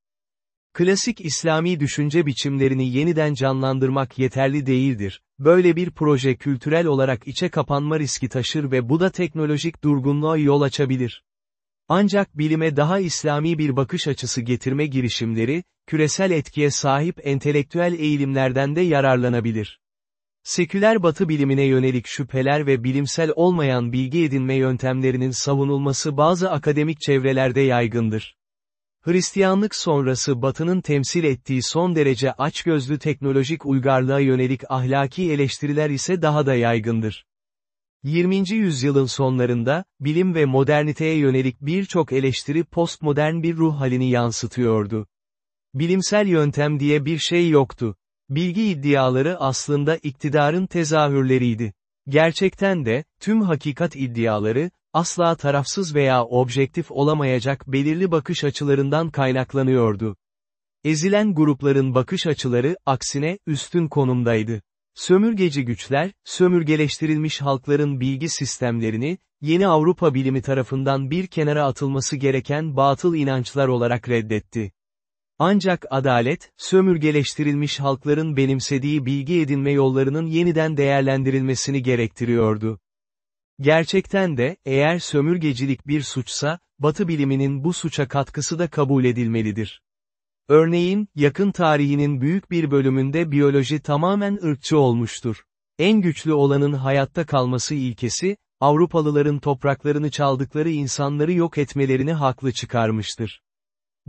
Klasik İslami düşünce biçimlerini yeniden canlandırmak yeterli değildir. Böyle bir proje kültürel olarak içe kapanma riski taşır ve bu da teknolojik durgunluğa yol açabilir. Ancak bilime daha İslami bir bakış açısı getirme girişimleri, küresel etkiye sahip entelektüel eğilimlerden de yararlanabilir. Seküler batı bilimine yönelik şüpheler ve bilimsel olmayan bilgi edinme yöntemlerinin savunulması bazı akademik çevrelerde yaygındır. Hristiyanlık sonrası Batı'nın temsil ettiği son derece açgözlü teknolojik uygarlığa yönelik ahlaki eleştiriler ise daha da yaygındır. 20. yüzyılın sonlarında, bilim ve moderniteye yönelik birçok eleştiri postmodern bir ruh halini yansıtıyordu. Bilimsel yöntem diye bir şey yoktu. Bilgi iddiaları aslında iktidarın tezahürleriydi. Gerçekten de, tüm hakikat iddiaları, asla tarafsız veya objektif olamayacak belirli bakış açılarından kaynaklanıyordu. Ezilen grupların bakış açıları, aksine, üstün konumdaydı. Sömürgeci güçler, sömürgeleştirilmiş halkların bilgi sistemlerini, yeni Avrupa bilimi tarafından bir kenara atılması gereken batıl inançlar olarak reddetti. Ancak adalet, sömürgeleştirilmiş halkların benimsediği bilgi edinme yollarının yeniden değerlendirilmesini gerektiriyordu. Gerçekten de, eğer sömürgecilik bir suçsa, Batı biliminin bu suça katkısı da kabul edilmelidir. Örneğin, yakın tarihinin büyük bir bölümünde biyoloji tamamen ırkçı olmuştur. En güçlü olanın hayatta kalması ilkesi, Avrupalıların topraklarını çaldıkları insanları yok etmelerini haklı çıkarmıştır.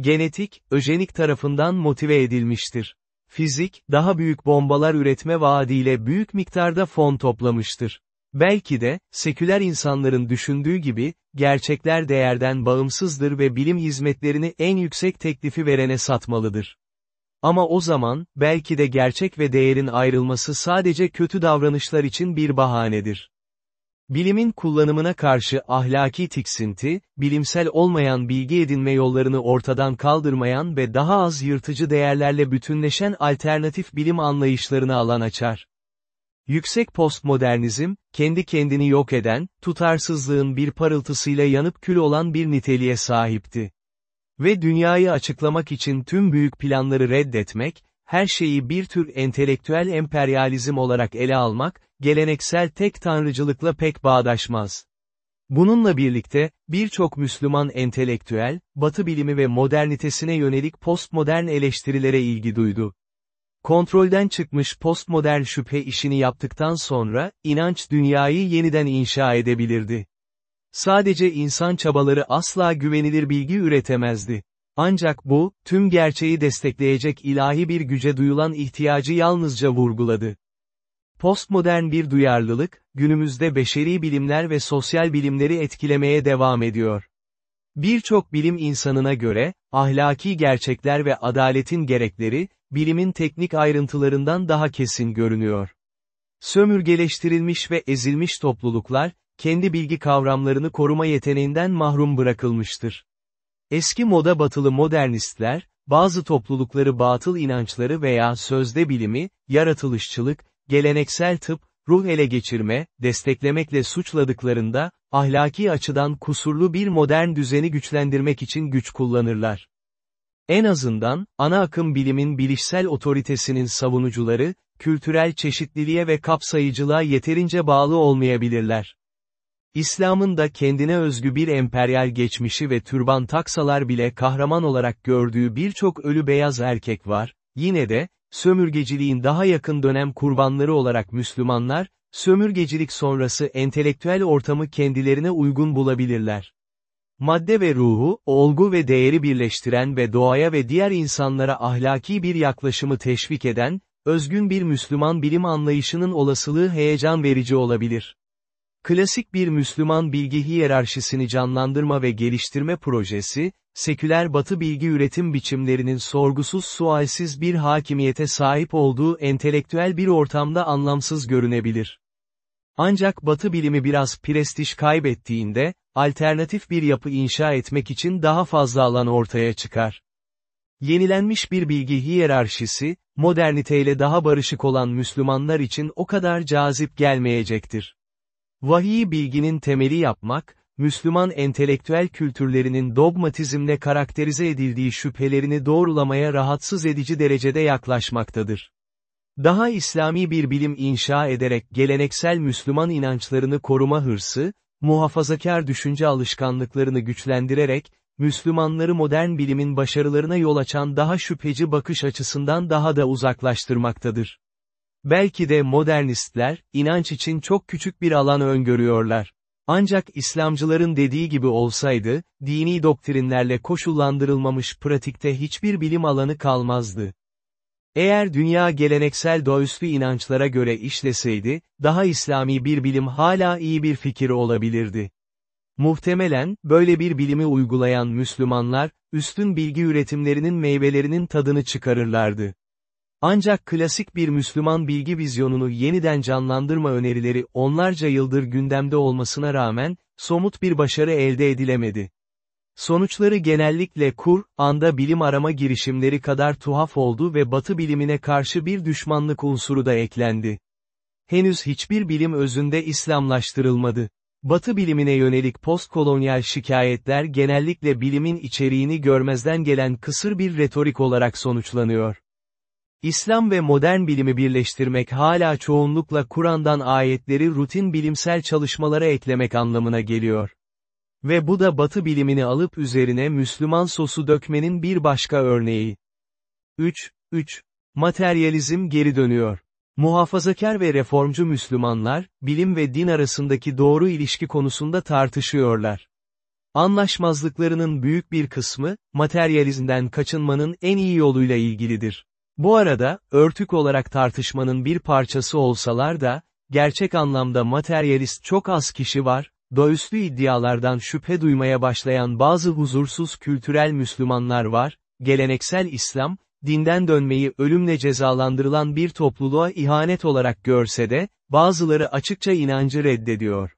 Genetik, öjenik tarafından motive edilmiştir. Fizik, daha büyük bombalar üretme vaadiyle büyük miktarda fon toplamıştır. Belki de, seküler insanların düşündüğü gibi, gerçekler değerden bağımsızdır ve bilim hizmetlerini en yüksek teklifi verene satmalıdır. Ama o zaman, belki de gerçek ve değerin ayrılması sadece kötü davranışlar için bir bahanedir. Bilimin kullanımına karşı ahlaki tiksinti, bilimsel olmayan bilgi edinme yollarını ortadan kaldırmayan ve daha az yırtıcı değerlerle bütünleşen alternatif bilim anlayışlarını alan açar. Yüksek postmodernizm, kendi kendini yok eden, tutarsızlığın bir parıltısıyla yanıp kül olan bir niteliğe sahipti. Ve dünyayı açıklamak için tüm büyük planları reddetmek, her şeyi bir tür entelektüel emperyalizm olarak ele almak, geleneksel tek tanrıcılıkla pek bağdaşmaz. Bununla birlikte, birçok Müslüman entelektüel, Batı bilimi ve modernitesine yönelik postmodern eleştirilere ilgi duydu. Kontrolden çıkmış postmodern şüphe işini yaptıktan sonra, inanç dünyayı yeniden inşa edebilirdi. Sadece insan çabaları asla güvenilir bilgi üretemezdi. Ancak bu, tüm gerçeği destekleyecek ilahi bir güce duyulan ihtiyacı yalnızca vurguladı. Postmodern bir duyarlılık, günümüzde beşeri bilimler ve sosyal bilimleri etkilemeye devam ediyor. Birçok bilim insanına göre, ahlaki gerçekler ve adaletin gerekleri, bilimin teknik ayrıntılarından daha kesin görünüyor. Sömürgeleştirilmiş ve ezilmiş topluluklar, kendi bilgi kavramlarını koruma yeteneğinden mahrum bırakılmıştır. Eski moda batılı modernistler, bazı toplulukları batıl inançları veya sözde bilimi, yaratılışçılık, geleneksel tıp, ruh ele geçirme, desteklemekle suçladıklarında, ahlaki açıdan kusurlu bir modern düzeni güçlendirmek için güç kullanırlar. En azından, ana akım bilimin bilişsel otoritesinin savunucuları, kültürel çeşitliliğe ve kapsayıcılığa yeterince bağlı olmayabilirler. İslam'ın da kendine özgü bir emperyal geçmişi ve türban taksalar bile kahraman olarak gördüğü birçok ölü beyaz erkek var, yine de, sömürgeciliğin daha yakın dönem kurbanları olarak Müslümanlar, sömürgecilik sonrası entelektüel ortamı kendilerine uygun bulabilirler. Madde ve ruhu, olgu ve değeri birleştiren ve doğaya ve diğer insanlara ahlaki bir yaklaşımı teşvik eden, özgün bir Müslüman bilim anlayışının olasılığı heyecan verici olabilir. Klasik bir Müslüman bilgi hiyerarşisini canlandırma ve geliştirme projesi, seküler batı bilgi üretim biçimlerinin sorgusuz sualsiz bir hakimiyete sahip olduğu entelektüel bir ortamda anlamsız görünebilir. Ancak batı bilimi biraz prestij kaybettiğinde, alternatif bir yapı inşa etmek için daha fazla alan ortaya çıkar. Yenilenmiş bir bilgi hiyerarşisi, moderniteyle daha barışık olan Müslümanlar için o kadar cazip gelmeyecektir. Vahiy bilginin temeli yapmak, Müslüman entelektüel kültürlerinin dogmatizmle karakterize edildiği şüphelerini doğrulamaya rahatsız edici derecede yaklaşmaktadır. Daha İslami bir bilim inşa ederek geleneksel Müslüman inançlarını koruma hırsı, muhafazakar düşünce alışkanlıklarını güçlendirerek, Müslümanları modern bilimin başarılarına yol açan daha şüpheci bakış açısından daha da uzaklaştırmaktadır. Belki de modernistler, inanç için çok küçük bir alan öngörüyorlar. Ancak İslamcıların dediği gibi olsaydı, dini doktrinlerle koşullandırılmamış pratikte hiçbir bilim alanı kalmazdı. Eğer dünya geleneksel doğüstü inançlara göre işleseydi, daha İslami bir bilim hala iyi bir fikir olabilirdi. Muhtemelen, böyle bir bilimi uygulayan Müslümanlar, üstün bilgi üretimlerinin meyvelerinin tadını çıkarırlardı. Ancak klasik bir Müslüman bilgi vizyonunu yeniden canlandırma önerileri onlarca yıldır gündemde olmasına rağmen, somut bir başarı elde edilemedi. Sonuçları genellikle kur, anda bilim arama girişimleri kadar tuhaf oldu ve batı bilimine karşı bir düşmanlık unsuru da eklendi. Henüz hiçbir bilim özünde İslamlaştırılmadı. Batı bilimine yönelik postkolonyal şikayetler genellikle bilimin içeriğini görmezden gelen kısır bir retorik olarak sonuçlanıyor. İslam ve modern bilimi birleştirmek hala çoğunlukla Kur'an'dan ayetleri rutin bilimsel çalışmalara eklemek anlamına geliyor. Ve bu da Batı bilimini alıp üzerine Müslüman sosu dökmenin bir başka örneği. 3. 3. Materyalizm geri dönüyor. Muhafazakar ve reformcu Müslümanlar, bilim ve din arasındaki doğru ilişki konusunda tartışıyorlar. Anlaşmazlıklarının büyük bir kısmı, materyalizmden kaçınmanın en iyi yoluyla ilgilidir. Bu arada, örtük olarak tartışmanın bir parçası olsalar da, gerçek anlamda materyalist çok az kişi var, doğüstü iddialardan şüphe duymaya başlayan bazı huzursuz kültürel Müslümanlar var, geleneksel İslam, dinden dönmeyi ölümle cezalandırılan bir topluluğa ihanet olarak görse de, bazıları açıkça inancı reddediyor.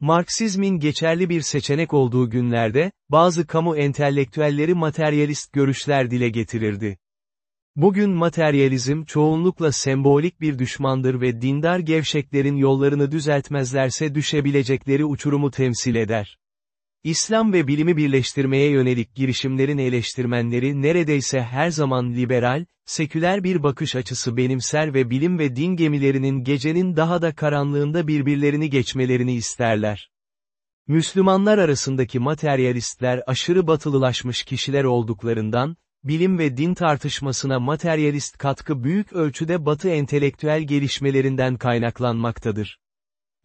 Marksizmin geçerli bir seçenek olduğu günlerde, bazı kamu entelektüelleri materyalist görüşler dile getirirdi. Bugün materyalizm çoğunlukla sembolik bir düşmandır ve dindar gevşeklerin yollarını düzeltmezlerse düşebilecekleri uçurumu temsil eder. İslam ve bilimi birleştirmeye yönelik girişimlerin eleştirmenleri neredeyse her zaman liberal, seküler bir bakış açısı benimser ve bilim ve din gemilerinin gecenin daha da karanlığında birbirlerini geçmelerini isterler. Müslümanlar arasındaki materyalistler aşırı batılılaşmış kişiler olduklarından, bilim ve din tartışmasına materyalist katkı büyük ölçüde batı entelektüel gelişmelerinden kaynaklanmaktadır.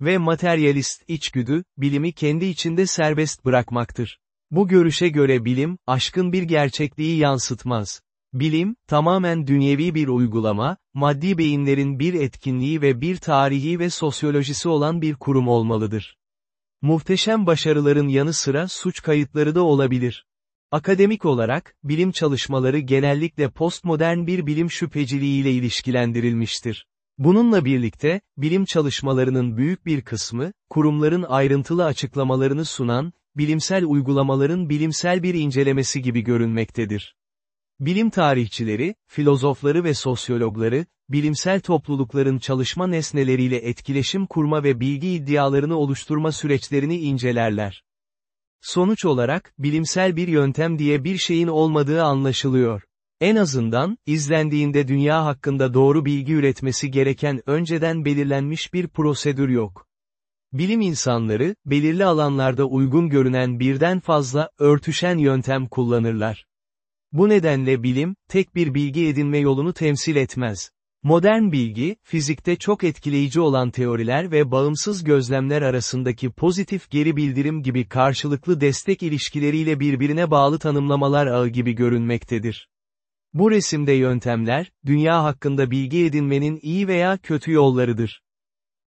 Ve materyalist içgüdü, bilimi kendi içinde serbest bırakmaktır. Bu görüşe göre bilim, aşkın bir gerçekliği yansıtmaz. Bilim, tamamen dünyevi bir uygulama, maddi beyinlerin bir etkinliği ve bir tarihi ve sosyolojisi olan bir kurum olmalıdır. Muhteşem başarıların yanı sıra suç kayıtları da olabilir. Akademik olarak, bilim çalışmaları genellikle postmodern bir bilim şüpheciliğiyle ilişkilendirilmiştir. Bununla birlikte, bilim çalışmalarının büyük bir kısmı, kurumların ayrıntılı açıklamalarını sunan, bilimsel uygulamaların bilimsel bir incelemesi gibi görünmektedir. Bilim tarihçileri, filozofları ve sosyologları, bilimsel toplulukların çalışma nesneleriyle etkileşim kurma ve bilgi iddialarını oluşturma süreçlerini incelerler. Sonuç olarak, bilimsel bir yöntem diye bir şeyin olmadığı anlaşılıyor. En azından, izlendiğinde dünya hakkında doğru bilgi üretmesi gereken önceden belirlenmiş bir prosedür yok. Bilim insanları, belirli alanlarda uygun görünen birden fazla, örtüşen yöntem kullanırlar. Bu nedenle bilim, tek bir bilgi edinme yolunu temsil etmez. Modern bilgi, fizikte çok etkileyici olan teoriler ve bağımsız gözlemler arasındaki pozitif geri bildirim gibi karşılıklı destek ilişkileriyle birbirine bağlı tanımlamalar ağı gibi görünmektedir. Bu resimde yöntemler, dünya hakkında bilgi edinmenin iyi veya kötü yollarıdır.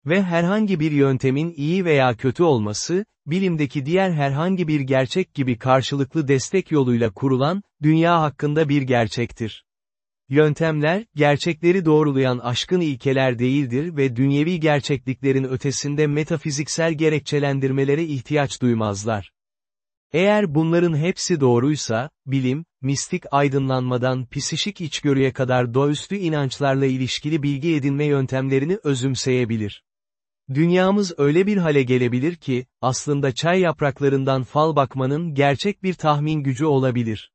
Ve herhangi bir yöntemin iyi veya kötü olması, bilimdeki diğer herhangi bir gerçek gibi karşılıklı destek yoluyla kurulan, dünya hakkında bir gerçektir. Yöntemler, gerçekleri doğrulayan aşkın ilkeler değildir ve dünyevi gerçekliklerin ötesinde metafiziksel gerekçelendirmelere ihtiyaç duymazlar. Eğer bunların hepsi doğruysa, bilim, mistik aydınlanmadan psişik içgörüye kadar doğüstü inançlarla ilişkili bilgi edinme yöntemlerini özümseyebilir. Dünyamız öyle bir hale gelebilir ki, aslında çay yapraklarından fal bakmanın gerçek bir tahmin gücü olabilir.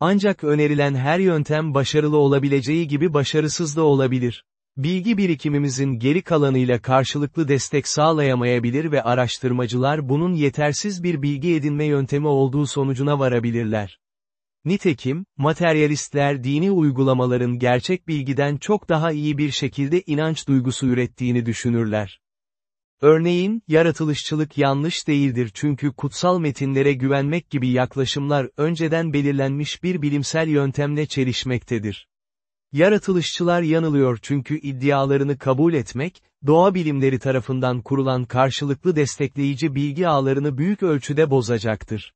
Ancak önerilen her yöntem başarılı olabileceği gibi başarısız da olabilir. Bilgi birikimimizin geri kalanıyla karşılıklı destek sağlayamayabilir ve araştırmacılar bunun yetersiz bir bilgi edinme yöntemi olduğu sonucuna varabilirler. Nitekim, materyalistler dini uygulamaların gerçek bilgiden çok daha iyi bir şekilde inanç duygusu ürettiğini düşünürler. Örneğin, yaratılışçılık yanlış değildir çünkü kutsal metinlere güvenmek gibi yaklaşımlar önceden belirlenmiş bir bilimsel yöntemle çelişmektedir. Yaratılışçılar yanılıyor çünkü iddialarını kabul etmek, doğa bilimleri tarafından kurulan karşılıklı destekleyici bilgi ağlarını büyük ölçüde bozacaktır.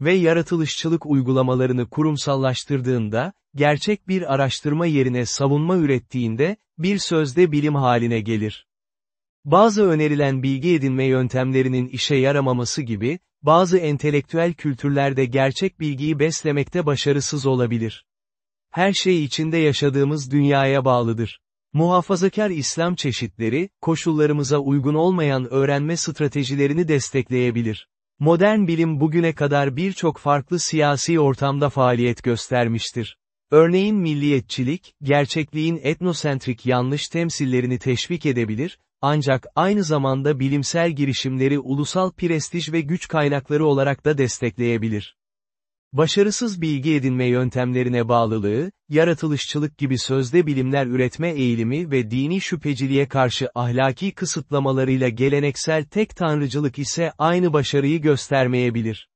Ve yaratılışçılık uygulamalarını kurumsallaştırdığında, gerçek bir araştırma yerine savunma ürettiğinde, bir sözde bilim haline gelir. Bazı önerilen bilgi edinme yöntemlerinin işe yaramaması gibi, bazı entelektüel kültürlerde gerçek bilgiyi beslemekte başarısız olabilir. Her şey içinde yaşadığımız dünyaya bağlıdır. Muhafazakar İslam çeşitleri, koşullarımıza uygun olmayan öğrenme stratejilerini destekleyebilir. Modern bilim bugüne kadar birçok farklı siyasi ortamda faaliyet göstermiştir. Örneğin milliyetçilik, gerçekliğin etnosentrik yanlış temsillerini teşvik edebilir, ancak aynı zamanda bilimsel girişimleri ulusal prestij ve güç kaynakları olarak da destekleyebilir. Başarısız bilgi edinme yöntemlerine bağlılığı, yaratılışçılık gibi sözde bilimler üretme eğilimi ve dini şüpheciliğe karşı ahlaki kısıtlamalarıyla geleneksel tek tanrıcılık ise aynı başarıyı göstermeyebilir.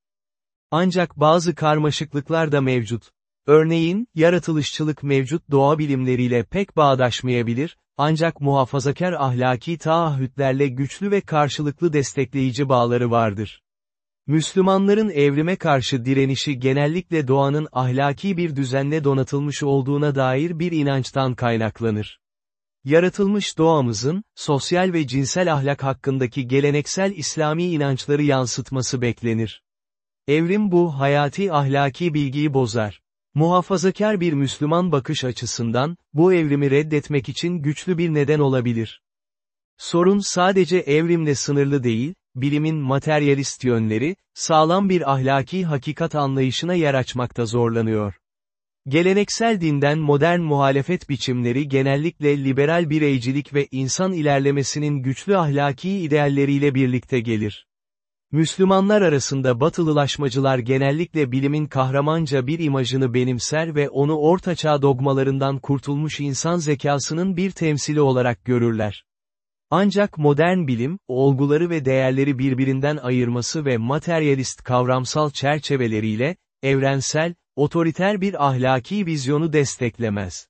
Ancak bazı karmaşıklıklar da mevcut. Örneğin, yaratılışçılık mevcut doğa bilimleriyle pek bağdaşmayabilir, ancak muhafazakar ahlaki taahhütlerle güçlü ve karşılıklı destekleyici bağları vardır. Müslümanların evrime karşı direnişi genellikle doğanın ahlaki bir düzenle donatılmış olduğuna dair bir inançtan kaynaklanır. Yaratılmış doğamızın, sosyal ve cinsel ahlak hakkındaki geleneksel İslami inançları yansıtması beklenir. Evrim bu hayati ahlaki bilgiyi bozar. Muhafazakar bir Müslüman bakış açısından, bu evrimi reddetmek için güçlü bir neden olabilir. Sorun sadece evrimle sınırlı değil, bilimin materyalist yönleri, sağlam bir ahlaki hakikat anlayışına yer açmakta zorlanıyor. Geleneksel dinden modern muhalefet biçimleri genellikle liberal bireycilik ve insan ilerlemesinin güçlü ahlaki idealleriyle birlikte gelir. Müslümanlar arasında batılılaşmacılar genellikle bilimin kahramanca bir imajını benimser ve onu ortaçağ dogmalarından kurtulmuş insan zekasının bir temsili olarak görürler. Ancak modern bilim, olguları ve değerleri birbirinden ayırması ve materyalist kavramsal çerçeveleriyle, evrensel, otoriter bir ahlaki vizyonu desteklemez.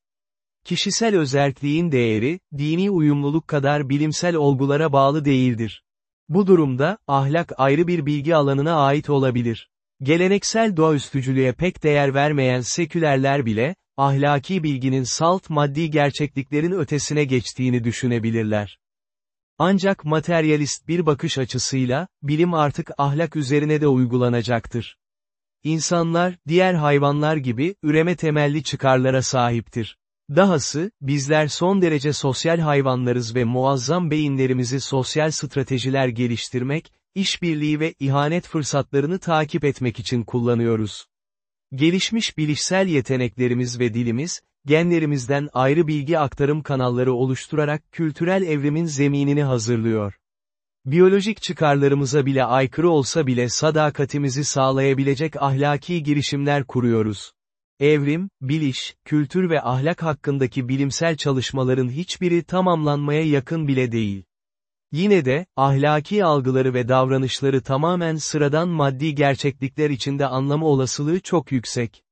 Kişisel özerkliğin değeri, dini uyumluluk kadar bilimsel olgulara bağlı değildir. Bu durumda, ahlak ayrı bir bilgi alanına ait olabilir. Geleneksel doğaüstücülüğe pek değer vermeyen sekülerler bile, ahlaki bilginin salt maddi gerçekliklerin ötesine geçtiğini düşünebilirler. Ancak materyalist bir bakış açısıyla, bilim artık ahlak üzerine de uygulanacaktır. İnsanlar, diğer hayvanlar gibi, üreme temelli çıkarlara sahiptir. Dahası, bizler son derece sosyal hayvanlarız ve muazzam beyinlerimizi sosyal stratejiler geliştirmek, işbirliği ve ihanet fırsatlarını takip etmek için kullanıyoruz. Gelişmiş bilişsel yeteneklerimiz ve dilimiz, genlerimizden ayrı bilgi aktarım kanalları oluşturarak kültürel evrimin zeminini hazırlıyor. Biyolojik çıkarlarımıza bile aykırı olsa bile sadakatimizi sağlayabilecek ahlaki girişimler kuruyoruz. Evrim, biliş, kültür ve ahlak hakkındaki bilimsel çalışmaların hiçbiri tamamlanmaya yakın bile değil. Yine de, ahlaki algıları ve davranışları tamamen sıradan maddi gerçeklikler içinde anlama olasılığı çok yüksek.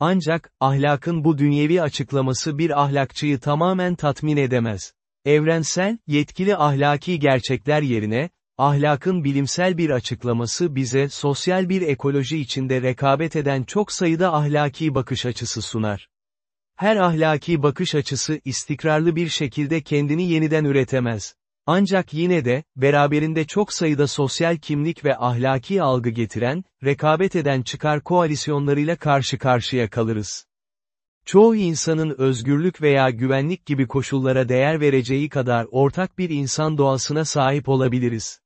Ancak, ahlakın bu dünyevi açıklaması bir ahlakçıyı tamamen tatmin edemez. Evrensel, yetkili ahlaki gerçekler yerine, ahlakın bilimsel bir açıklaması bize sosyal bir ekoloji içinde rekabet eden çok sayıda ahlaki bakış açısı sunar. Her ahlaki bakış açısı istikrarlı bir şekilde kendini yeniden üretemez. Ancak yine de, beraberinde çok sayıda sosyal kimlik ve ahlaki algı getiren, rekabet eden çıkar koalisyonlarıyla karşı karşıya kalırız. Çoğu insanın özgürlük veya güvenlik gibi koşullara değer vereceği kadar ortak bir insan doğasına sahip olabiliriz.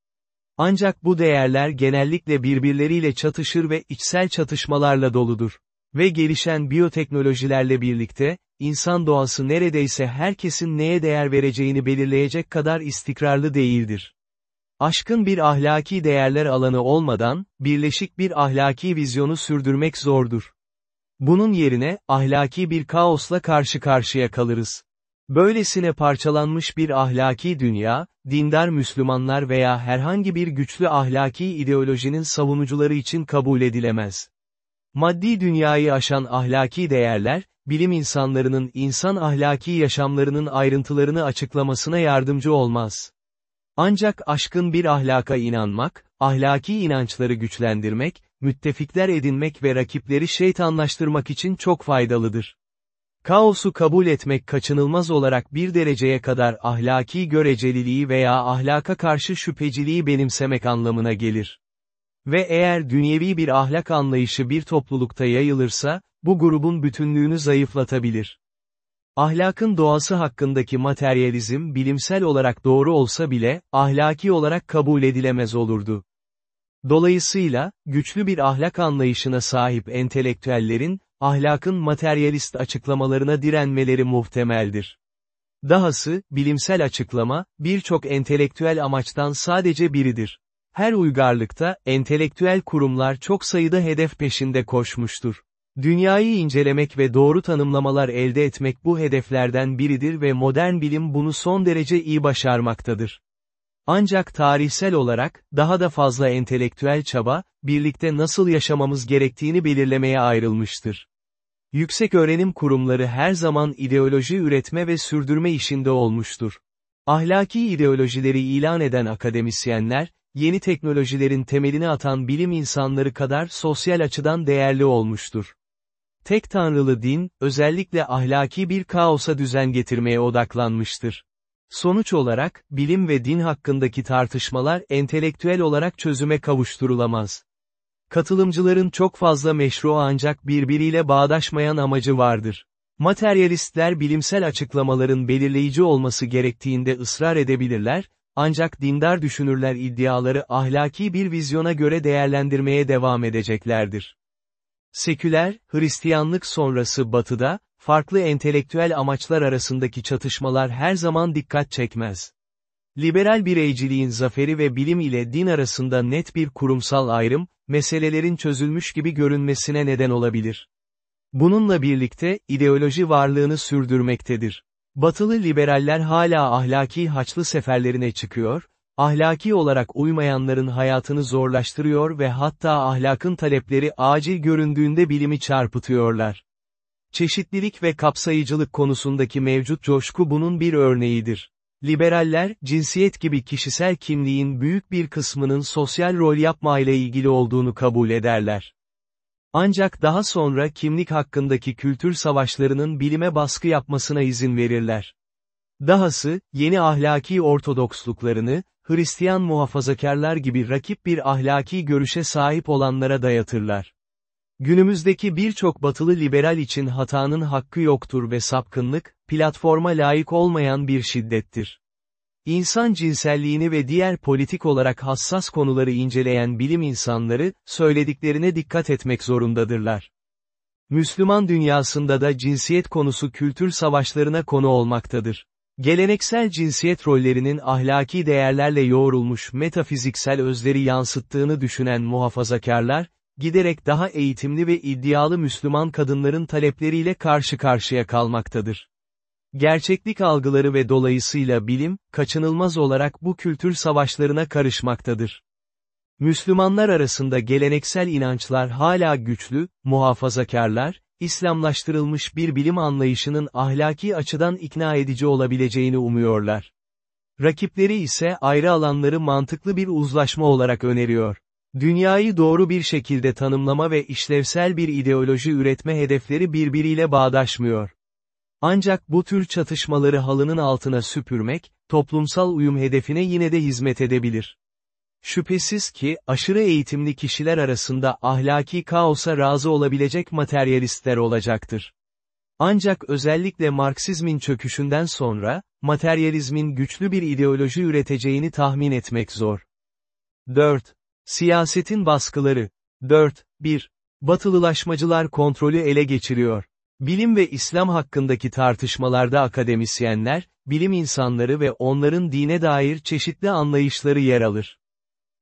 Ancak bu değerler genellikle birbirleriyle çatışır ve içsel çatışmalarla doludur. Ve gelişen biyoteknolojilerle birlikte, insan doğası neredeyse herkesin neye değer vereceğini belirleyecek kadar istikrarlı değildir. Aşkın bir ahlaki değerler alanı olmadan, birleşik bir ahlaki vizyonu sürdürmek zordur. Bunun yerine, ahlaki bir kaosla karşı karşıya kalırız. Böylesine parçalanmış bir ahlaki dünya, dindar Müslümanlar veya herhangi bir güçlü ahlaki ideolojinin savunucuları için kabul edilemez. Maddi dünyayı aşan ahlaki değerler, bilim insanlarının insan ahlaki yaşamlarının ayrıntılarını açıklamasına yardımcı olmaz. Ancak aşkın bir ahlaka inanmak, ahlaki inançları güçlendirmek, müttefikler edinmek ve rakipleri şeytanlaştırmak için çok faydalıdır. Kaosu kabul etmek kaçınılmaz olarak bir dereceye kadar ahlaki göreceliliği veya ahlaka karşı şüpheciliği benimsemek anlamına gelir. Ve eğer dünyevi bir ahlak anlayışı bir toplulukta yayılırsa, bu grubun bütünlüğünü zayıflatabilir. Ahlakın doğası hakkındaki materyalizm bilimsel olarak doğru olsa bile, ahlaki olarak kabul edilemez olurdu. Dolayısıyla, güçlü bir ahlak anlayışına sahip entelektüellerin, ahlakın materyalist açıklamalarına direnmeleri muhtemeldir. Dahası, bilimsel açıklama, birçok entelektüel amaçtan sadece biridir. Her uygarlıkta, entelektüel kurumlar çok sayıda hedef peşinde koşmuştur. Dünyayı incelemek ve doğru tanımlamalar elde etmek bu hedeflerden biridir ve modern bilim bunu son derece iyi başarmaktadır. Ancak tarihsel olarak, daha da fazla entelektüel çaba, birlikte nasıl yaşamamız gerektiğini belirlemeye ayrılmıştır. Yüksek öğrenim kurumları her zaman ideoloji üretme ve sürdürme işinde olmuştur. Ahlaki ideolojileri ilan eden akademisyenler, yeni teknolojilerin temelini atan bilim insanları kadar sosyal açıdan değerli olmuştur. Tek tanrılı din, özellikle ahlaki bir kaosa düzen getirmeye odaklanmıştır. Sonuç olarak, bilim ve din hakkındaki tartışmalar entelektüel olarak çözüme kavuşturulamaz. Katılımcıların çok fazla meşru ancak birbiriyle bağdaşmayan amacı vardır. Materyalistler bilimsel açıklamaların belirleyici olması gerektiğinde ısrar edebilirler, ancak dindar düşünürler iddiaları ahlaki bir vizyona göre değerlendirmeye devam edeceklerdir. Seküler, Hristiyanlık sonrası batıda, farklı entelektüel amaçlar arasındaki çatışmalar her zaman dikkat çekmez. Liberal bireyciliğin zaferi ve bilim ile din arasında net bir kurumsal ayrım, meselelerin çözülmüş gibi görünmesine neden olabilir. Bununla birlikte, ideoloji varlığını sürdürmektedir. Batılı liberaller hala ahlaki haçlı seferlerine çıkıyor, ahlaki olarak uymayanların hayatını zorlaştırıyor ve hatta ahlakın talepleri acil göründüğünde bilimi çarpıtıyorlar. Çeşitlilik ve kapsayıcılık konusundaki mevcut coşku bunun bir örneğidir. Liberaller, cinsiyet gibi kişisel kimliğin büyük bir kısmının sosyal rol yapma ile ilgili olduğunu kabul ederler. Ancak daha sonra kimlik hakkındaki kültür savaşlarının bilime baskı yapmasına izin verirler. Dahası, yeni ahlaki ortodoksluklarını, Hristiyan muhafazakarlar gibi rakip bir ahlaki görüşe sahip olanlara dayatırlar. Günümüzdeki birçok batılı liberal için hatanın hakkı yoktur ve sapkınlık, platforma layık olmayan bir şiddettir. İnsan cinselliğini ve diğer politik olarak hassas konuları inceleyen bilim insanları, söylediklerine dikkat etmek zorundadırlar. Müslüman dünyasında da cinsiyet konusu kültür savaşlarına konu olmaktadır. Geleneksel cinsiyet rollerinin ahlaki değerlerle yoğrulmuş metafiziksel özleri yansıttığını düşünen muhafazakarlar, giderek daha eğitimli ve iddialı Müslüman kadınların talepleriyle karşı karşıya kalmaktadır. Gerçeklik algıları ve dolayısıyla bilim, kaçınılmaz olarak bu kültür savaşlarına karışmaktadır. Müslümanlar arasında geleneksel inançlar hala güçlü, muhafazakarlar, İslamlaştırılmış bir bilim anlayışının ahlaki açıdan ikna edici olabileceğini umuyorlar. Rakipleri ise ayrı alanları mantıklı bir uzlaşma olarak öneriyor. Dünyayı doğru bir şekilde tanımlama ve işlevsel bir ideoloji üretme hedefleri birbiriyle bağdaşmıyor. Ancak bu tür çatışmaları halının altına süpürmek, toplumsal uyum hedefine yine de hizmet edebilir. Şüphesiz ki, aşırı eğitimli kişiler arasında ahlaki kaosa razı olabilecek materyalistler olacaktır. Ancak özellikle Marksizmin çöküşünden sonra, materyalizmin güçlü bir ideoloji üreteceğini tahmin etmek zor. 4. Siyasetin baskıları. 4. 1. Batılılaşmacılar kontrolü ele geçiriyor. Bilim ve İslam hakkındaki tartışmalarda akademisyenler, bilim insanları ve onların dine dair çeşitli anlayışları yer alır.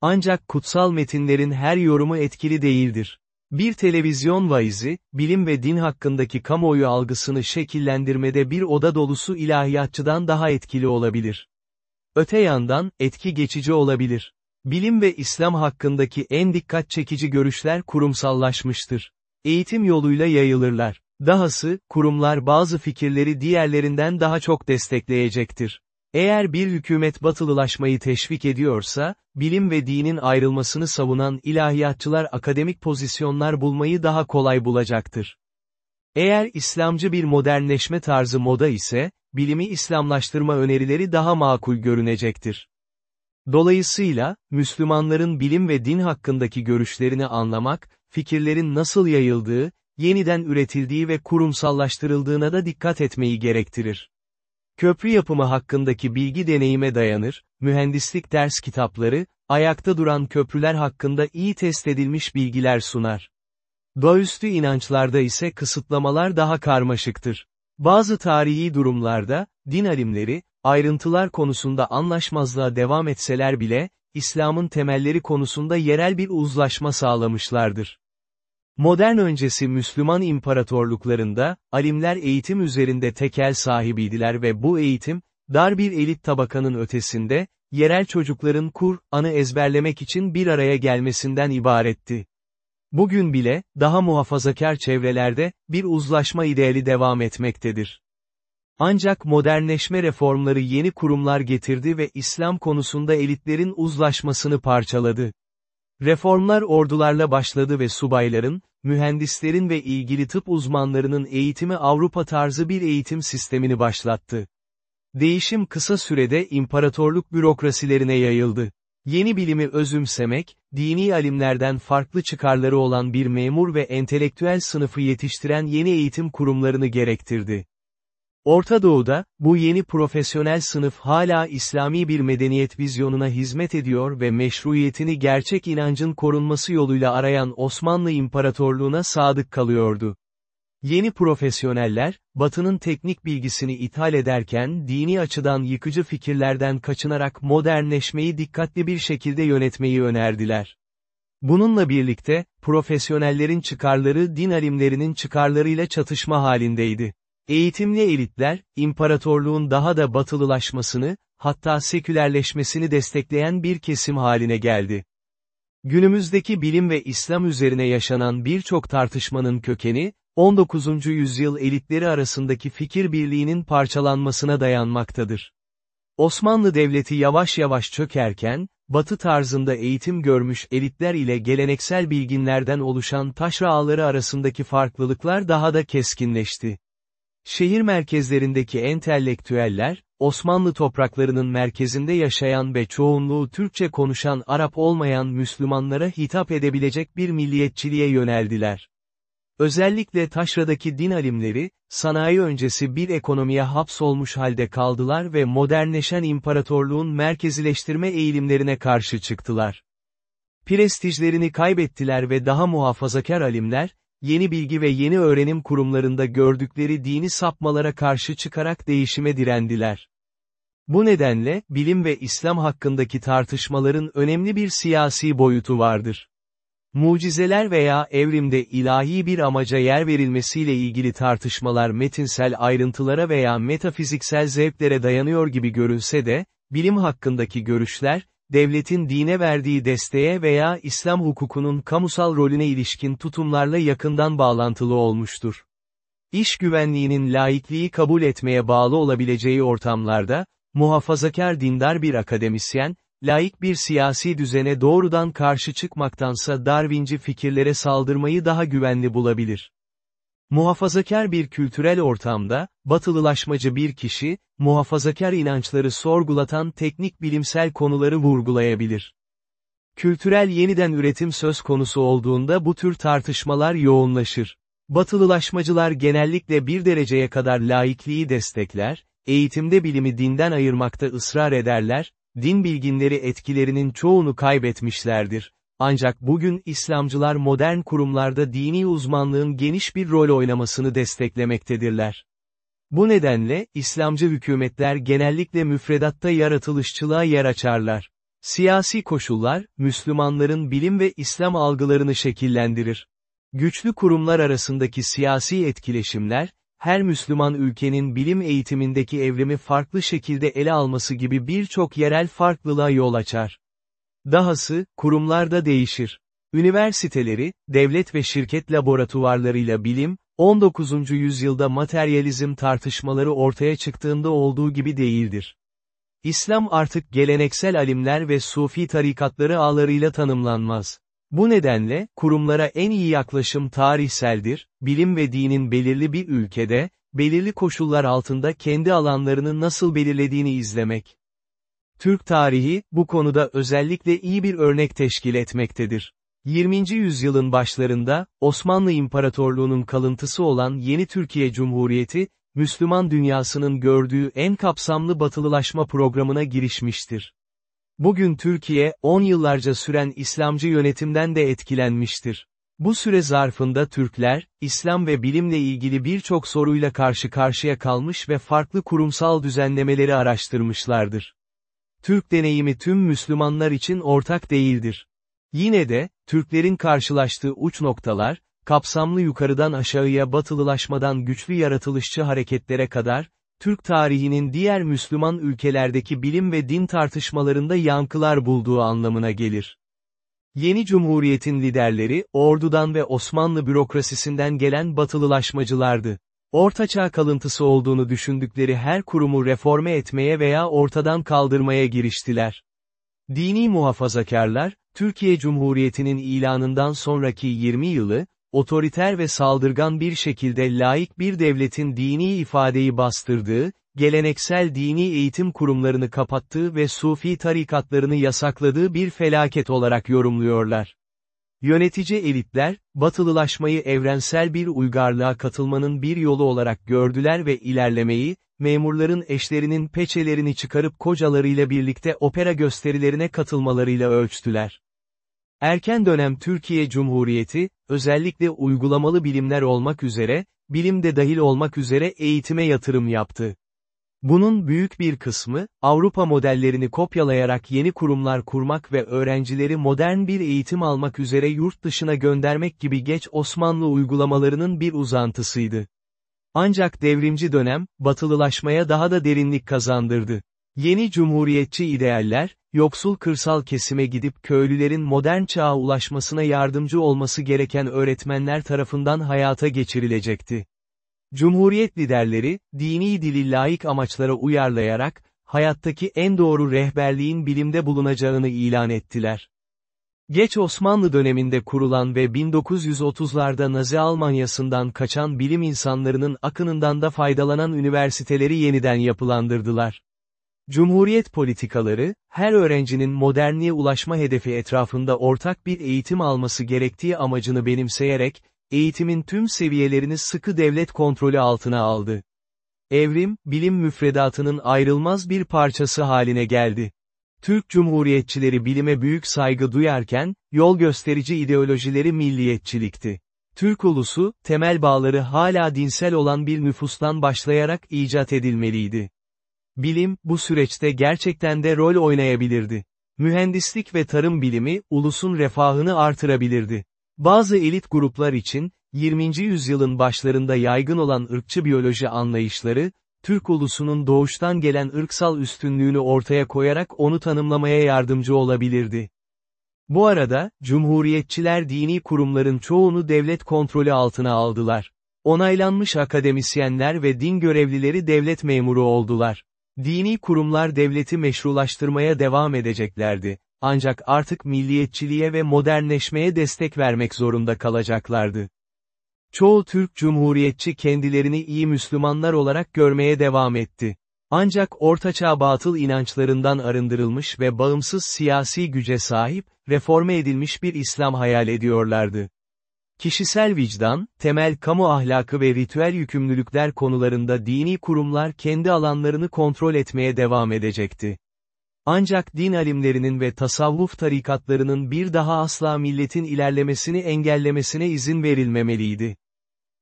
Ancak kutsal metinlerin her yorumu etkili değildir. Bir televizyon vaizi, bilim ve din hakkındaki kamuoyu algısını şekillendirmede bir oda dolusu ilahiyatçıdan daha etkili olabilir. Öte yandan, etki geçici olabilir. Bilim ve İslam hakkındaki en dikkat çekici görüşler kurumsallaşmıştır. Eğitim yoluyla yayılırlar. Dahası, kurumlar bazı fikirleri diğerlerinden daha çok destekleyecektir. Eğer bir hükümet batılılaşmayı teşvik ediyorsa, bilim ve dinin ayrılmasını savunan ilahiyatçılar akademik pozisyonlar bulmayı daha kolay bulacaktır. Eğer İslamcı bir modernleşme tarzı moda ise, bilimi İslamlaştırma önerileri daha makul görünecektir. Dolayısıyla, Müslümanların bilim ve din hakkındaki görüşlerini anlamak, fikirlerin nasıl yayıldığı, yeniden üretildiği ve kurumsallaştırıldığına da dikkat etmeyi gerektirir. Köprü yapımı hakkındaki bilgi deneyime dayanır, mühendislik ders kitapları, ayakta duran köprüler hakkında iyi test edilmiş bilgiler sunar. Doğaüstü inançlarda ise kısıtlamalar daha karmaşıktır. Bazı tarihi durumlarda, din alimleri, ayrıntılar konusunda anlaşmazlığa devam etseler bile, İslam'ın temelleri konusunda yerel bir uzlaşma sağlamışlardır. Modern öncesi Müslüman imparatorluklarında, alimler eğitim üzerinde tekel sahibiydiler ve bu eğitim, dar bir elit tabakanın ötesinde, yerel çocukların Kur'an'ı ezberlemek için bir araya gelmesinden ibaretti. Bugün bile, daha muhafazakar çevrelerde, bir uzlaşma ideali devam etmektedir. Ancak modernleşme reformları yeni kurumlar getirdi ve İslam konusunda elitlerin uzlaşmasını parçaladı. Reformlar ordularla başladı ve subayların, mühendislerin ve ilgili tıp uzmanlarının eğitimi Avrupa tarzı bir eğitim sistemini başlattı. Değişim kısa sürede imparatorluk bürokrasilerine yayıldı. Yeni bilimi özümsemek, dini alimlerden farklı çıkarları olan bir memur ve entelektüel sınıfı yetiştiren yeni eğitim kurumlarını gerektirdi. Orta Doğu'da, bu yeni profesyonel sınıf hala İslami bir medeniyet vizyonuna hizmet ediyor ve meşruiyetini gerçek inancın korunması yoluyla arayan Osmanlı İmparatorluğuna sadık kalıyordu. Yeni profesyoneller, Batı'nın teknik bilgisini ithal ederken dini açıdan yıkıcı fikirlerden kaçınarak modernleşmeyi dikkatli bir şekilde yönetmeyi önerdiler. Bununla birlikte, profesyonellerin çıkarları din alimlerinin çıkarlarıyla çatışma halindeydi. Eğitimli elitler, imparatorluğun daha da batılılaşmasını, hatta sekülerleşmesini destekleyen bir kesim haline geldi. Günümüzdeki bilim ve İslam üzerine yaşanan birçok tartışmanın kökeni, 19. yüzyıl elitleri arasındaki fikir birliğinin parçalanmasına dayanmaktadır. Osmanlı Devleti yavaş yavaş çökerken, Batı tarzında eğitim görmüş elitler ile geleneksel bilginlerden oluşan taşra ağları arasındaki farklılıklar daha da keskinleşti. Şehir merkezlerindeki entelektüeller, Osmanlı topraklarının merkezinde yaşayan ve çoğunluğu Türkçe konuşan Arap olmayan Müslümanlara hitap edebilecek bir milliyetçiliğe yöneldiler. Özellikle taşradaki din alimleri, sanayi öncesi bir ekonomiye hapsolmuş halde kaldılar ve modernleşen imparatorluğun merkezileştirme eğilimlerine karşı çıktılar. Prestijlerini kaybettiler ve daha muhafazakar alimler, yeni bilgi ve yeni öğrenim kurumlarında gördükleri dini sapmalara karşı çıkarak değişime direndiler. Bu nedenle, bilim ve İslam hakkındaki tartışmaların önemli bir siyasi boyutu vardır. Mucizeler veya evrimde ilahi bir amaca yer verilmesiyle ilgili tartışmalar metinsel ayrıntılara veya metafiziksel zevklere dayanıyor gibi görünse de, bilim hakkındaki görüşler, devletin dine verdiği desteğe veya İslam hukukunun kamusal rolüne ilişkin tutumlarla yakından bağlantılı olmuştur. İş güvenliğinin laikliği kabul etmeye bağlı olabileceği ortamlarda, muhafazakar dindar bir akademisyen, laik bir siyasi düzene doğrudan karşı çıkmaktansa Darwinci fikirlere saldırmayı daha güvenli bulabilir. Muhafazakar bir kültürel ortamda, batılılaşmacı bir kişi, muhafazakar inançları sorgulatan teknik bilimsel konuları vurgulayabilir. Kültürel yeniden üretim söz konusu olduğunda bu tür tartışmalar yoğunlaşır. Batılılaşmacılar genellikle bir dereceye kadar laikliği destekler, eğitimde bilimi dinden ayırmakta ısrar ederler, din bilginleri etkilerinin çoğunu kaybetmişlerdir. Ancak bugün İslamcılar modern kurumlarda dini uzmanlığın geniş bir rol oynamasını desteklemektedirler. Bu nedenle, İslamcı hükümetler genellikle müfredatta yaratılışçılığa yer açarlar. Siyasi koşullar, Müslümanların bilim ve İslam algılarını şekillendirir. Güçlü kurumlar arasındaki siyasi etkileşimler, her Müslüman ülkenin bilim eğitimindeki evrimi farklı şekilde ele alması gibi birçok yerel farklılığa yol açar. Dahası, kurumlar da değişir. Üniversiteleri, devlet ve şirket laboratuvarlarıyla bilim, 19. yüzyılda materyalizm tartışmaları ortaya çıktığında olduğu gibi değildir. İslam artık geleneksel alimler ve sufi tarikatları ağlarıyla tanımlanmaz. Bu nedenle, kurumlara en iyi yaklaşım tarihseldir, bilim ve dinin belirli bir ülkede, belirli koşullar altında kendi alanlarını nasıl belirlediğini izlemek. Türk tarihi, bu konuda özellikle iyi bir örnek teşkil etmektedir. 20. yüzyılın başlarında, Osmanlı İmparatorluğu'nun kalıntısı olan Yeni Türkiye Cumhuriyeti, Müslüman dünyasının gördüğü en kapsamlı batılılaşma programına girişmiştir. Bugün Türkiye, 10 yıllarca süren İslamcı yönetimden de etkilenmiştir. Bu süre zarfında Türkler, İslam ve bilimle ilgili birçok soruyla karşı karşıya kalmış ve farklı kurumsal düzenlemeleri araştırmışlardır. Türk deneyimi tüm Müslümanlar için ortak değildir. Yine de, Türklerin karşılaştığı uç noktalar, kapsamlı yukarıdan aşağıya batılılaşmadan güçlü yaratılışçı hareketlere kadar, Türk tarihinin diğer Müslüman ülkelerdeki bilim ve din tartışmalarında yankılar bulduğu anlamına gelir. Yeni Cumhuriyet'in liderleri, ordudan ve Osmanlı bürokrasisinden gelen batılılaşmacılardı. Ortaçağ kalıntısı olduğunu düşündükleri her kurumu reforme etmeye veya ortadan kaldırmaya giriştiler. Dini muhafazakarlar, Türkiye Cumhuriyeti'nin ilanından sonraki 20 yılı, otoriter ve saldırgan bir şekilde laik bir devletin dini ifadeyi bastırdığı, geleneksel dini eğitim kurumlarını kapattığı ve sufi tarikatlarını yasakladığı bir felaket olarak yorumluyorlar. Yönetici elitler, batılılaşmayı evrensel bir uygarlığa katılmanın bir yolu olarak gördüler ve ilerlemeyi, memurların eşlerinin peçelerini çıkarıp kocalarıyla birlikte opera gösterilerine katılmalarıyla ölçtüler. Erken dönem Türkiye Cumhuriyeti, özellikle uygulamalı bilimler olmak üzere, bilimde dahil olmak üzere eğitime yatırım yaptı. Bunun büyük bir kısmı, Avrupa modellerini kopyalayarak yeni kurumlar kurmak ve öğrencileri modern bir eğitim almak üzere yurt dışına göndermek gibi geç Osmanlı uygulamalarının bir uzantısıydı. Ancak devrimci dönem, batılılaşmaya daha da derinlik kazandırdı. Yeni cumhuriyetçi idealler, yoksul kırsal kesime gidip köylülerin modern çağa ulaşmasına yardımcı olması gereken öğretmenler tarafından hayata geçirilecekti. Cumhuriyet liderleri, dini dili layık amaçlara uyarlayarak, hayattaki en doğru rehberliğin bilimde bulunacağını ilan ettiler. Geç Osmanlı döneminde kurulan ve 1930'larda Nazi Almanyası'ndan kaçan bilim insanlarının akınından da faydalanan üniversiteleri yeniden yapılandırdılar. Cumhuriyet politikaları, her öğrencinin modernliğe ulaşma hedefi etrafında ortak bir eğitim alması gerektiği amacını benimseyerek, eğitimin tüm seviyelerini sıkı devlet kontrolü altına aldı. Evrim, bilim müfredatının ayrılmaz bir parçası haline geldi. Türk Cumhuriyetçileri bilime büyük saygı duyarken, yol gösterici ideolojileri milliyetçilikti. Türk ulusu, temel bağları hala dinsel olan bir nüfustan başlayarak icat edilmeliydi. Bilim, bu süreçte gerçekten de rol oynayabilirdi. Mühendislik ve tarım bilimi, ulusun refahını artırabilirdi. Bazı elit gruplar için, 20. yüzyılın başlarında yaygın olan ırkçı biyoloji anlayışları, Türk ulusunun doğuştan gelen ırksal üstünlüğünü ortaya koyarak onu tanımlamaya yardımcı olabilirdi. Bu arada, cumhuriyetçiler dini kurumların çoğunu devlet kontrolü altına aldılar. Onaylanmış akademisyenler ve din görevlileri devlet memuru oldular. Dini kurumlar devleti meşrulaştırmaya devam edeceklerdi, ancak artık milliyetçiliğe ve modernleşmeye destek vermek zorunda kalacaklardı. Çoğu Türk Cumhuriyetçi kendilerini iyi Müslümanlar olarak görmeye devam etti. Ancak ortaçağ batıl inançlarından arındırılmış ve bağımsız siyasi güce sahip, reforme edilmiş bir İslam hayal ediyorlardı. Kişisel vicdan, temel kamu ahlakı ve ritüel yükümlülükler konularında dini kurumlar kendi alanlarını kontrol etmeye devam edecekti. Ancak din alimlerinin ve tasavvuf tarikatlarının bir daha asla milletin ilerlemesini engellemesine izin verilmemeliydi.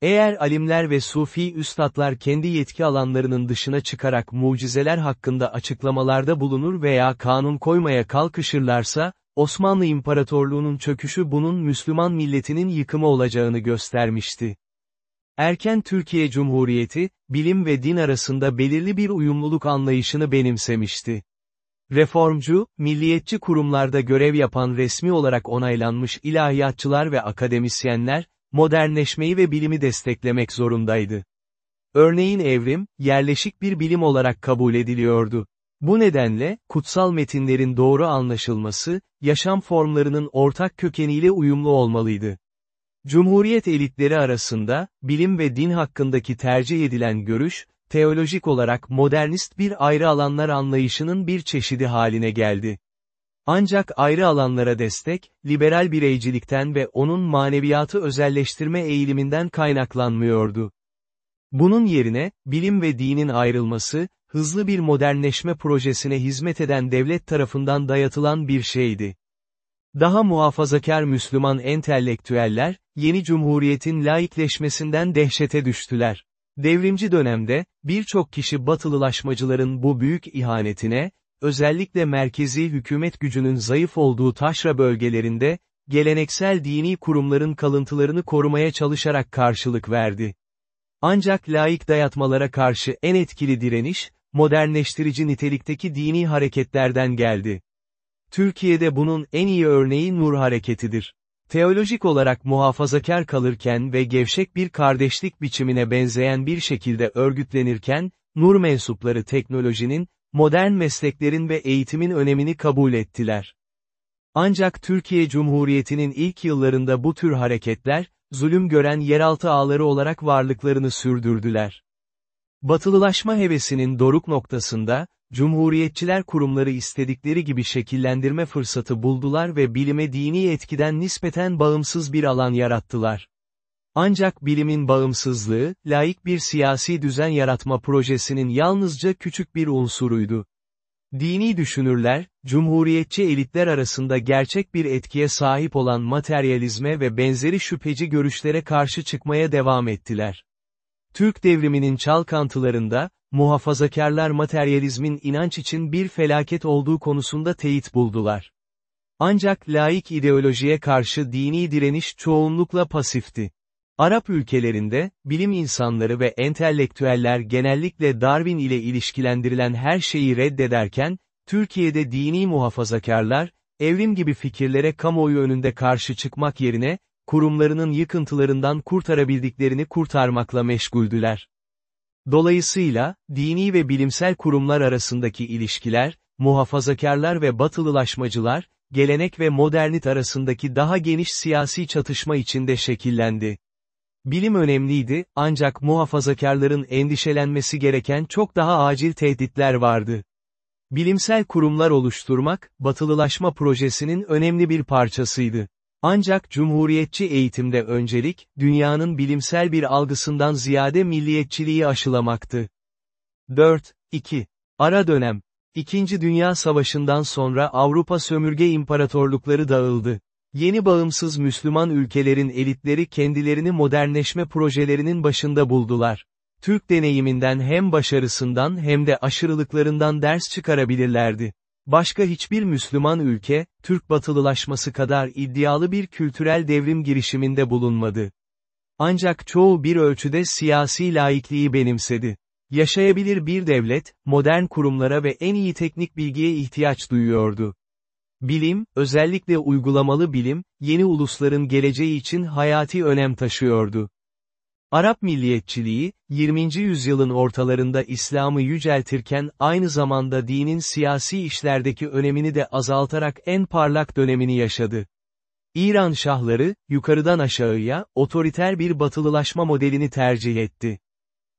Eğer alimler ve sufi üstadlar kendi yetki alanlarının dışına çıkarak mucizeler hakkında açıklamalarda bulunur veya kanun koymaya kalkışırlarsa, Osmanlı İmparatorluğu'nun çöküşü bunun Müslüman milletinin yıkımı olacağını göstermişti. Erken Türkiye Cumhuriyeti, bilim ve din arasında belirli bir uyumluluk anlayışını benimsemişti. Reformcu, milliyetçi kurumlarda görev yapan resmi olarak onaylanmış ilahiyatçılar ve akademisyenler, modernleşmeyi ve bilimi desteklemek zorundaydı. Örneğin evrim, yerleşik bir bilim olarak kabul ediliyordu. Bu nedenle, kutsal metinlerin doğru anlaşılması, yaşam formlarının ortak kökeniyle uyumlu olmalıydı. Cumhuriyet elitleri arasında, bilim ve din hakkındaki tercih edilen görüş, teolojik olarak modernist bir ayrı alanlar anlayışının bir çeşidi haline geldi. Ancak ayrı alanlara destek, liberal bireycilikten ve onun maneviyatı özelleştirme eğiliminden kaynaklanmıyordu. Bunun yerine, bilim ve dinin ayrılması, hızlı bir modernleşme projesine hizmet eden devlet tarafından dayatılan bir şeydi. Daha muhafazakar Müslüman entelektüeller, yeni cumhuriyetin laikleşmesinden dehşete düştüler. Devrimci dönemde, birçok kişi batılılaşmacıların bu büyük ihanetine, özellikle merkezi hükümet gücünün zayıf olduğu taşra bölgelerinde, geleneksel dini kurumların kalıntılarını korumaya çalışarak karşılık verdi. Ancak laik dayatmalara karşı en etkili direniş, modernleştirici nitelikteki dini hareketlerden geldi. Türkiye'de bunun en iyi örneği Nur hareketidir. Teolojik olarak muhafazakar kalırken ve gevşek bir kardeşlik biçimine benzeyen bir şekilde örgütlenirken, Nur mensupları teknolojinin, modern mesleklerin ve eğitimin önemini kabul ettiler. Ancak Türkiye Cumhuriyeti'nin ilk yıllarında bu tür hareketler, zulüm gören yeraltı ağları olarak varlıklarını sürdürdüler. Batılılaşma hevesinin doruk noktasında, Cumhuriyetçiler kurumları istedikleri gibi şekillendirme fırsatı buldular ve bilime dini etkiden nispeten bağımsız bir alan yarattılar. Ancak bilimin bağımsızlığı, laik bir siyasi düzen yaratma projesinin yalnızca küçük bir unsuruydu. Dini düşünürler, cumhuriyetçi elitler arasında gerçek bir etkiye sahip olan materyalizme ve benzeri şüpheci görüşlere karşı çıkmaya devam ettiler. Türk devriminin çalkantılarında, muhafazakarlar materyalizmin inanç için bir felaket olduğu konusunda teyit buldular. Ancak laik ideolojiye karşı dini direniş çoğunlukla pasifti. Arap ülkelerinde, bilim insanları ve entelektüeller genellikle Darwin ile ilişkilendirilen her şeyi reddederken, Türkiye'de dini muhafazakarlar, evrim gibi fikirlere kamuoyu önünde karşı çıkmak yerine, kurumlarının yıkıntılarından kurtarabildiklerini kurtarmakla meşguldüler. Dolayısıyla, dini ve bilimsel kurumlar arasındaki ilişkiler, muhafazakarlar ve batılılaşmacılar, gelenek ve modernit arasındaki daha geniş siyasi çatışma içinde şekillendi. Bilim önemliydi, ancak muhafazakarların endişelenmesi gereken çok daha acil tehditler vardı. Bilimsel kurumlar oluşturmak, batılılaşma projesinin önemli bir parçasıydı. Ancak cumhuriyetçi eğitimde öncelik, dünyanın bilimsel bir algısından ziyade milliyetçiliği aşılamaktı. 4. 2. Ara dönem. İkinci Dünya Savaşı'ndan sonra Avrupa sömürge imparatorlukları dağıldı. Yeni bağımsız Müslüman ülkelerin elitleri kendilerini modernleşme projelerinin başında buldular. Türk deneyiminden hem başarısından hem de aşırılıklarından ders çıkarabilirlerdi. Başka hiçbir Müslüman ülke, Türk batılılaşması kadar iddialı bir kültürel devrim girişiminde bulunmadı. Ancak çoğu bir ölçüde siyasi laikliği benimsedi. Yaşayabilir bir devlet, modern kurumlara ve en iyi teknik bilgiye ihtiyaç duyuyordu. Bilim, özellikle uygulamalı bilim, yeni ulusların geleceği için hayati önem taşıyordu. Arap milliyetçiliği, 20. yüzyılın ortalarında İslam'ı yüceltirken aynı zamanda dinin siyasi işlerdeki önemini de azaltarak en parlak dönemini yaşadı. İran şahları, yukarıdan aşağıya, otoriter bir batılılaşma modelini tercih etti.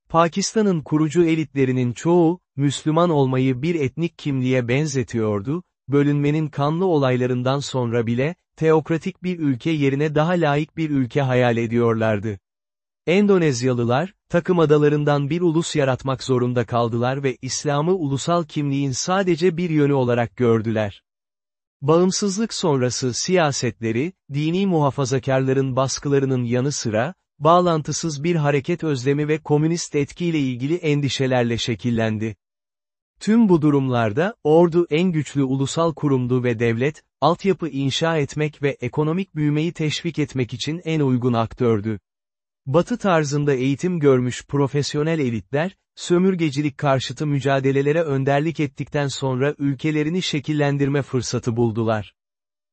Pakistan'ın kurucu elitlerinin çoğu, Müslüman olmayı bir etnik kimliğe benzetiyordu, bölünmenin kanlı olaylarından sonra bile, teokratik bir ülke yerine daha layık bir ülke hayal ediyorlardı. Endonezyalılar, takım adalarından bir ulus yaratmak zorunda kaldılar ve İslam'ı ulusal kimliğin sadece bir yönü olarak gördüler. Bağımsızlık sonrası siyasetleri, dini muhafazakarların baskılarının yanı sıra, bağlantısız bir hareket özlemi ve komünist etkiyle ilgili endişelerle şekillendi. Tüm bu durumlarda, ordu en güçlü ulusal kurumdu ve devlet, altyapı inşa etmek ve ekonomik büyümeyi teşvik etmek için en uygun aktördü. Batı tarzında eğitim görmüş profesyonel elitler, sömürgecilik karşıtı mücadelelere önderlik ettikten sonra ülkelerini şekillendirme fırsatı buldular.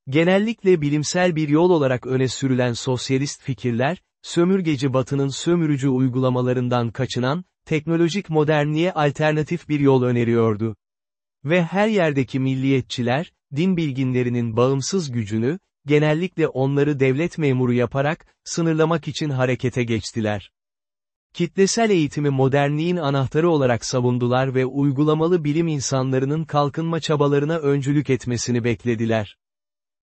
Genellikle bilimsel bir yol olarak öne sürülen sosyalist fikirler, sömürgeci batının sömürücü uygulamalarından kaçınan, teknolojik modernliğe alternatif bir yol öneriyordu. Ve her yerdeki milliyetçiler, din bilginlerinin bağımsız gücünü, genellikle onları devlet memuru yaparak, sınırlamak için harekete geçtiler. Kitlesel eğitimi modernliğin anahtarı olarak savundular ve uygulamalı bilim insanlarının kalkınma çabalarına öncülük etmesini beklediler.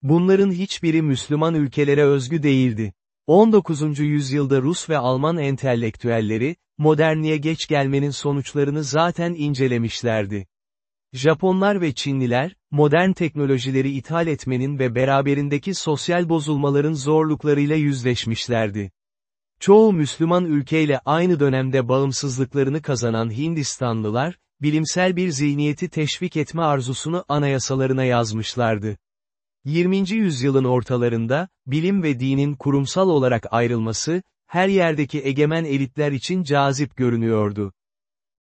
Bunların hiçbiri Müslüman ülkelere özgü değildi. 19. yüzyılda Rus ve Alman entelektüelleri, modernliğe geç gelmenin sonuçlarını zaten incelemişlerdi. Japonlar ve Çinliler, modern teknolojileri ithal etmenin ve beraberindeki sosyal bozulmaların zorluklarıyla yüzleşmişlerdi. Çoğu Müslüman ülkeyle aynı dönemde bağımsızlıklarını kazanan Hindistanlılar, bilimsel bir zihniyeti teşvik etme arzusunu anayasalarına yazmışlardı. 20. yüzyılın ortalarında, bilim ve dinin kurumsal olarak ayrılması, her yerdeki egemen elitler için cazip görünüyordu.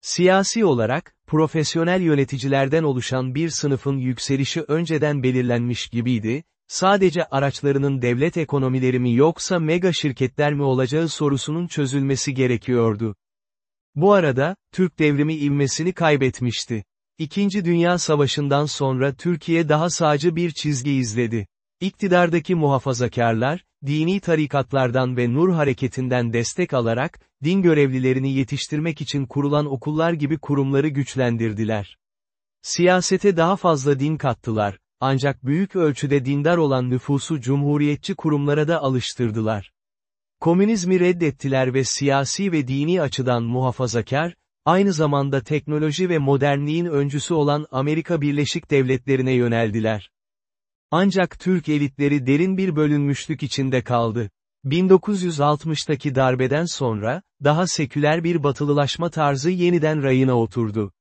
Siyasi olarak, profesyonel yöneticilerden oluşan bir sınıfın yükselişi önceden belirlenmiş gibiydi, sadece araçlarının devlet ekonomileri mi yoksa mega şirketler mi olacağı sorusunun çözülmesi gerekiyordu. Bu arada, Türk devrimi ivmesini kaybetmişti. İkinci Dünya Savaşı'ndan sonra Türkiye daha sağcı bir çizgi izledi. İktidardaki muhafazakarlar, dini tarikatlardan ve nur hareketinden destek alarak, din görevlilerini yetiştirmek için kurulan okullar gibi kurumları güçlendirdiler. Siyasete daha fazla din kattılar, ancak büyük ölçüde dindar olan nüfusu cumhuriyetçi kurumlara da alıştırdılar. Komünizmi reddettiler ve siyasi ve dini açıdan muhafazakar, aynı zamanda teknoloji ve modernliğin öncüsü olan Amerika Birleşik Devletleri'ne yöneldiler. Ancak Türk elitleri derin bir bölünmüşlük içinde kaldı. 1960'taki darbeden sonra, daha seküler bir batılılaşma tarzı yeniden rayına oturdu.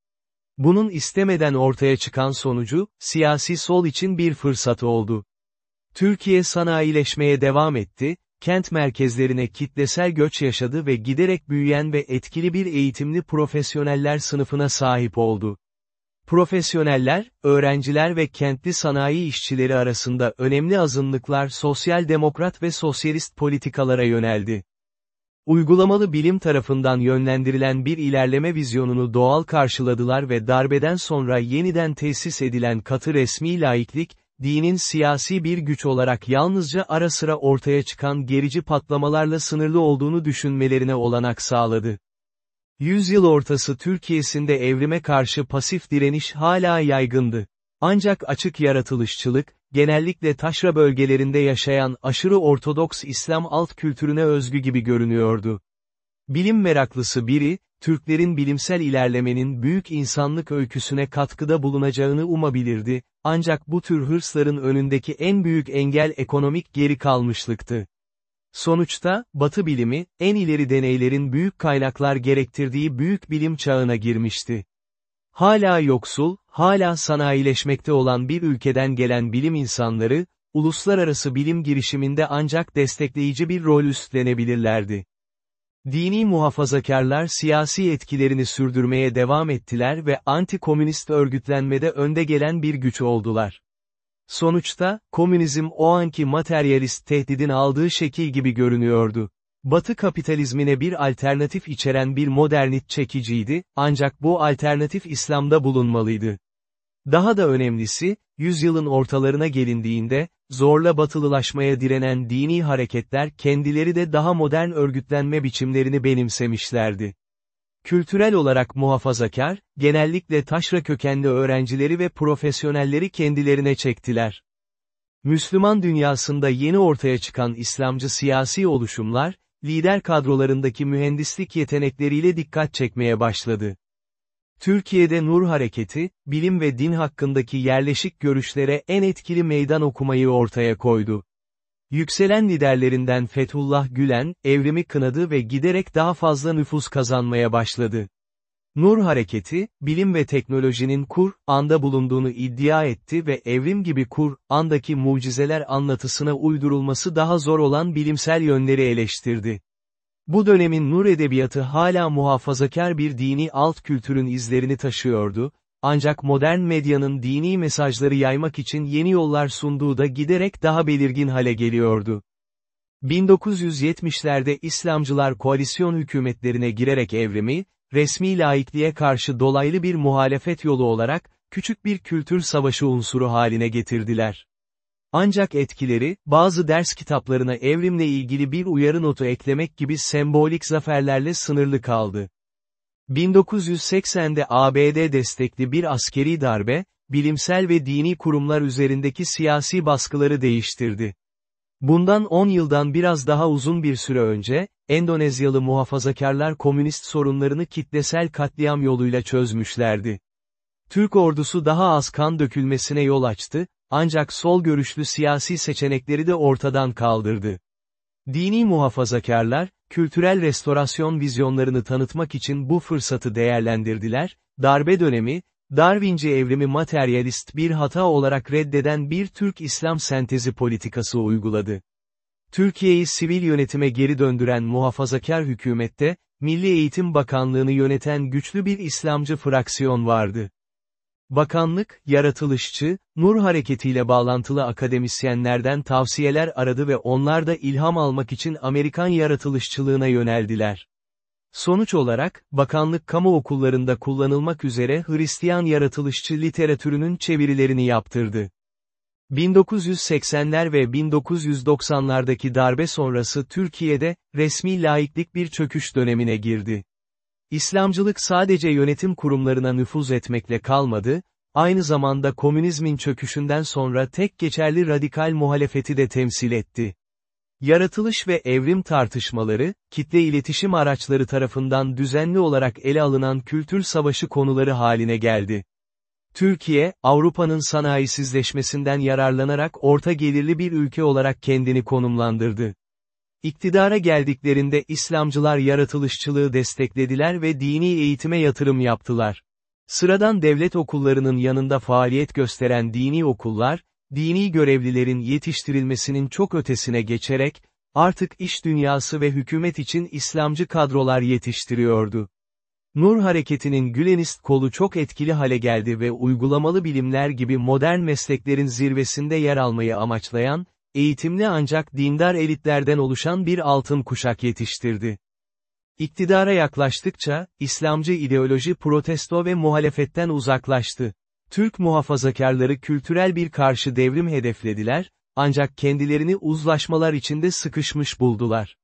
Bunun istemeden ortaya çıkan sonucu, siyasi sol için bir fırsat oldu. Türkiye sanayileşmeye devam etti, kent merkezlerine kitlesel göç yaşadı ve giderek büyüyen ve etkili bir eğitimli profesyoneller sınıfına sahip oldu. Profesyoneller, öğrenciler ve kentli sanayi işçileri arasında önemli azınlıklar sosyal demokrat ve sosyalist politikalara yöneldi. Uygulamalı bilim tarafından yönlendirilen bir ilerleme vizyonunu doğal karşıladılar ve darbeden sonra yeniden tesis edilen katı resmi laiklik, dinin siyasi bir güç olarak yalnızca ara sıra ortaya çıkan gerici patlamalarla sınırlı olduğunu düşünmelerine olanak sağladı. Yüzyıl ortası Türkiye'sinde evrime karşı pasif direniş hala yaygındı. Ancak açık yaratılışçılık, genellikle taşra bölgelerinde yaşayan aşırı Ortodoks İslam alt kültürüne özgü gibi görünüyordu. Bilim meraklısı biri, Türklerin bilimsel ilerlemenin büyük insanlık öyküsüne katkıda bulunacağını umabilirdi, ancak bu tür hırsların önündeki en büyük engel ekonomik geri kalmışlıktı. Sonuçta, Batı bilimi, en ileri deneylerin büyük kaynaklar gerektirdiği büyük bilim çağına girmişti. Hala yoksul, hala sanayileşmekte olan bir ülkeden gelen bilim insanları, uluslararası bilim girişiminde ancak destekleyici bir rol üstlenebilirlerdi. Dini muhafazakarlar siyasi etkilerini sürdürmeye devam ettiler ve anti-komünist örgütlenmede önde gelen bir güç oldular. Sonuçta, komünizm o anki materyalist tehdidin aldığı şekil gibi görünüyordu. Batı kapitalizmine bir alternatif içeren bir modernit çekiciydi, ancak bu alternatif İslam'da bulunmalıydı. Daha da önemlisi, yüzyılın ortalarına gelindiğinde, zorla batılılaşmaya direnen dini hareketler kendileri de daha modern örgütlenme biçimlerini benimsemişlerdi. Kültürel olarak muhafazakar, genellikle taşra kökenli öğrencileri ve profesyonelleri kendilerine çektiler. Müslüman dünyasında yeni ortaya çıkan İslamcı siyasi oluşumlar, lider kadrolarındaki mühendislik yetenekleriyle dikkat çekmeye başladı. Türkiye'de Nur Hareketi, bilim ve din hakkındaki yerleşik görüşlere en etkili meydan okumayı ortaya koydu. Yükselen liderlerinden Fethullah Gülen, evrimi kınadı ve giderek daha fazla nüfus kazanmaya başladı. Nur hareketi, bilim ve teknolojinin kur, anda bulunduğunu iddia etti ve evrim gibi kur, andaki mucizeler anlatısına uydurulması daha zor olan bilimsel yönleri eleştirdi. Bu dönemin Nur edebiyatı hala muhafazakar bir dini alt kültürün izlerini taşıyordu, ancak modern medyanın dini mesajları yaymak için yeni yollar sunduğu da giderek daha belirgin hale geliyordu. 1970'lerde İslamcılar koalisyon hükümetlerine girerek evrimi, resmi laikliğe karşı dolaylı bir muhalefet yolu olarak, küçük bir kültür savaşı unsuru haline getirdiler. Ancak etkileri, bazı ders kitaplarına evrimle ilgili bir uyarı notu eklemek gibi sembolik zaferlerle sınırlı kaldı. 1980'de ABD destekli bir askeri darbe, bilimsel ve dini kurumlar üzerindeki siyasi baskıları değiştirdi. Bundan 10 yıldan biraz daha uzun bir süre önce, Endonezyalı muhafazakarlar komünist sorunlarını kitlesel katliam yoluyla çözmüşlerdi. Türk ordusu daha az kan dökülmesine yol açtı, ancak sol görüşlü siyasi seçenekleri de ortadan kaldırdı. Dini muhafazakarlar, kültürel restorasyon vizyonlarını tanıtmak için bu fırsatı değerlendirdiler, darbe dönemi, Darwinci evrimi materyalist bir hata olarak reddeden bir Türk İslam sentezi politikası uyguladı. Türkiye'yi sivil yönetime geri döndüren muhafazakar hükümette, Milli Eğitim Bakanlığı'nı yöneten güçlü bir İslamcı fraksiyon vardı. Bakanlık, yaratılışçı, Nur hareketiyle bağlantılı akademisyenlerden tavsiyeler aradı ve onlar da ilham almak için Amerikan yaratılışçılığına yöneldiler. Sonuç olarak, bakanlık kamu okullarında kullanılmak üzere Hristiyan yaratılışçı literatürünün çevirilerini yaptırdı. 1980'ler ve 1990'lardaki darbe sonrası Türkiye'de, resmi laiklik bir çöküş dönemine girdi. İslamcılık sadece yönetim kurumlarına nüfuz etmekle kalmadı, aynı zamanda komünizmin çöküşünden sonra tek geçerli radikal muhalefeti de temsil etti. Yaratılış ve evrim tartışmaları, kitle iletişim araçları tarafından düzenli olarak ele alınan kültür savaşı konuları haline geldi. Türkiye, Avrupa'nın sanayisizleşmesinden yararlanarak orta gelirli bir ülke olarak kendini konumlandırdı. İktidara geldiklerinde İslamcılar yaratılışçılığı desteklediler ve dini eğitime yatırım yaptılar. Sıradan devlet okullarının yanında faaliyet gösteren dini okullar, dini görevlilerin yetiştirilmesinin çok ötesine geçerek, artık iş dünyası ve hükümet için İslamcı kadrolar yetiştiriyordu. Nur hareketinin Gülenist kolu çok etkili hale geldi ve uygulamalı bilimler gibi modern mesleklerin zirvesinde yer almayı amaçlayan, eğitimli ancak dindar elitlerden oluşan bir altın kuşak yetiştirdi. İktidara yaklaştıkça, İslamcı ideoloji protesto ve muhalefetten uzaklaştı. Türk muhafazakarları kültürel bir karşı devrim hedeflediler, ancak kendilerini uzlaşmalar içinde sıkışmış buldular.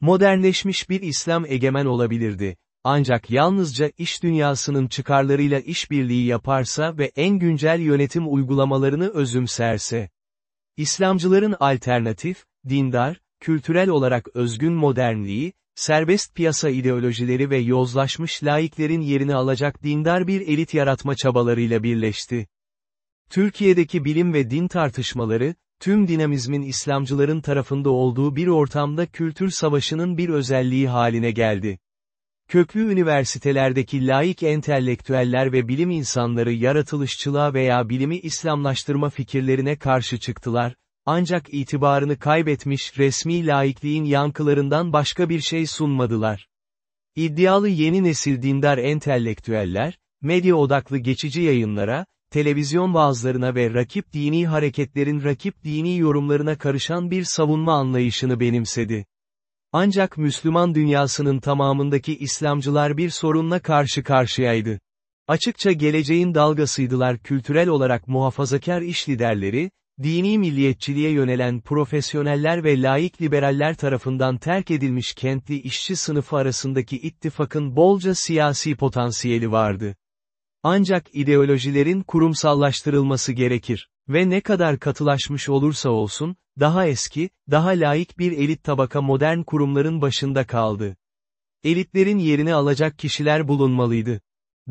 Modernleşmiş bir İslam egemen olabilirdi. Ancak yalnızca iş dünyasının çıkarlarıyla işbirliği yaparsa ve en güncel yönetim uygulamalarını özümserse. İslamcıların alternatif, dindar, kültürel olarak özgün modernliği, serbest piyasa ideolojileri ve yozlaşmış laiklerin yerini alacak dindar bir elit yaratma çabalarıyla birleşti. Türkiye'deki bilim ve din tartışmaları, tüm dinamizmin İslamcıların tarafında olduğu bir ortamda kültür savaşının bir özelliği haline geldi. Köklü üniversitelerdeki laik entelektüeller ve bilim insanları yaratılışçılığa veya bilimi İslamlaştırma fikirlerine karşı çıktılar, ancak itibarını kaybetmiş resmi laikliğin yankılarından başka bir şey sunmadılar. İddialı yeni nesil dindar entelektüeller, medya odaklı geçici yayınlara, televizyon vaazlarına ve rakip dini hareketlerin rakip dini yorumlarına karışan bir savunma anlayışını benimsedi. Ancak Müslüman dünyasının tamamındaki İslamcılar bir sorunla karşı karşıyaydı. Açıkça geleceğin dalgasıydılar kültürel olarak muhafazakar iş liderleri, dini milliyetçiliğe yönelen profesyoneller ve laik liberaller tarafından terk edilmiş kentli işçi sınıfı arasındaki ittifakın bolca siyasi potansiyeli vardı. Ancak ideolojilerin kurumsallaştırılması gerekir. Ve ne kadar katılaşmış olursa olsun, daha eski, daha layık bir elit tabaka modern kurumların başında kaldı. Elitlerin yerini alacak kişiler bulunmalıydı.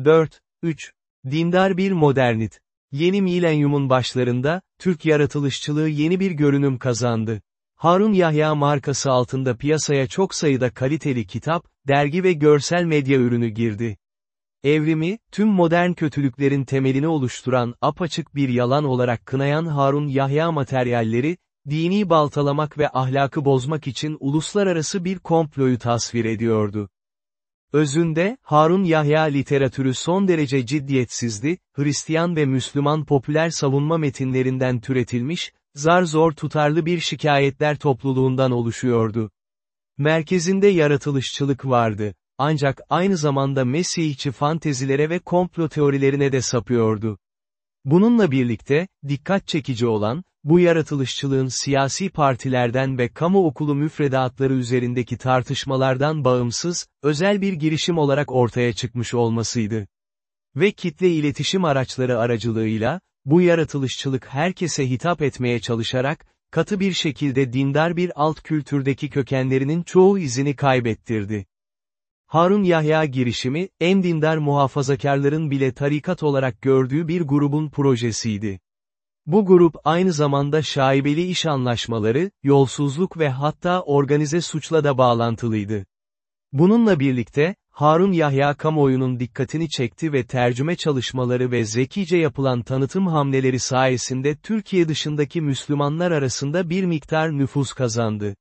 4. 3. Dindar bir modernit. Yeni milenyumun başlarında, Türk yaratılışçılığı yeni bir görünüm kazandı. Harun Yahya markası altında piyasaya çok sayıda kaliteli kitap, dergi ve görsel medya ürünü girdi. Evrimi, tüm modern kötülüklerin temelini oluşturan apaçık bir yalan olarak kınayan Harun Yahya materyalleri, dini baltalamak ve ahlakı bozmak için uluslararası bir komployu tasvir ediyordu. Özünde, Harun Yahya literatürü son derece ciddiyetsizdi, Hristiyan ve Müslüman popüler savunma metinlerinden türetilmiş, zar zor tutarlı bir şikayetler topluluğundan oluşuyordu. Merkezinde yaratılışçılık vardı. Ancak aynı zamanda Mesihçi fantezilere ve komplo teorilerine de sapıyordu. Bununla birlikte, dikkat çekici olan, bu yaratılışçılığın siyasi partilerden ve kamu okulu müfredatları üzerindeki tartışmalardan bağımsız, özel bir girişim olarak ortaya çıkmış olmasıydı. Ve kitle iletişim araçları aracılığıyla, bu yaratılışçılık herkese hitap etmeye çalışarak, katı bir şekilde dindar bir alt kültürdeki kökenlerinin çoğu izini kaybettirdi. Harun Yahya girişimi, en dindar muhafazakarların bile tarikat olarak gördüğü bir grubun projesiydi. Bu grup aynı zamanda şaibeli iş anlaşmaları, yolsuzluk ve hatta organize suçla da bağlantılıydı. Bununla birlikte, Harun Yahya kamuoyunun dikkatini çekti ve tercüme çalışmaları ve zekice yapılan tanıtım hamleleri sayesinde Türkiye dışındaki Müslümanlar arasında bir miktar nüfus kazandı.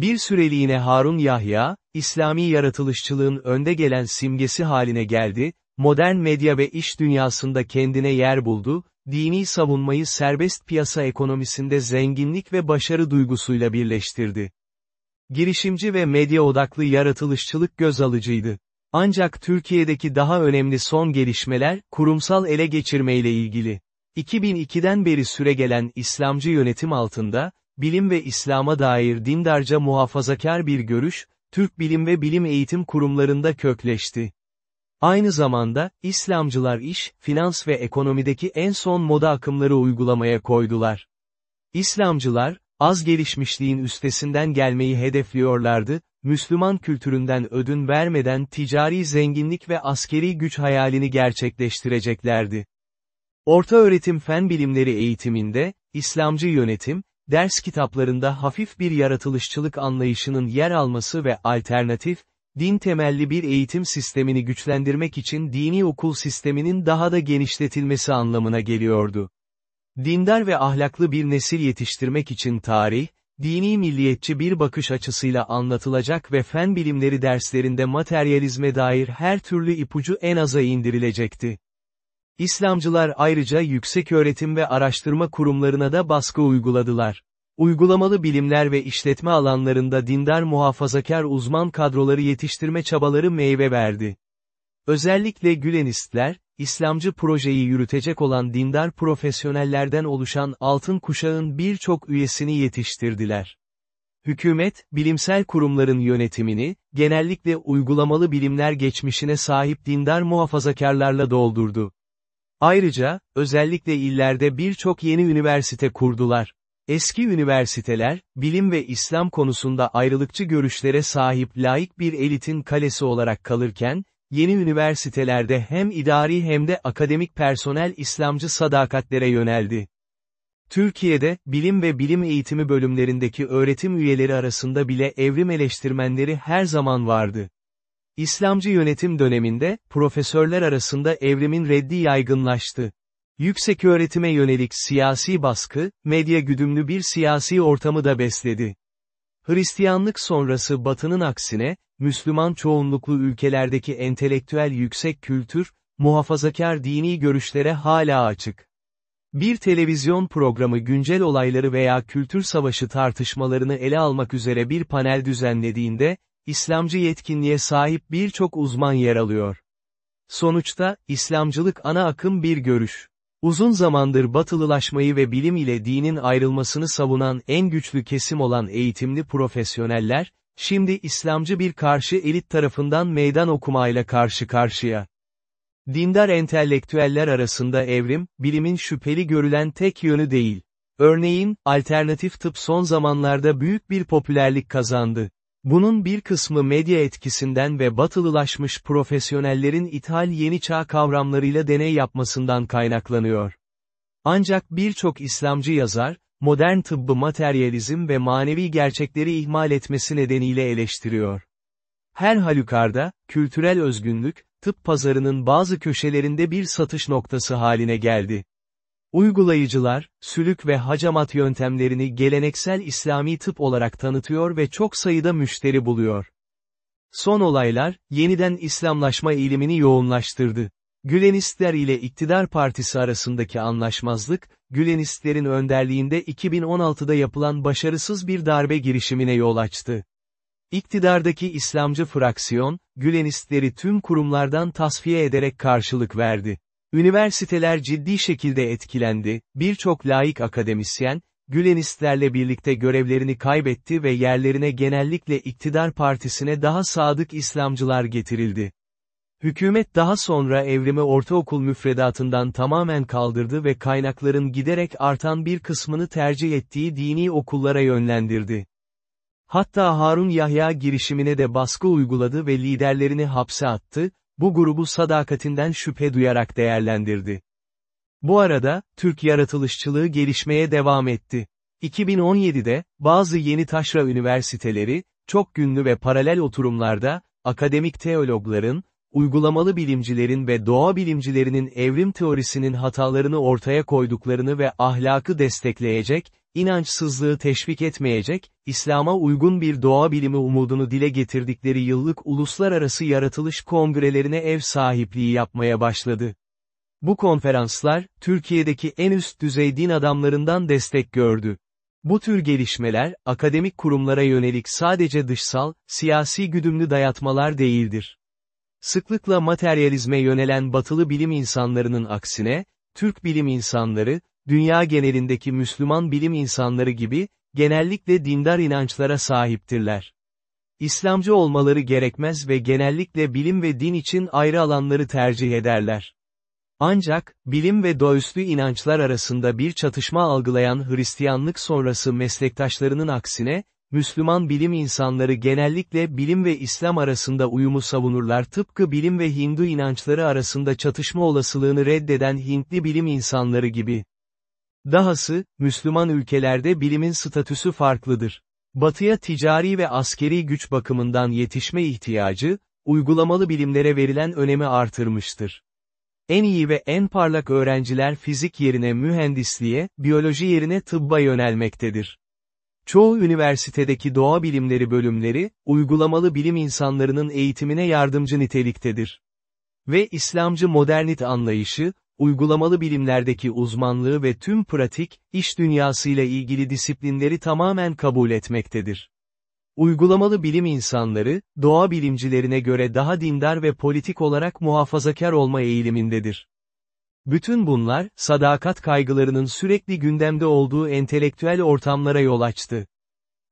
Bir süreliğine Harun Yahya, İslami yaratılışçılığın önde gelen simgesi haline geldi, modern medya ve iş dünyasında kendine yer buldu, dini savunmayı serbest piyasa ekonomisinde zenginlik ve başarı duygusuyla birleştirdi. Girişimci ve medya odaklı yaratılışçılık göz alıcıydı. Ancak Türkiye'deki daha önemli son gelişmeler, kurumsal ele geçirmeyle ilgili. 2002'den beri süregelen İslamcı yönetim altında, bilim ve İslam'a dair dindarca muhafazakar bir görüş, Türk bilim ve bilim eğitim kurumlarında kökleşti. Aynı zamanda, İslamcılar iş, finans ve ekonomideki en son moda akımları uygulamaya koydular. İslamcılar, az gelişmişliğin üstesinden gelmeyi hedefliyorlardı, Müslüman kültüründen ödün vermeden ticari zenginlik ve askeri güç hayalini gerçekleştireceklerdi. Orta öğretim fen bilimleri eğitiminde, İslamcı yönetim, ders kitaplarında hafif bir yaratılışçılık anlayışının yer alması ve alternatif, din temelli bir eğitim sistemini güçlendirmek için dini okul sisteminin daha da genişletilmesi anlamına geliyordu. Dindar ve ahlaklı bir nesil yetiştirmek için tarih, dini milliyetçi bir bakış açısıyla anlatılacak ve fen bilimleri derslerinde materyalizme dair her türlü ipucu en aza indirilecekti. İslamcılar ayrıca yüksek öğretim ve araştırma kurumlarına da baskı uyguladılar. Uygulamalı bilimler ve işletme alanlarında dindar muhafazakar uzman kadroları yetiştirme çabaları meyve verdi. Özellikle Gülenistler, İslamcı projeyi yürütecek olan dindar profesyonellerden oluşan altın kuşağın birçok üyesini yetiştirdiler. Hükümet, bilimsel kurumların yönetimini, genellikle uygulamalı bilimler geçmişine sahip dindar muhafazakarlarla doldurdu. Ayrıca, özellikle illerde birçok yeni üniversite kurdular. Eski üniversiteler, bilim ve İslam konusunda ayrılıkçı görüşlere sahip laik bir elitin kalesi olarak kalırken, yeni üniversitelerde hem idari hem de akademik personel İslamcı sadakatlere yöneldi. Türkiye'de, bilim ve bilim eğitimi bölümlerindeki öğretim üyeleri arasında bile evrim eleştirmenleri her zaman vardı. İslamcı yönetim döneminde, profesörler arasında evrimin reddi yaygınlaştı. Yüksek öğretime yönelik siyasi baskı, medya güdümlü bir siyasi ortamı da besledi. Hristiyanlık sonrası batının aksine, Müslüman çoğunluklu ülkelerdeki entelektüel yüksek kültür, muhafazakar dini görüşlere hala açık. Bir televizyon programı güncel olayları veya kültür savaşı tartışmalarını ele almak üzere bir panel düzenlediğinde, İslamcı yetkinliğe sahip birçok uzman yer alıyor. Sonuçta, İslamcılık ana akım bir görüş. Uzun zamandır batılılaşmayı ve bilim ile dinin ayrılmasını savunan en güçlü kesim olan eğitimli profesyoneller, şimdi İslamcı bir karşı elit tarafından meydan okumayla karşı karşıya. Dindar entelektüeller arasında evrim, bilimin şüpheli görülen tek yönü değil. Örneğin, alternatif tıp son zamanlarda büyük bir popülerlik kazandı. Bunun bir kısmı medya etkisinden ve batılılaşmış profesyonellerin ithal yeni çağ kavramlarıyla deney yapmasından kaynaklanıyor. Ancak birçok İslamcı yazar, modern tıbbı materyalizm ve manevi gerçekleri ihmal etmesi nedeniyle eleştiriyor. Her halükarda, kültürel özgünlük, tıp pazarının bazı köşelerinde bir satış noktası haline geldi. Uygulayıcılar, sülük ve hacamat yöntemlerini geleneksel İslami tıp olarak tanıtıyor ve çok sayıda müşteri buluyor. Son olaylar, yeniden İslamlaşma eğilimini yoğunlaştırdı. Gülenistler ile iktidar partisi arasındaki anlaşmazlık, Gülenistlerin önderliğinde 2016'da yapılan başarısız bir darbe girişimine yol açtı. İktidardaki İslamcı fraksiyon, Gülenistleri tüm kurumlardan tasfiye ederek karşılık verdi. Üniversiteler ciddi şekilde etkilendi, birçok laik akademisyen, Gülenistlerle birlikte görevlerini kaybetti ve yerlerine genellikle iktidar partisine daha sadık İslamcılar getirildi. Hükümet daha sonra evrimi ortaokul müfredatından tamamen kaldırdı ve kaynakların giderek artan bir kısmını tercih ettiği dini okullara yönlendirdi. Hatta Harun Yahya girişimine de baskı uyguladı ve liderlerini hapse attı, bu grubu sadakatinden şüphe duyarak değerlendirdi. Bu arada, Türk yaratılışçılığı gelişmeye devam etti. 2017'de, bazı yeni taşra üniversiteleri, çok günlü ve paralel oturumlarda, akademik teologların, uygulamalı bilimcilerin ve doğa bilimcilerinin evrim teorisinin hatalarını ortaya koyduklarını ve ahlakı destekleyecek, inançsızlığı teşvik etmeyecek, İslam'a uygun bir doğa bilimi umudunu dile getirdikleri yıllık uluslararası yaratılış kongrelerine ev sahipliği yapmaya başladı. Bu konferanslar, Türkiye'deki en üst düzey din adamlarından destek gördü. Bu tür gelişmeler, akademik kurumlara yönelik sadece dışsal, siyasi güdümlü dayatmalar değildir. Sıklıkla materyalizme yönelen batılı bilim insanlarının aksine, Türk bilim insanları, dünya genelindeki Müslüman bilim insanları gibi, genellikle dindar inançlara sahiptirler. İslamcı olmaları gerekmez ve genellikle bilim ve din için ayrı alanları tercih ederler. Ancak, bilim ve doğüstü inançlar arasında bir çatışma algılayan Hristiyanlık sonrası meslektaşlarının aksine, Müslüman bilim insanları genellikle bilim ve İslam arasında uyumu savunurlar tıpkı bilim ve Hindu inançları arasında çatışma olasılığını reddeden Hintli bilim insanları gibi. Dahası, Müslüman ülkelerde bilimin statüsü farklıdır. Batıya ticari ve askeri güç bakımından yetişme ihtiyacı, uygulamalı bilimlere verilen önemi artırmıştır. En iyi ve en parlak öğrenciler fizik yerine mühendisliğe, biyoloji yerine tıbba yönelmektedir. Çoğu üniversitedeki doğa bilimleri bölümleri, uygulamalı bilim insanlarının eğitimine yardımcı niteliktedir. Ve İslamcı modernit anlayışı, uygulamalı bilimlerdeki uzmanlığı ve tüm pratik, iş dünyasıyla ilgili disiplinleri tamamen kabul etmektedir. Uygulamalı bilim insanları, doğa bilimcilerine göre daha dindar ve politik olarak muhafazakar olma eğilimindedir. Bütün bunlar, sadakat kaygılarının sürekli gündemde olduğu entelektüel ortamlara yol açtı.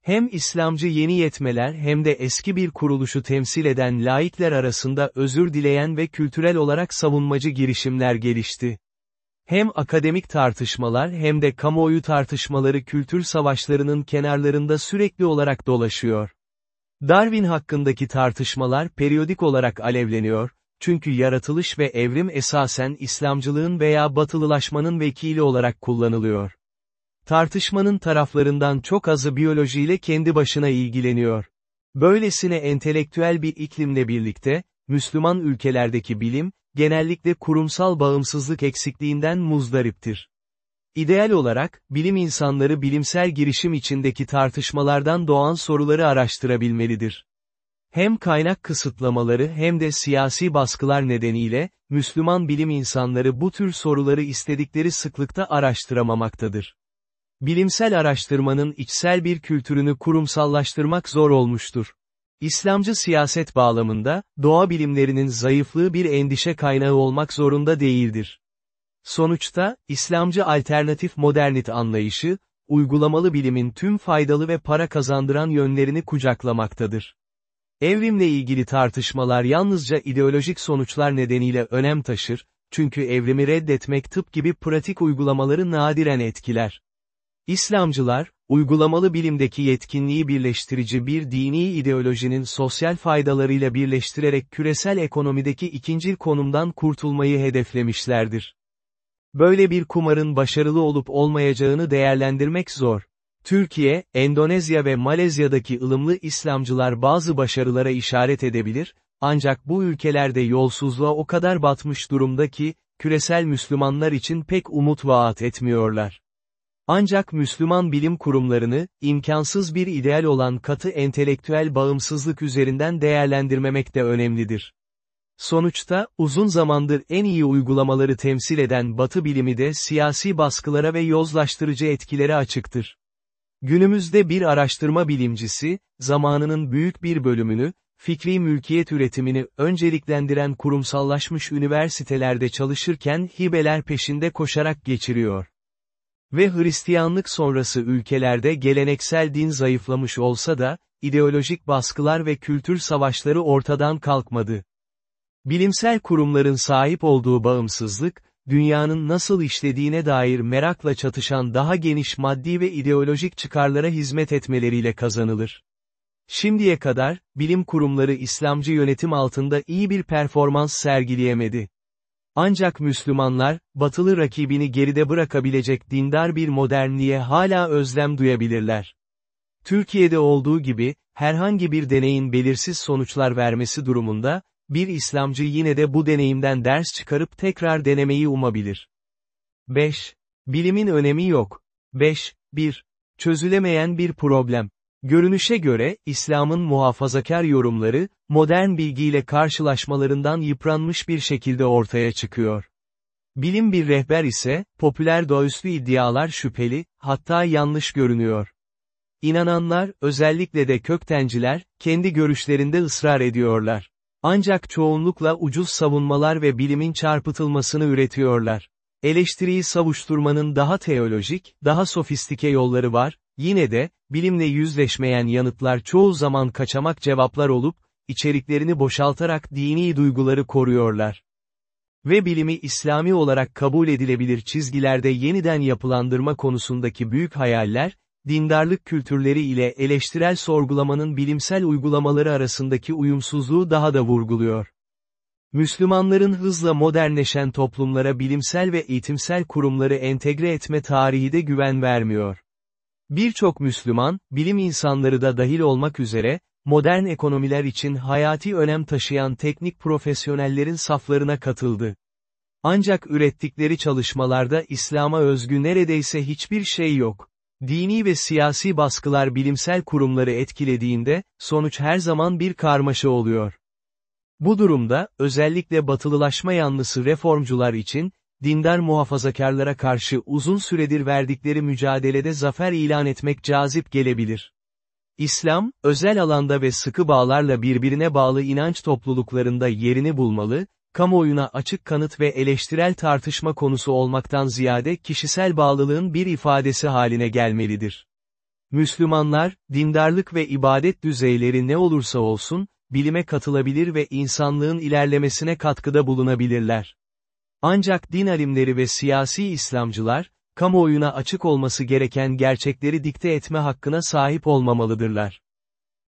Hem İslamcı yeni yetmeler hem de eski bir kuruluşu temsil eden laikler arasında özür dileyen ve kültürel olarak savunmacı girişimler gelişti. Hem akademik tartışmalar hem de kamuoyu tartışmaları kültür savaşlarının kenarlarında sürekli olarak dolaşıyor. Darwin hakkındaki tartışmalar periyodik olarak alevleniyor, çünkü yaratılış ve evrim esasen İslamcılığın veya batılılaşmanın vekili olarak kullanılıyor. Tartışmanın taraflarından çok azı biyolojiyle kendi başına ilgileniyor. Böylesine entelektüel bir iklimle birlikte, Müslüman ülkelerdeki bilim, genellikle kurumsal bağımsızlık eksikliğinden muzdariptir. İdeal olarak, bilim insanları bilimsel girişim içindeki tartışmalardan doğan soruları araştırabilmelidir. Hem kaynak kısıtlamaları hem de siyasi baskılar nedeniyle, Müslüman bilim insanları bu tür soruları istedikleri sıklıkta araştıramamaktadır. Bilimsel araştırmanın içsel bir kültürünü kurumsallaştırmak zor olmuştur. İslamcı siyaset bağlamında, doğa bilimlerinin zayıflığı bir endişe kaynağı olmak zorunda değildir. Sonuçta, İslamcı alternatif modernit anlayışı, uygulamalı bilimin tüm faydalı ve para kazandıran yönlerini kucaklamaktadır. Evrimle ilgili tartışmalar yalnızca ideolojik sonuçlar nedeniyle önem taşır, çünkü evrimi reddetmek tıp gibi pratik uygulamaları nadiren etkiler. İslamcılar, uygulamalı bilimdeki yetkinliği birleştirici bir dini ideolojinin sosyal faydalarıyla birleştirerek küresel ekonomideki ikincil konumdan kurtulmayı hedeflemişlerdir. Böyle bir kumarın başarılı olup olmayacağını değerlendirmek zor. Türkiye, Endonezya ve Malezya'daki ılımlı İslamcılar bazı başarılara işaret edebilir, ancak bu ülkelerde yolsuzluğa o kadar batmış durumda ki, küresel Müslümanlar için pek umut vaat etmiyorlar. Ancak Müslüman bilim kurumlarını, imkansız bir ideal olan katı entelektüel bağımsızlık üzerinden değerlendirmemek de önemlidir. Sonuçta, uzun zamandır en iyi uygulamaları temsil eden Batı bilimi de siyasi baskılara ve yozlaştırıcı etkilere açıktır. Günümüzde bir araştırma bilimcisi, zamanının büyük bir bölümünü, fikri mülkiyet üretimini önceliklendiren kurumsallaşmış üniversitelerde çalışırken hibeler peşinde koşarak geçiriyor. Ve Hristiyanlık sonrası ülkelerde geleneksel din zayıflamış olsa da, ideolojik baskılar ve kültür savaşları ortadan kalkmadı. Bilimsel kurumların sahip olduğu bağımsızlık, dünyanın nasıl işlediğine dair merakla çatışan daha geniş maddi ve ideolojik çıkarlara hizmet etmeleriyle kazanılır. Şimdiye kadar, bilim kurumları İslamcı yönetim altında iyi bir performans sergileyemedi. Ancak Müslümanlar, batılı rakibini geride bırakabilecek dindar bir modernliğe hala özlem duyabilirler. Türkiye'de olduğu gibi, herhangi bir deneyin belirsiz sonuçlar vermesi durumunda, bir İslamcı yine de bu deneyimden ders çıkarıp tekrar denemeyi umabilir. 5. Bilimin önemi yok. 5. 1. Çözülemeyen bir problem. Görünüşe göre, İslam'ın muhafazakar yorumları, modern bilgiyle karşılaşmalarından yıpranmış bir şekilde ortaya çıkıyor. Bilim bir rehber ise, popüler doğaüstü iddialar şüpheli, hatta yanlış görünüyor. İnananlar, özellikle de köktenciler, kendi görüşlerinde ısrar ediyorlar. Ancak çoğunlukla ucuz savunmalar ve bilimin çarpıtılmasını üretiyorlar. Eleştiriyi savuşturmanın daha teolojik, daha sofistike yolları var, yine de, bilimle yüzleşmeyen yanıtlar çoğu zaman kaçamak cevaplar olup, içeriklerini boşaltarak dini duyguları koruyorlar. Ve bilimi İslami olarak kabul edilebilir çizgilerde yeniden yapılandırma konusundaki büyük hayaller, dindarlık kültürleri ile eleştirel sorgulamanın bilimsel uygulamaları arasındaki uyumsuzluğu daha da vurguluyor. Müslümanların hızla modernleşen toplumlara bilimsel ve eğitimsel kurumları entegre etme tarihi de güven vermiyor. Birçok Müslüman, bilim insanları da dahil olmak üzere, modern ekonomiler için hayati önem taşıyan teknik profesyonellerin saflarına katıldı. Ancak ürettikleri çalışmalarda İslam'a özgü neredeyse hiçbir şey yok. Dini ve siyasi baskılar bilimsel kurumları etkilediğinde, sonuç her zaman bir karmaşa oluyor. Bu durumda, özellikle batılılaşma yanlısı reformcular için, dindar muhafazakarlara karşı uzun süredir verdikleri mücadelede zafer ilan etmek cazip gelebilir. İslam, özel alanda ve sıkı bağlarla birbirine bağlı inanç topluluklarında yerini bulmalı, kamuoyuna açık kanıt ve eleştirel tartışma konusu olmaktan ziyade kişisel bağlılığın bir ifadesi haline gelmelidir. Müslümanlar, dindarlık ve ibadet düzeyleri ne olursa olsun, bilime katılabilir ve insanlığın ilerlemesine katkıda bulunabilirler. Ancak din alimleri ve siyasi İslamcılar, kamuoyuna açık olması gereken gerçekleri dikte etme hakkına sahip olmamalıdırlar.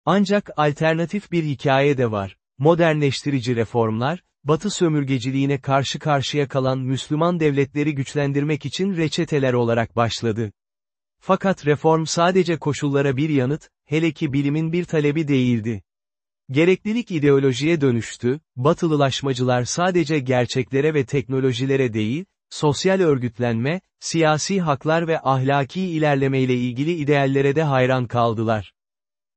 Ancak alternatif bir hikaye de var. Modernleştirici reformlar, Batı sömürgeciliğine karşı karşıya kalan Müslüman devletleri güçlendirmek için reçeteler olarak başladı. Fakat reform sadece koşullara bir yanıt, hele ki bilimin bir talebi değildi. Gereklilik ideolojiye dönüştü, batılılaşmacılar sadece gerçeklere ve teknolojilere değil, sosyal örgütlenme, siyasi haklar ve ahlaki ilerlemeyle ilgili ideallere de hayran kaldılar.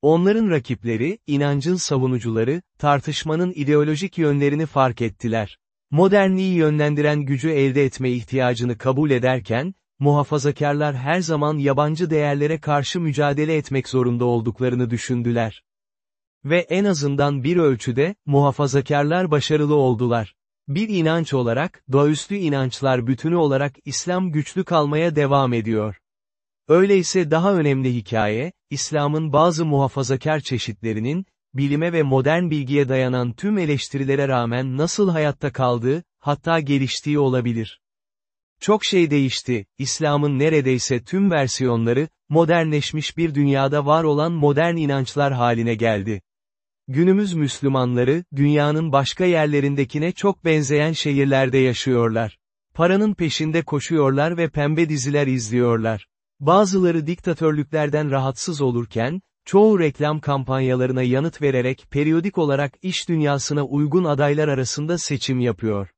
Onların rakipleri, inancın savunucuları, tartışmanın ideolojik yönlerini fark ettiler. Modernliği yönlendiren gücü elde etme ihtiyacını kabul ederken, muhafazakarlar her zaman yabancı değerlere karşı mücadele etmek zorunda olduklarını düşündüler. Ve en azından bir ölçüde, muhafazakarlar başarılı oldular. Bir inanç olarak, doğaüstü inançlar bütünü olarak İslam güçlü kalmaya devam ediyor. Öyleyse daha önemli hikaye, İslam'ın bazı muhafazakar çeşitlerinin, bilime ve modern bilgiye dayanan tüm eleştirilere rağmen nasıl hayatta kaldığı, hatta geliştiği olabilir. Çok şey değişti, İslam'ın neredeyse tüm versiyonları, modernleşmiş bir dünyada var olan modern inançlar haline geldi. Günümüz Müslümanları, dünyanın başka yerlerindekine çok benzeyen şehirlerde yaşıyorlar. Paranın peşinde koşuyorlar ve pembe diziler izliyorlar. Bazıları diktatörlüklerden rahatsız olurken, çoğu reklam kampanyalarına yanıt vererek periyodik olarak iş dünyasına uygun adaylar arasında seçim yapıyor.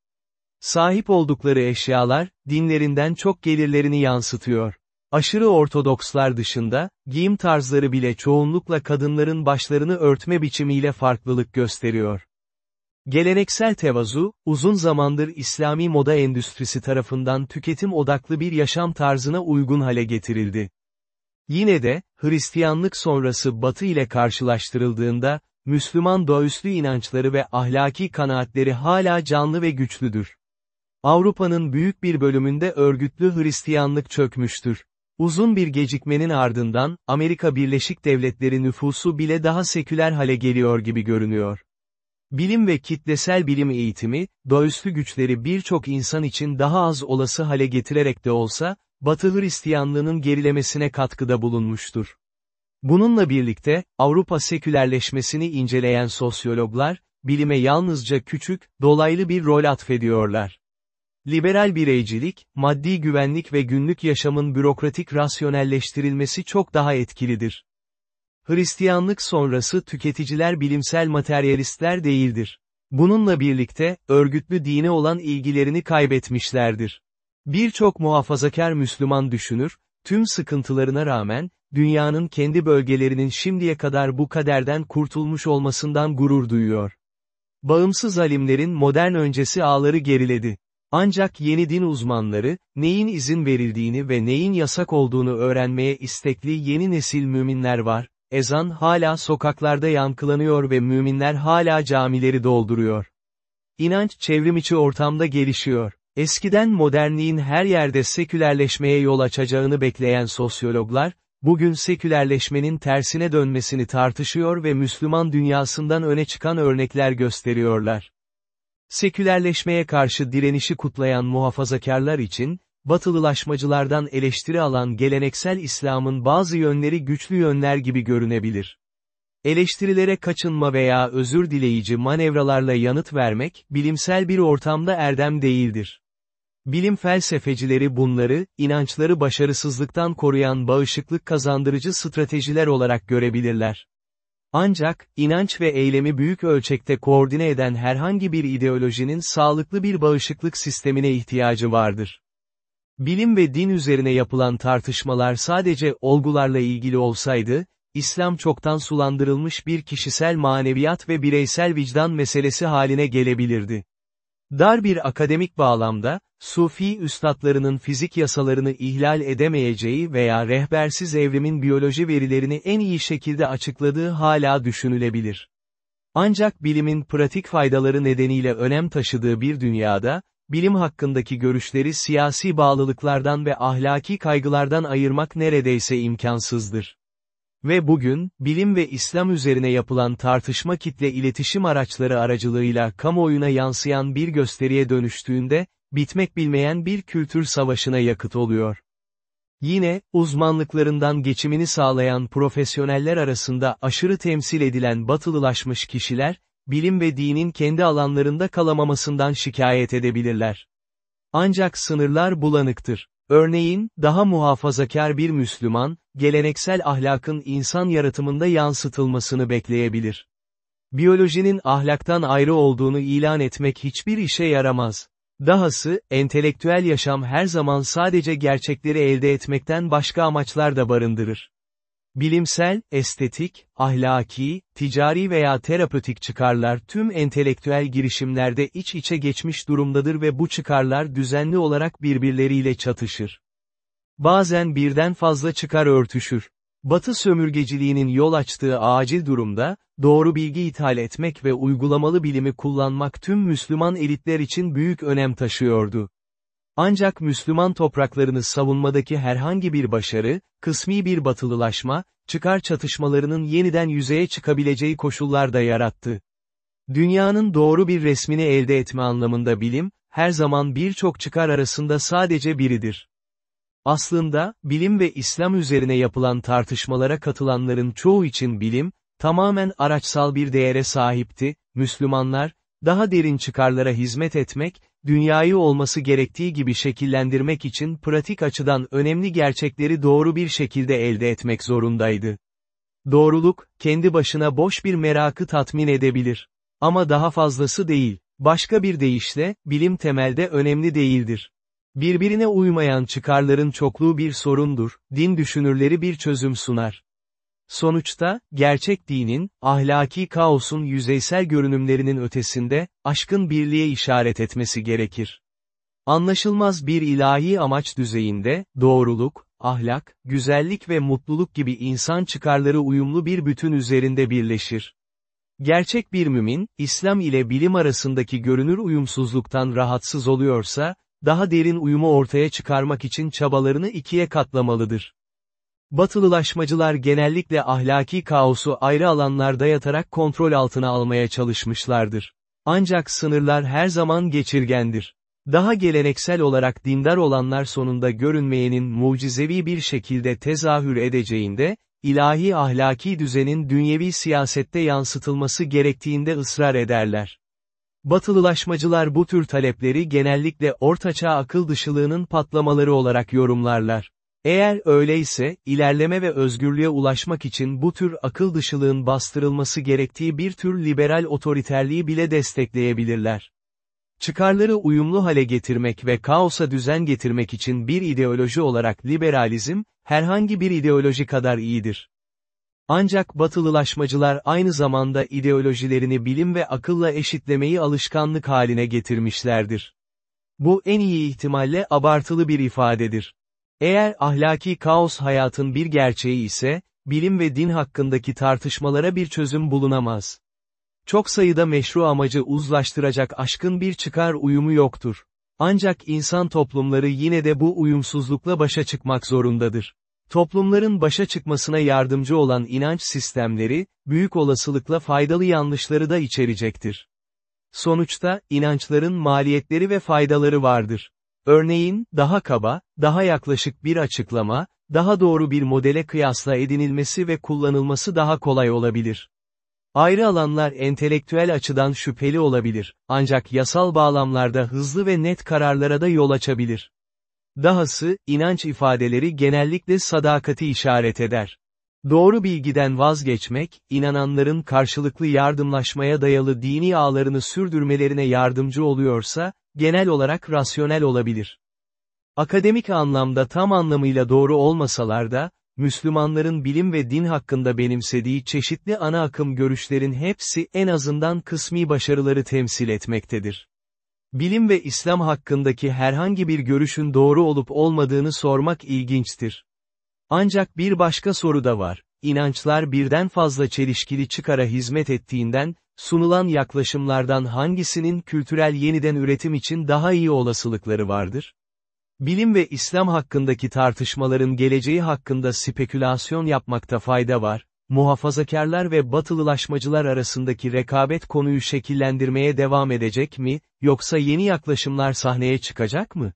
Sahip oldukları eşyalar, dinlerinden çok gelirlerini yansıtıyor. Aşırı ortodokslar dışında, giyim tarzları bile çoğunlukla kadınların başlarını örtme biçimiyle farklılık gösteriyor. Geleneksel tevazu, uzun zamandır İslami moda endüstrisi tarafından tüketim odaklı bir yaşam tarzına uygun hale getirildi. Yine de, Hristiyanlık sonrası Batı ile karşılaştırıldığında, Müslüman doğaüstü inançları ve ahlaki kanaatleri hala canlı ve güçlüdür. Avrupa'nın büyük bir bölümünde örgütlü Hristiyanlık çökmüştür. Uzun bir gecikmenin ardından, Amerika Birleşik Devletleri nüfusu bile daha seküler hale geliyor gibi görünüyor. Bilim ve kitlesel bilim eğitimi, doğaüstü güçleri birçok insan için daha az olası hale getirerek de olsa, Batı Hristiyanlığının gerilemesine katkıda bulunmuştur. Bununla birlikte, Avrupa sekülerleşmesini inceleyen sosyologlar, bilime yalnızca küçük, dolaylı bir rol atfediyorlar. Liberal bireycilik, maddi güvenlik ve günlük yaşamın bürokratik rasyonelleştirilmesi çok daha etkilidir. Hristiyanlık sonrası tüketiciler bilimsel materyalistler değildir. Bununla birlikte, örgütlü dine olan ilgilerini kaybetmişlerdir. Birçok muhafazakar Müslüman düşünür, tüm sıkıntılarına rağmen, dünyanın kendi bölgelerinin şimdiye kadar bu kaderden kurtulmuş olmasından gurur duyuyor. Bağımsız alimlerin modern öncesi ağları geriledi. Ancak yeni din uzmanları, neyin izin verildiğini ve neyin yasak olduğunu öğrenmeye istekli yeni nesil müminler var, ezan hala sokaklarda yankılanıyor ve müminler hala camileri dolduruyor. İnanç çevrimiçi ortamda gelişiyor. Eskiden modernliğin her yerde sekülerleşmeye yol açacağını bekleyen sosyologlar, bugün sekülerleşmenin tersine dönmesini tartışıyor ve Müslüman dünyasından öne çıkan örnekler gösteriyorlar. Sekülerleşmeye karşı direnişi kutlayan muhafazakarlar için, batılılaşmacılardan eleştiri alan geleneksel İslam'ın bazı yönleri güçlü yönler gibi görünebilir. Eleştirilere kaçınma veya özür dileyici manevralarla yanıt vermek, bilimsel bir ortamda erdem değildir. Bilim felsefecileri bunları, inançları başarısızlıktan koruyan bağışıklık kazandırıcı stratejiler olarak görebilirler. Ancak, inanç ve eylemi büyük ölçekte koordine eden herhangi bir ideolojinin sağlıklı bir bağışıklık sistemine ihtiyacı vardır. Bilim ve din üzerine yapılan tartışmalar sadece olgularla ilgili olsaydı, İslam çoktan sulandırılmış bir kişisel maneviyat ve bireysel vicdan meselesi haline gelebilirdi. Dar bir akademik bağlamda, Sufi üstadlarının fizik yasalarını ihlal edemeyeceği veya rehbersiz evrimin biyoloji verilerini en iyi şekilde açıkladığı hala düşünülebilir. Ancak bilimin pratik faydaları nedeniyle önem taşıdığı bir dünyada, bilim hakkındaki görüşleri siyasi bağlılıklardan ve ahlaki kaygılardan ayırmak neredeyse imkansızdır. Ve bugün, bilim ve İslam üzerine yapılan tartışma kitle iletişim araçları aracılığıyla kamuoyuna yansıyan bir gösteriye dönüştüğünde, bitmek bilmeyen bir kültür savaşına yakıt oluyor. Yine, uzmanlıklarından geçimini sağlayan profesyoneller arasında aşırı temsil edilen batılılaşmış kişiler, bilim ve dinin kendi alanlarında kalamamasından şikayet edebilirler. Ancak sınırlar bulanıktır. Örneğin, daha muhafazakar bir Müslüman, geleneksel ahlakın insan yaratımında yansıtılmasını bekleyebilir. Biyolojinin ahlaktan ayrı olduğunu ilan etmek hiçbir işe yaramaz. Dahası, entelektüel yaşam her zaman sadece gerçekleri elde etmekten başka amaçlar da barındırır. Bilimsel, estetik, ahlaki, ticari veya terapötik çıkarlar tüm entelektüel girişimlerde iç içe geçmiş durumdadır ve bu çıkarlar düzenli olarak birbirleriyle çatışır. Bazen birden fazla çıkar örtüşür. Batı sömürgeciliğinin yol açtığı acil durumda, doğru bilgi ithal etmek ve uygulamalı bilimi kullanmak tüm Müslüman elitler için büyük önem taşıyordu. Ancak Müslüman topraklarını savunmadaki herhangi bir başarı, kısmi bir batılılaşma, çıkar çatışmalarının yeniden yüzeye çıkabileceği koşullar da yarattı. Dünyanın doğru bir resmini elde etme anlamında bilim, her zaman birçok çıkar arasında sadece biridir. Aslında, bilim ve İslam üzerine yapılan tartışmalara katılanların çoğu için bilim, tamamen araçsal bir değere sahipti, Müslümanlar, daha derin çıkarlara hizmet etmek, dünyayı olması gerektiği gibi şekillendirmek için pratik açıdan önemli gerçekleri doğru bir şekilde elde etmek zorundaydı. Doğruluk, kendi başına boş bir merakı tatmin edebilir. Ama daha fazlası değil. Başka bir deyişle, bilim temelde önemli değildir. Birbirine uymayan çıkarların çokluğu bir sorundur, din düşünürleri bir çözüm sunar. Sonuçta, gerçek dinin, ahlaki kaosun yüzeysel görünümlerinin ötesinde, aşkın birliğe işaret etmesi gerekir. Anlaşılmaz bir ilahi amaç düzeyinde, doğruluk, ahlak, güzellik ve mutluluk gibi insan çıkarları uyumlu bir bütün üzerinde birleşir. Gerçek bir mümin, İslam ile bilim arasındaki görünür uyumsuzluktan rahatsız oluyorsa, daha derin uyumu ortaya çıkarmak için çabalarını ikiye katlamalıdır. Batılılaşmacılar genellikle ahlaki kaosu ayrı alanlarda yatarak kontrol altına almaya çalışmışlardır. Ancak sınırlar her zaman geçirgendir. Daha geleneksel olarak dindar olanlar sonunda görünmeyenin mucizevi bir şekilde tezahür edeceğinde, ilahi ahlaki düzenin dünyevi siyasette yansıtılması gerektiğinde ısrar ederler. Batılılaşmacılar bu tür talepleri genellikle ortaçağ akıl dışılığının patlamaları olarak yorumlarlar. Eğer öyleyse, ilerleme ve özgürlüğe ulaşmak için bu tür akıl dışılığın bastırılması gerektiği bir tür liberal otoriterliği bile destekleyebilirler. Çıkarları uyumlu hale getirmek ve kaosa düzen getirmek için bir ideoloji olarak liberalizm, herhangi bir ideoloji kadar iyidir. Ancak batılılaşmacılar aynı zamanda ideolojilerini bilim ve akılla eşitlemeyi alışkanlık haline getirmişlerdir. Bu en iyi ihtimalle abartılı bir ifadedir. Eğer ahlaki kaos hayatın bir gerçeği ise, bilim ve din hakkındaki tartışmalara bir çözüm bulunamaz. Çok sayıda meşru amacı uzlaştıracak aşkın bir çıkar uyumu yoktur. Ancak insan toplumları yine de bu uyumsuzlukla başa çıkmak zorundadır. Toplumların başa çıkmasına yardımcı olan inanç sistemleri, büyük olasılıkla faydalı yanlışları da içerecektir. Sonuçta, inançların maliyetleri ve faydaları vardır. Örneğin, daha kaba, daha yaklaşık bir açıklama, daha doğru bir modele kıyasla edinilmesi ve kullanılması daha kolay olabilir. Ayrı alanlar entelektüel açıdan şüpheli olabilir, ancak yasal bağlamlarda hızlı ve net kararlara da yol açabilir. Dahası, inanç ifadeleri genellikle sadakati işaret eder. Doğru bilgiden vazgeçmek, inananların karşılıklı yardımlaşmaya dayalı dini ağlarını sürdürmelerine yardımcı oluyorsa, genel olarak rasyonel olabilir. Akademik anlamda tam anlamıyla doğru olmasalar da, Müslümanların bilim ve din hakkında benimsediği çeşitli ana akım görüşlerin hepsi en azından kısmi başarıları temsil etmektedir. Bilim ve İslam hakkındaki herhangi bir görüşün doğru olup olmadığını sormak ilginçtir. Ancak bir başka soru da var. İnançlar birden fazla çelişkili çıkara hizmet ettiğinden, sunulan yaklaşımlardan hangisinin kültürel yeniden üretim için daha iyi olasılıkları vardır? Bilim ve İslam hakkındaki tartışmaların geleceği hakkında spekülasyon yapmakta fayda var, muhafazakarlar ve batılılaşmacılar arasındaki rekabet konuyu şekillendirmeye devam edecek mi, yoksa yeni yaklaşımlar sahneye çıkacak mı?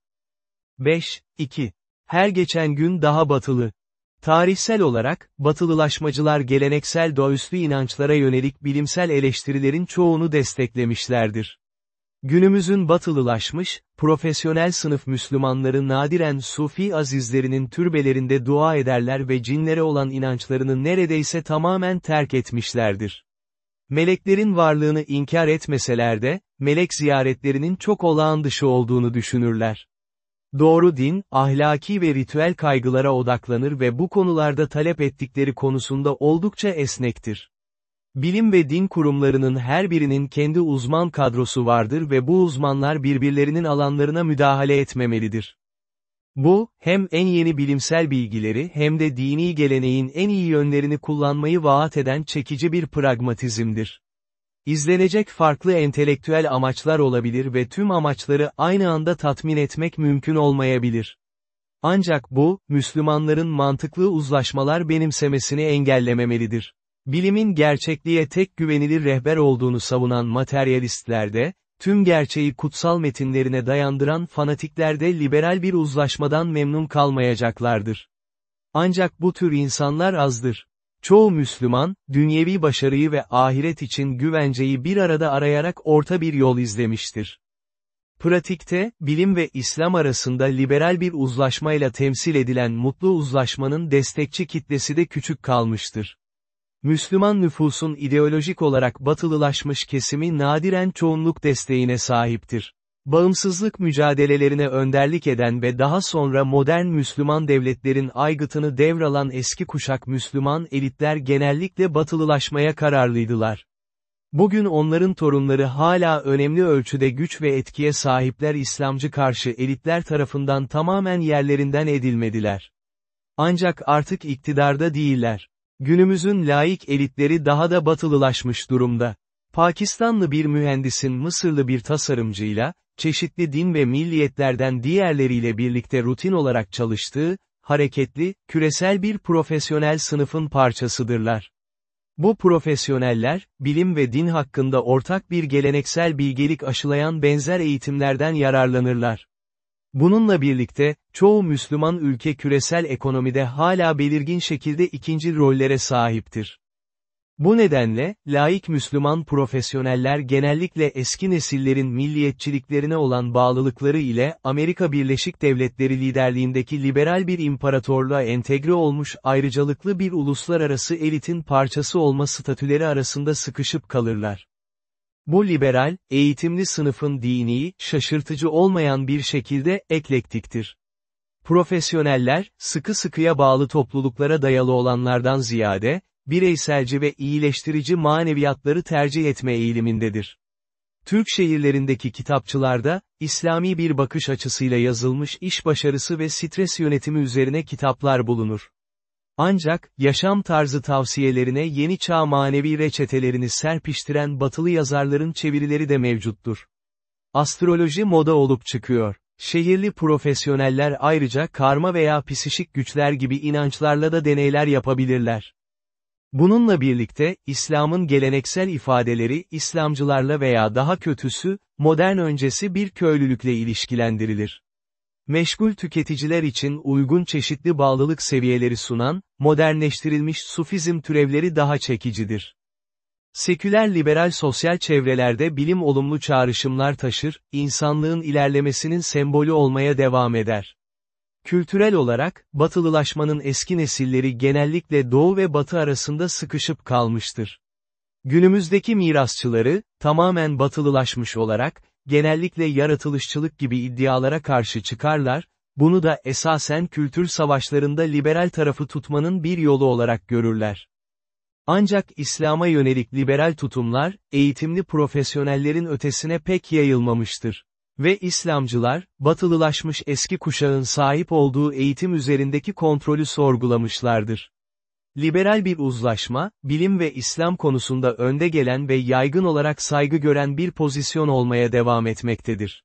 5. 2. Her geçen gün daha batılı. Tarihsel olarak, batılılaşmacılar geleneksel doğaüstü inançlara yönelik bilimsel eleştirilerin çoğunu desteklemişlerdir. Günümüzün batılılaşmış, profesyonel sınıf Müslümanları nadiren Sufi azizlerinin türbelerinde dua ederler ve cinlere olan inançlarını neredeyse tamamen terk etmişlerdir. Meleklerin varlığını inkar etmeseler de, melek ziyaretlerinin çok olağan dışı olduğunu düşünürler. Doğru din, ahlaki ve ritüel kaygılara odaklanır ve bu konularda talep ettikleri konusunda oldukça esnektir. Bilim ve din kurumlarının her birinin kendi uzman kadrosu vardır ve bu uzmanlar birbirlerinin alanlarına müdahale etmemelidir. Bu, hem en yeni bilimsel bilgileri hem de dini geleneğin en iyi yönlerini kullanmayı vaat eden çekici bir pragmatizmdir. İzlenecek farklı entelektüel amaçlar olabilir ve tüm amaçları aynı anda tatmin etmek mümkün olmayabilir. Ancak bu, Müslümanların mantıklı uzlaşmalar benimsemesini engellememelidir. Bilimin gerçekliğe tek güvenilir rehber olduğunu savunan materyalistlerde, tüm gerçeği kutsal metinlerine dayandıran fanatiklerde liberal bir uzlaşmadan memnun kalmayacaklardır. Ancak bu tür insanlar azdır. Çoğu Müslüman, dünyevi başarıyı ve ahiret için güvenceyi bir arada arayarak orta bir yol izlemiştir. Pratikte, bilim ve İslam arasında liberal bir uzlaşmayla temsil edilen mutlu uzlaşmanın destekçi kitlesi de küçük kalmıştır. Müslüman nüfusun ideolojik olarak batılılaşmış kesimi nadiren çoğunluk desteğine sahiptir. Bağımsızlık mücadelelerine önderlik eden ve daha sonra modern Müslüman devletlerin aygıtını devralan eski kuşak Müslüman elitler genellikle batılılaşmaya kararlıydılar. Bugün onların torunları hala önemli ölçüde güç ve etkiye sahipler İslamcı karşı elitler tarafından tamamen yerlerinden edilmediler. Ancak artık iktidarda değiller. Günümüzün laik elitleri daha da batılılaşmış durumda. Pakistanlı bir mühendisin Mısırlı bir tasarımcıyla, çeşitli din ve milliyetlerden diğerleriyle birlikte rutin olarak çalıştığı, hareketli, küresel bir profesyonel sınıfın parçasıdırlar. Bu profesyoneller, bilim ve din hakkında ortak bir geleneksel bilgelik aşılayan benzer eğitimlerden yararlanırlar. Bununla birlikte, çoğu Müslüman ülke küresel ekonomide hala belirgin şekilde ikinci rollere sahiptir. Bu nedenle, laik Müslüman profesyoneller genellikle eski nesillerin milliyetçiliklerine olan bağlılıkları ile Amerika Birleşik Devletleri liderliğindeki liberal bir imparatorluğa entegre olmuş ayrıcalıklı bir uluslararası elitin parçası olma statüleri arasında sıkışıp kalırlar. Bu liberal, eğitimli sınıfın dini, şaşırtıcı olmayan bir şekilde eklektiktir. Profesyoneller, sıkı sıkıya bağlı topluluklara dayalı olanlardan ziyade, bireyselci ve iyileştirici maneviyatları tercih etme eğilimindedir. Türk şehirlerindeki kitapçılarda, İslami bir bakış açısıyla yazılmış iş başarısı ve stres yönetimi üzerine kitaplar bulunur. Ancak, yaşam tarzı tavsiyelerine yeni çağ manevi reçetelerini serpiştiren batılı yazarların çevirileri de mevcuttur. Astroloji moda olup çıkıyor. Şehirli profesyoneller ayrıca karma veya psişik güçler gibi inançlarla da deneyler yapabilirler. Bununla birlikte, İslam'ın geleneksel ifadeleri İslamcılarla veya daha kötüsü, modern öncesi bir köylülükle ilişkilendirilir. Meşgul tüketiciler için uygun çeşitli bağlılık seviyeleri sunan, modernleştirilmiş sufizm türevleri daha çekicidir. Seküler liberal sosyal çevrelerde bilim olumlu çağrışımlar taşır, insanlığın ilerlemesinin sembolü olmaya devam eder. Kültürel olarak, batılılaşmanın eski nesilleri genellikle doğu ve batı arasında sıkışıp kalmıştır. Günümüzdeki mirasçıları, tamamen batılılaşmış olarak, genellikle yaratılışçılık gibi iddialara karşı çıkarlar, bunu da esasen kültür savaşlarında liberal tarafı tutmanın bir yolu olarak görürler. Ancak İslam'a yönelik liberal tutumlar, eğitimli profesyonellerin ötesine pek yayılmamıştır. Ve İslamcılar, batılılaşmış eski kuşağın sahip olduğu eğitim üzerindeki kontrolü sorgulamışlardır. Liberal bir uzlaşma, bilim ve İslam konusunda önde gelen ve yaygın olarak saygı gören bir pozisyon olmaya devam etmektedir.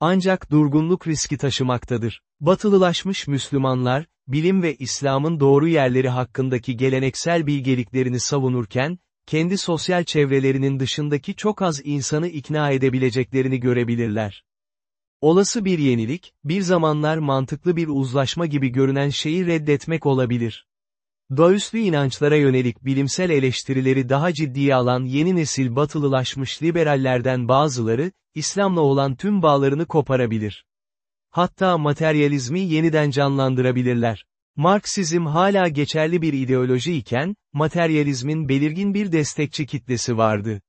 Ancak durgunluk riski taşımaktadır. Batılılaşmış Müslümanlar, bilim ve İslam'ın doğru yerleri hakkındaki geleneksel bilgeliklerini savunurken, kendi sosyal çevrelerinin dışındaki çok az insanı ikna edebileceklerini görebilirler. Olası bir yenilik, bir zamanlar mantıklı bir uzlaşma gibi görünen şeyi reddetmek olabilir. Doğüslü inançlara yönelik bilimsel eleştirileri daha ciddiye alan yeni nesil batılılaşmış liberallerden bazıları, İslam'la olan tüm bağlarını koparabilir. Hatta materyalizmi yeniden canlandırabilirler. Marksizm hala geçerli bir ideoloji iken, materyalizmin belirgin bir destekçi kitlesi vardı.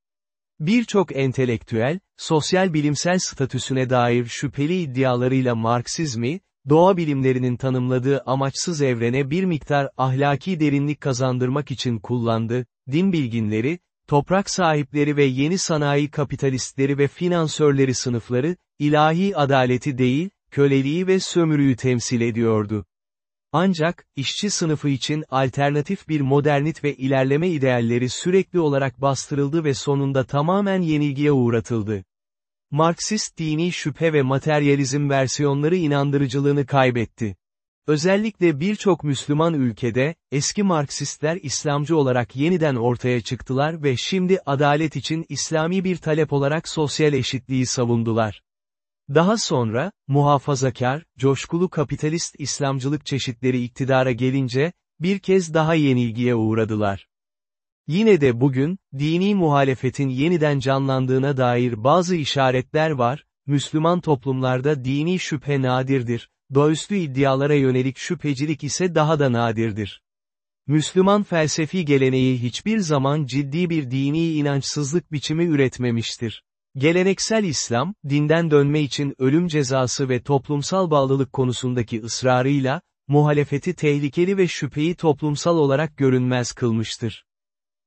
Birçok entelektüel, sosyal bilimsel statüsüne dair şüpheli iddialarıyla Marksizmi, doğa bilimlerinin tanımladığı amaçsız evrene bir miktar ahlaki derinlik kazandırmak için kullandı, din bilginleri, toprak sahipleri ve yeni sanayi kapitalistleri ve finansörleri sınıfları, ilahi adaleti değil, köleliği ve sömürüyü temsil ediyordu. Ancak, işçi sınıfı için alternatif bir modernit ve ilerleme idealleri sürekli olarak bastırıldı ve sonunda tamamen yenilgiye uğratıldı. Marksist dini şüphe ve materyalizm versiyonları inandırıcılığını kaybetti. Özellikle birçok Müslüman ülkede, eski Marksistler İslamcı olarak yeniden ortaya çıktılar ve şimdi adalet için İslami bir talep olarak sosyal eşitliği savundular. Daha sonra, muhafazakar, coşkulu kapitalist İslamcılık çeşitleri iktidara gelince, bir kez daha yenilgiye uğradılar. Yine de bugün, dini muhalefetin yeniden canlandığına dair bazı işaretler var, Müslüman toplumlarda dini şüphe nadirdir, doğüstü iddialara yönelik şüphecilik ise daha da nadirdir. Müslüman felsefi geleneği hiçbir zaman ciddi bir dini inançsızlık biçimi üretmemiştir. Geleneksel İslam, dinden dönme için ölüm cezası ve toplumsal bağlılık konusundaki ısrarıyla, muhalefeti tehlikeli ve şüpheyi toplumsal olarak görünmez kılmıştır.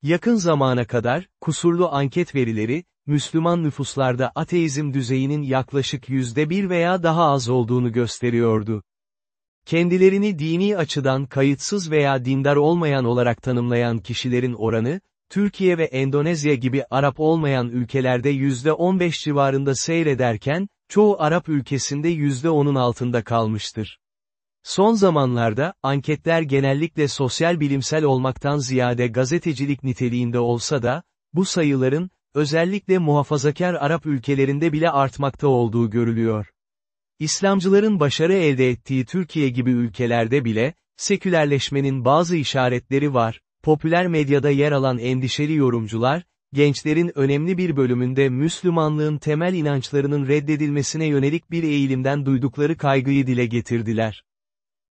Yakın zamana kadar, kusurlu anket verileri, Müslüman nüfuslarda ateizm düzeyinin yaklaşık yüzde bir veya daha az olduğunu gösteriyordu. Kendilerini dini açıdan kayıtsız veya dindar olmayan olarak tanımlayan kişilerin oranı, Türkiye ve Endonezya gibi Arap olmayan ülkelerde %15 civarında seyrederken, çoğu Arap ülkesinde %10'un altında kalmıştır. Son zamanlarda, anketler genellikle sosyal bilimsel olmaktan ziyade gazetecilik niteliğinde olsa da, bu sayıların, özellikle muhafazakar Arap ülkelerinde bile artmakta olduğu görülüyor. İslamcıların başarı elde ettiği Türkiye gibi ülkelerde bile, sekülerleşmenin bazı işaretleri var, popüler medyada yer alan endişeli yorumcular, gençlerin önemli bir bölümünde Müslümanlığın temel inançlarının reddedilmesine yönelik bir eğilimden duydukları kaygıyı dile getirdiler.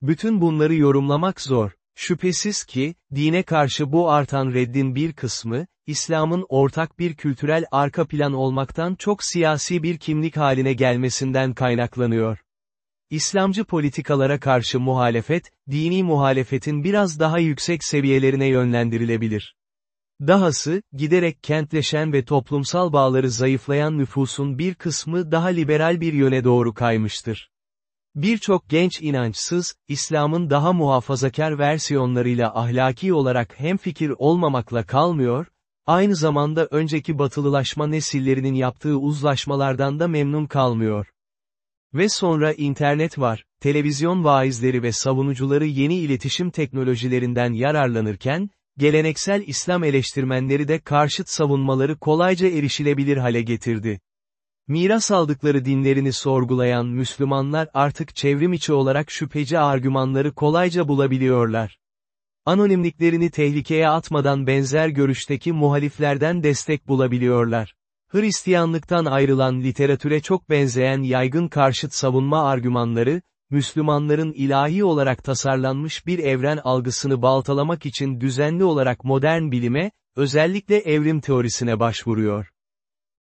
Bütün bunları yorumlamak zor. Şüphesiz ki, dine karşı bu artan reddin bir kısmı, İslam'ın ortak bir kültürel arka plan olmaktan çok siyasi bir kimlik haline gelmesinden kaynaklanıyor. İslamcı politikalara karşı muhalefet, dini muhalefetin biraz daha yüksek seviyelerine yönlendirilebilir. Dahası, giderek kentleşen ve toplumsal bağları zayıflayan nüfusun bir kısmı daha liberal bir yöne doğru kaymıştır. Birçok genç inançsız, İslam'ın daha muhafazakar versiyonlarıyla ahlaki olarak hemfikir olmamakla kalmıyor, aynı zamanda önceki batılılaşma nesillerinin yaptığı uzlaşmalardan da memnun kalmıyor. Ve sonra internet var, televizyon vaizleri ve savunucuları yeni iletişim teknolojilerinden yararlanırken, geleneksel İslam eleştirmenleri de karşıt savunmaları kolayca erişilebilir hale getirdi. Miras aldıkları dinlerini sorgulayan Müslümanlar artık çevrim içi olarak şüpheci argümanları kolayca bulabiliyorlar. Anonimliklerini tehlikeye atmadan benzer görüşteki muhaliflerden destek bulabiliyorlar. Hristiyanlıktan ayrılan literatüre çok benzeyen yaygın karşıt savunma argümanları, Müslümanların ilahi olarak tasarlanmış bir evren algısını baltalamak için düzenli olarak modern bilime, özellikle evrim teorisine başvuruyor.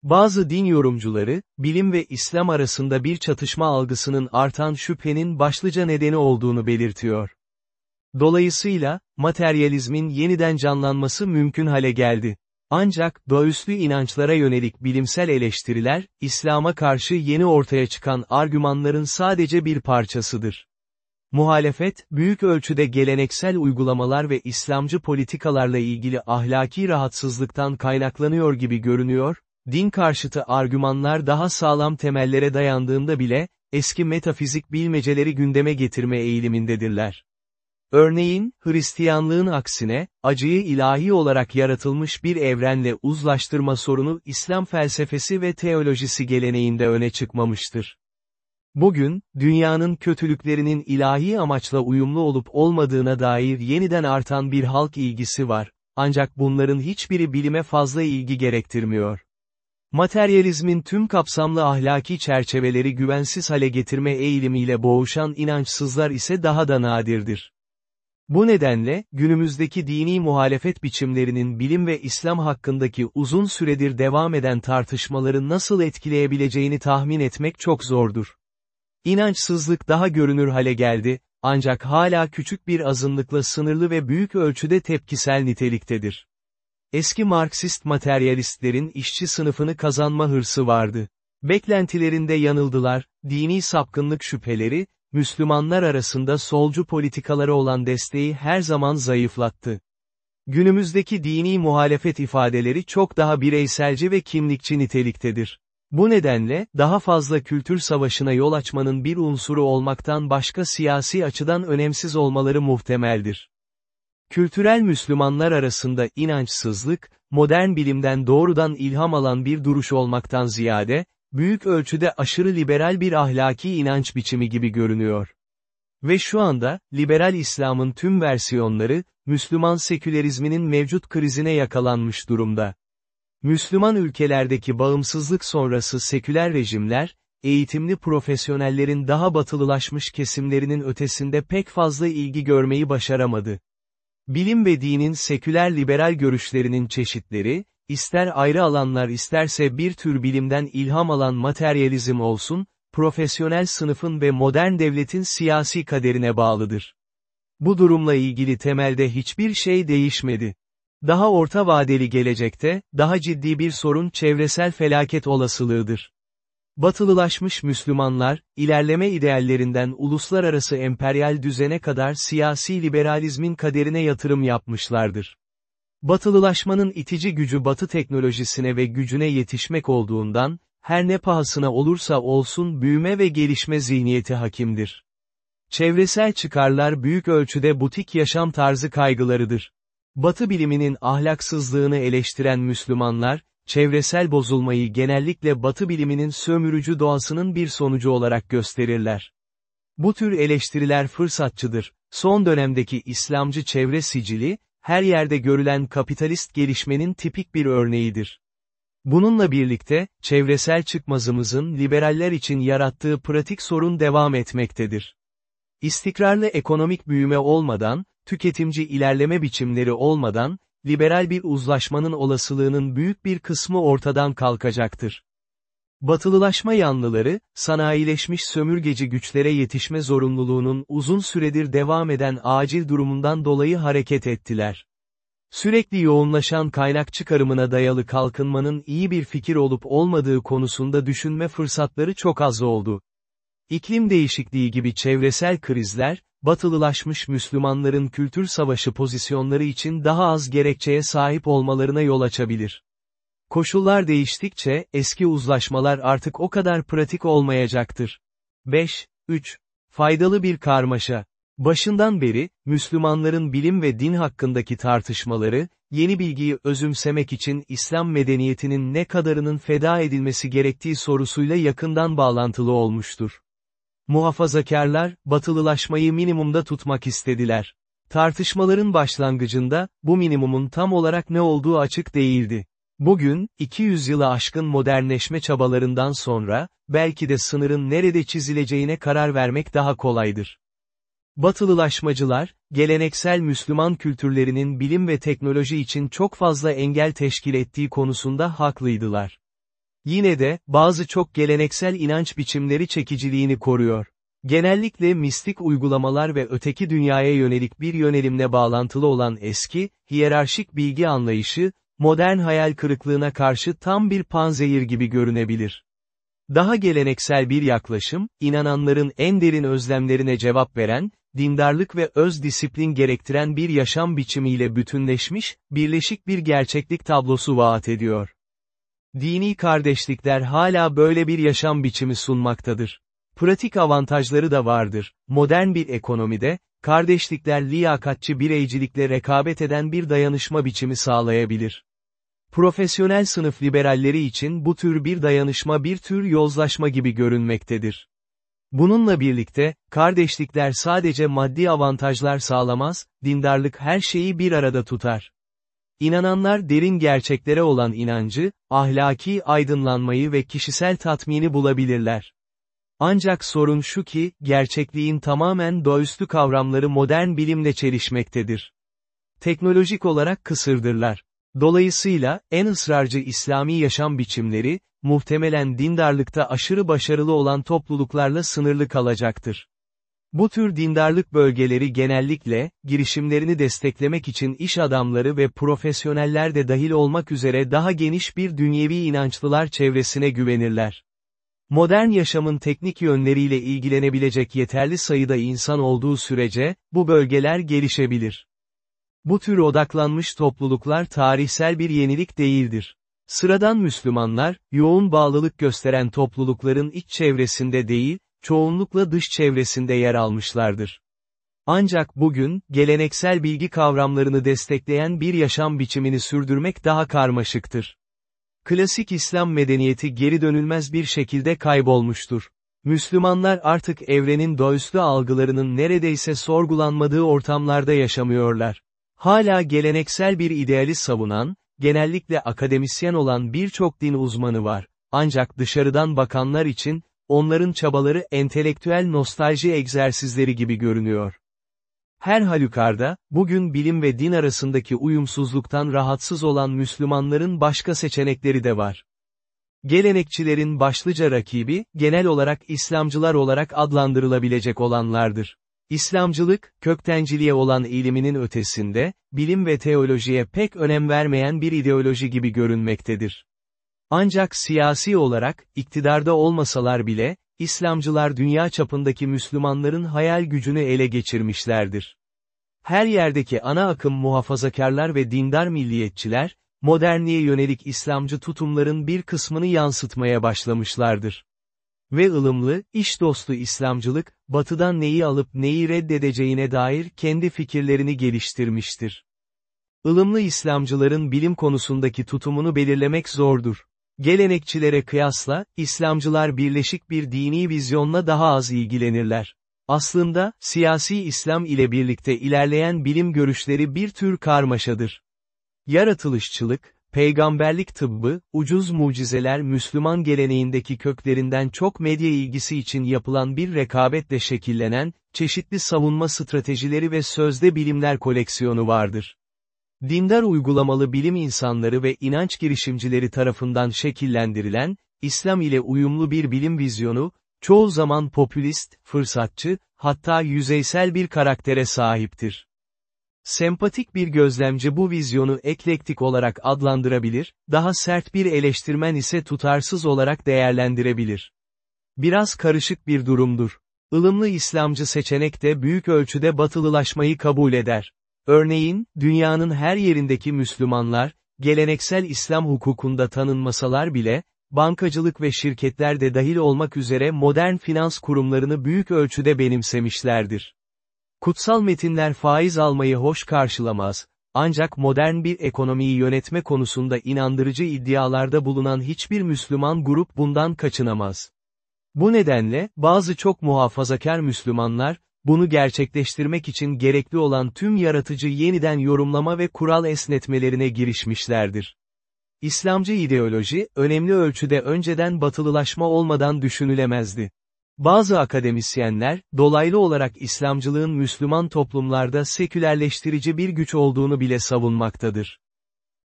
Bazı din yorumcuları, bilim ve İslam arasında bir çatışma algısının artan şüphenin başlıca nedeni olduğunu belirtiyor. Dolayısıyla, materyalizmin yeniden canlanması mümkün hale geldi. Ancak, doğüslü inançlara yönelik bilimsel eleştiriler, İslam'a karşı yeni ortaya çıkan argümanların sadece bir parçasıdır. Muhalefet, büyük ölçüde geleneksel uygulamalar ve İslamcı politikalarla ilgili ahlaki rahatsızlıktan kaynaklanıyor gibi görünüyor, din karşıtı argümanlar daha sağlam temellere dayandığında bile, eski metafizik bilmeceleri gündeme getirme eğilimindedirler. Örneğin, Hristiyanlığın aksine, acıyı ilahi olarak yaratılmış bir evrenle uzlaştırma sorunu İslam felsefesi ve teolojisi geleneğinde öne çıkmamıştır. Bugün, dünyanın kötülüklerinin ilahi amaçla uyumlu olup olmadığına dair yeniden artan bir halk ilgisi var, ancak bunların hiçbiri bilime fazla ilgi gerektirmiyor. Materyalizmin tüm kapsamlı ahlaki çerçeveleri güvensiz hale getirme eğilimiyle boğuşan inançsızlar ise daha da nadirdir. Bu nedenle, günümüzdeki dini muhalefet biçimlerinin bilim ve İslam hakkındaki uzun süredir devam eden tartışmaları nasıl etkileyebileceğini tahmin etmek çok zordur. İnançsızlık daha görünür hale geldi, ancak hala küçük bir azınlıkla sınırlı ve büyük ölçüde tepkisel niteliktedir. Eski Marksist materyalistlerin işçi sınıfını kazanma hırsı vardı. Beklentilerinde yanıldılar, dini sapkınlık şüpheleri, Müslümanlar arasında solcu politikalara olan desteği her zaman zayıflattı. Günümüzdeki dini muhalefet ifadeleri çok daha bireyselci ve kimlikçi niteliktedir. Bu nedenle, daha fazla kültür savaşına yol açmanın bir unsuru olmaktan başka siyasi açıdan önemsiz olmaları muhtemeldir. Kültürel Müslümanlar arasında inançsızlık, modern bilimden doğrudan ilham alan bir duruş olmaktan ziyade, büyük ölçüde aşırı liberal bir ahlaki inanç biçimi gibi görünüyor. Ve şu anda, liberal İslam'ın tüm versiyonları, Müslüman sekülerizminin mevcut krizine yakalanmış durumda. Müslüman ülkelerdeki bağımsızlık sonrası seküler rejimler, eğitimli profesyonellerin daha batılılaşmış kesimlerinin ötesinde pek fazla ilgi görmeyi başaramadı. Bilim ve dinin seküler liberal görüşlerinin çeşitleri, ister ayrı alanlar isterse bir tür bilimden ilham alan materyalizm olsun, profesyonel sınıfın ve modern devletin siyasi kaderine bağlıdır. Bu durumla ilgili temelde hiçbir şey değişmedi. Daha orta vadeli gelecekte, daha ciddi bir sorun çevresel felaket olasılığıdır. Batılılaşmış Müslümanlar, ilerleme ideallerinden uluslararası emperyal düzene kadar siyasi liberalizmin kaderine yatırım yapmışlardır. Batılılaşmanın itici gücü batı teknolojisine ve gücüne yetişmek olduğundan, her ne pahasına olursa olsun büyüme ve gelişme zihniyeti hakimdir. Çevresel çıkarlar büyük ölçüde butik yaşam tarzı kaygılarıdır. Batı biliminin ahlaksızlığını eleştiren Müslümanlar, çevresel bozulmayı genellikle Batı biliminin sömürücü doğasının bir sonucu olarak gösterirler. Bu tür eleştiriler fırsatçıdır. Son dönemdeki İslamcı çevre sicili, her yerde görülen kapitalist gelişmenin tipik bir örneğidir. Bununla birlikte, çevresel çıkmazımızın liberaller için yarattığı pratik sorun devam etmektedir. İstikrarlı ekonomik büyüme olmadan, tüketimci ilerleme biçimleri olmadan, liberal bir uzlaşmanın olasılığının büyük bir kısmı ortadan kalkacaktır. Batılılaşma yanlıları, sanayileşmiş sömürgeci güçlere yetişme zorunluluğunun uzun süredir devam eden acil durumundan dolayı hareket ettiler. Sürekli yoğunlaşan kaynak çıkarımına dayalı kalkınmanın iyi bir fikir olup olmadığı konusunda düşünme fırsatları çok az oldu. İklim değişikliği gibi çevresel krizler, batılılaşmış Müslümanların kültür savaşı pozisyonları için daha az gerekçeye sahip olmalarına yol açabilir. Koşullar değiştikçe, eski uzlaşmalar artık o kadar pratik olmayacaktır. 5. 3. Faydalı bir karmaşa. Başından beri, Müslümanların bilim ve din hakkındaki tartışmaları, yeni bilgiyi özümsemek için İslam medeniyetinin ne kadarının feda edilmesi gerektiği sorusuyla yakından bağlantılı olmuştur. Muhafazakarlar, batılılaşmayı minimumda tutmak istediler. Tartışmaların başlangıcında, bu minimumun tam olarak ne olduğu açık değildi. Bugün, 200 yılı aşkın modernleşme çabalarından sonra, belki de sınırın nerede çizileceğine karar vermek daha kolaydır. Batılılaşmacılar, geleneksel Müslüman kültürlerinin bilim ve teknoloji için çok fazla engel teşkil ettiği konusunda haklıydılar. Yine de, bazı çok geleneksel inanç biçimleri çekiciliğini koruyor. Genellikle mistik uygulamalar ve öteki dünyaya yönelik bir yönelimle bağlantılı olan eski, hiyerarşik bilgi anlayışı, modern hayal kırıklığına karşı tam bir panzehir gibi görünebilir. Daha geleneksel bir yaklaşım, inananların en derin özlemlerine cevap veren, dindarlık ve öz disiplin gerektiren bir yaşam biçimiyle bütünleşmiş, birleşik bir gerçeklik tablosu vaat ediyor. Dini kardeşlikler hala böyle bir yaşam biçimi sunmaktadır. Pratik avantajları da vardır. Modern bir ekonomide, kardeşlikler liyakatçı bireycilikle rekabet eden bir dayanışma biçimi sağlayabilir. Profesyonel sınıf liberalleri için bu tür bir dayanışma bir tür yozlaşma gibi görünmektedir. Bununla birlikte, kardeşlikler sadece maddi avantajlar sağlamaz, dindarlık her şeyi bir arada tutar. İnananlar derin gerçeklere olan inancı, ahlaki aydınlanmayı ve kişisel tatmini bulabilirler. Ancak sorun şu ki, gerçekliğin tamamen doğaüstü kavramları modern bilimle çelişmektedir. Teknolojik olarak kısırdırlar. Dolayısıyla, en ısrarcı İslami yaşam biçimleri, muhtemelen dindarlıkta aşırı başarılı olan topluluklarla sınırlı kalacaktır. Bu tür dindarlık bölgeleri genellikle, girişimlerini desteklemek için iş adamları ve profesyoneller de dahil olmak üzere daha geniş bir dünyevi inançlılar çevresine güvenirler. Modern yaşamın teknik yönleriyle ilgilenebilecek yeterli sayıda insan olduğu sürece, bu bölgeler gelişebilir. Bu tür odaklanmış topluluklar tarihsel bir yenilik değildir. Sıradan Müslümanlar, yoğun bağlılık gösteren toplulukların iç çevresinde değil, çoğunlukla dış çevresinde yer almışlardır. Ancak bugün, geleneksel bilgi kavramlarını destekleyen bir yaşam biçimini sürdürmek daha karmaşıktır. Klasik İslam medeniyeti geri dönülmez bir şekilde kaybolmuştur. Müslümanlar artık evrenin doğüslü algılarının neredeyse sorgulanmadığı ortamlarda yaşamıyorlar. Hala geleneksel bir ideali savunan, genellikle akademisyen olan birçok din uzmanı var. Ancak dışarıdan bakanlar için, onların çabaları entelektüel nostalji egzersizleri gibi görünüyor. Her halükarda, bugün bilim ve din arasındaki uyumsuzluktan rahatsız olan Müslümanların başka seçenekleri de var. Gelenekçilerin başlıca rakibi, genel olarak İslamcılar olarak adlandırılabilecek olanlardır. İslamcılık, köktenciliğe olan eğiliminin ötesinde, bilim ve teolojiye pek önem vermeyen bir ideoloji gibi görünmektedir. Ancak siyasi olarak, iktidarda olmasalar bile, İslamcılar dünya çapındaki Müslümanların hayal gücünü ele geçirmişlerdir. Her yerdeki ana akım muhafazakarlar ve dindar milliyetçiler, modernliğe yönelik İslamcı tutumların bir kısmını yansıtmaya başlamışlardır. Ve ılımlı, iş dostu İslamcılık, batıdan neyi alıp neyi reddedeceğine dair kendi fikirlerini geliştirmiştir. Ilımlı İslamcıların bilim konusundaki tutumunu belirlemek zordur. Gelenekçilere kıyasla, İslamcılar birleşik bir dini vizyonla daha az ilgilenirler. Aslında, siyasi İslam ile birlikte ilerleyen bilim görüşleri bir tür karmaşadır. Yaratılışçılık, peygamberlik tıbbı, ucuz mucizeler Müslüman geleneğindeki köklerinden çok medya ilgisi için yapılan bir rekabetle şekillenen, çeşitli savunma stratejileri ve sözde bilimler koleksiyonu vardır. Dindar uygulamalı bilim insanları ve inanç girişimcileri tarafından şekillendirilen, İslam ile uyumlu bir bilim vizyonu, çoğu zaman popülist, fırsatçı, hatta yüzeysel bir karaktere sahiptir. Sempatik bir gözlemci bu vizyonu eklektik olarak adlandırabilir, daha sert bir eleştirmen ise tutarsız olarak değerlendirebilir. Biraz karışık bir durumdur. Ilımlı İslamcı seçenek de büyük ölçüde batılılaşmayı kabul eder. Örneğin, dünyanın her yerindeki Müslümanlar, geleneksel İslam hukukunda tanınmasalar bile, bankacılık ve şirketler de dahil olmak üzere modern finans kurumlarını büyük ölçüde benimsemişlerdir. Kutsal metinler faiz almayı hoş karşılamaz, ancak modern bir ekonomiyi yönetme konusunda inandırıcı iddialarda bulunan hiçbir Müslüman grup bundan kaçınamaz. Bu nedenle, bazı çok muhafazakar Müslümanlar, bunu gerçekleştirmek için gerekli olan tüm yaratıcı yeniden yorumlama ve kural esnetmelerine girişmişlerdir. İslamcı ideoloji, önemli ölçüde önceden batılılaşma olmadan düşünülemezdi. Bazı akademisyenler, dolaylı olarak İslamcılığın Müslüman toplumlarda sekülerleştirici bir güç olduğunu bile savunmaktadır.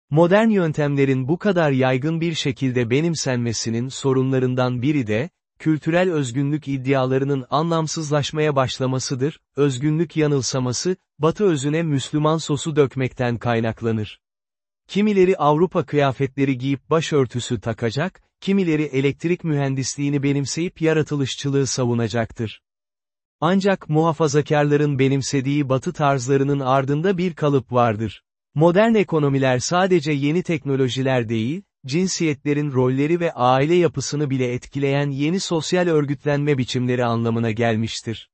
Modern yöntemlerin bu kadar yaygın bir şekilde benimsenmesinin sorunlarından biri de, kültürel özgünlük iddialarının anlamsızlaşmaya başlamasıdır, özgünlük yanılsaması, Batı özüne Müslüman sosu dökmekten kaynaklanır. Kimileri Avrupa kıyafetleri giyip başörtüsü takacak, kimileri elektrik mühendisliğini benimseyip yaratılışçılığı savunacaktır. Ancak muhafazakarların benimsediği batı tarzlarının ardında bir kalıp vardır. Modern ekonomiler sadece yeni teknolojiler değil, cinsiyetlerin rolleri ve aile yapısını bile etkileyen yeni sosyal örgütlenme biçimleri anlamına gelmiştir.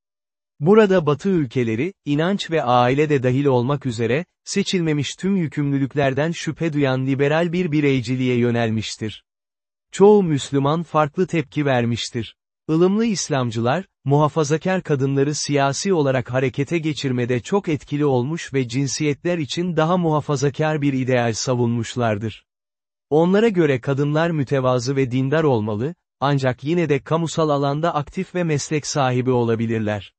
Burada Batı ülkeleri, inanç ve aile de dahil olmak üzere, seçilmemiş tüm yükümlülüklerden şüphe duyan liberal bir bireyciliğe yönelmiştir. Çoğu Müslüman farklı tepki vermiştir. Ilımlı İslamcılar, muhafazakar kadınları siyasi olarak harekete geçirmede çok etkili olmuş ve cinsiyetler için daha muhafazakar bir ideal savunmuşlardır. Onlara göre kadınlar mütevazı ve dindar olmalı, ancak yine de kamusal alanda aktif ve meslek sahibi olabilirler.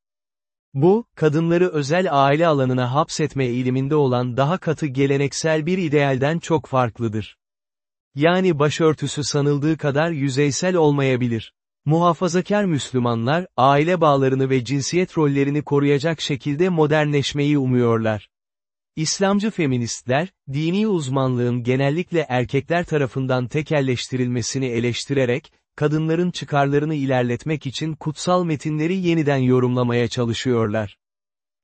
Bu, kadınları özel aile alanına hapsetme eğiliminde olan daha katı geleneksel bir idealden çok farklıdır. Yani başörtüsü sanıldığı kadar yüzeysel olmayabilir. Muhafazakar Müslümanlar, aile bağlarını ve cinsiyet rollerini koruyacak şekilde modernleşmeyi umuyorlar. İslamcı feministler, dini uzmanlığın genellikle erkekler tarafından tekelleştirilmesini eleştirerek, kadınların çıkarlarını ilerletmek için kutsal metinleri yeniden yorumlamaya çalışıyorlar.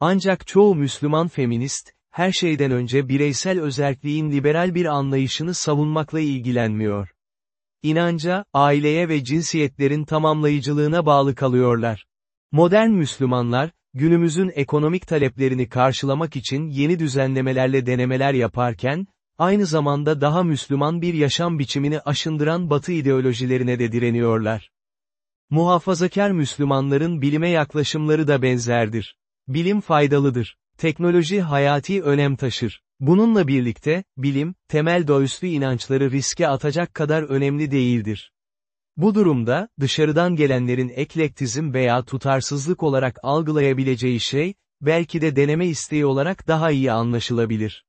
Ancak çoğu Müslüman feminist, her şeyden önce bireysel özerkliğin liberal bir anlayışını savunmakla ilgilenmiyor. İnanca, aileye ve cinsiyetlerin tamamlayıcılığına bağlı kalıyorlar. Modern Müslümanlar, günümüzün ekonomik taleplerini karşılamak için yeni düzenlemelerle denemeler yaparken, aynı zamanda daha Müslüman bir yaşam biçimini aşındıran Batı ideolojilerine de direniyorlar. Muhafazakar Müslümanların bilime yaklaşımları da benzerdir. Bilim faydalıdır. Teknoloji hayati önem taşır. Bununla birlikte, bilim, temel doğüslü inançları riske atacak kadar önemli değildir. Bu durumda, dışarıdan gelenlerin eklektizm veya tutarsızlık olarak algılayabileceği şey, belki de deneme isteği olarak daha iyi anlaşılabilir.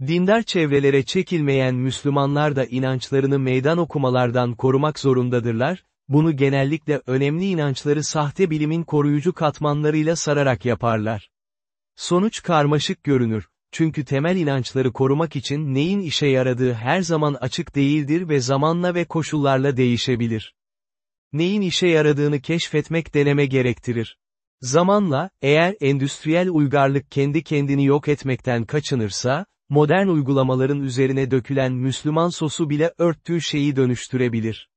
Dindar çevrelere çekilmeyen Müslümanlar da inançlarını meydan okumalardan korumak zorundadırlar, bunu genellikle önemli inançları sahte bilimin koruyucu katmanlarıyla sararak yaparlar. Sonuç karmaşık görünür, çünkü temel inançları korumak için neyin işe yaradığı her zaman açık değildir ve zamanla ve koşullarla değişebilir. Neyin işe yaradığını keşfetmek deneme gerektirir. Zamanla, eğer endüstriyel uygarlık kendi kendini yok etmekten kaçınırsa, modern uygulamaların üzerine dökülen Müslüman sosu bile örttüğü şeyi dönüştürebilir.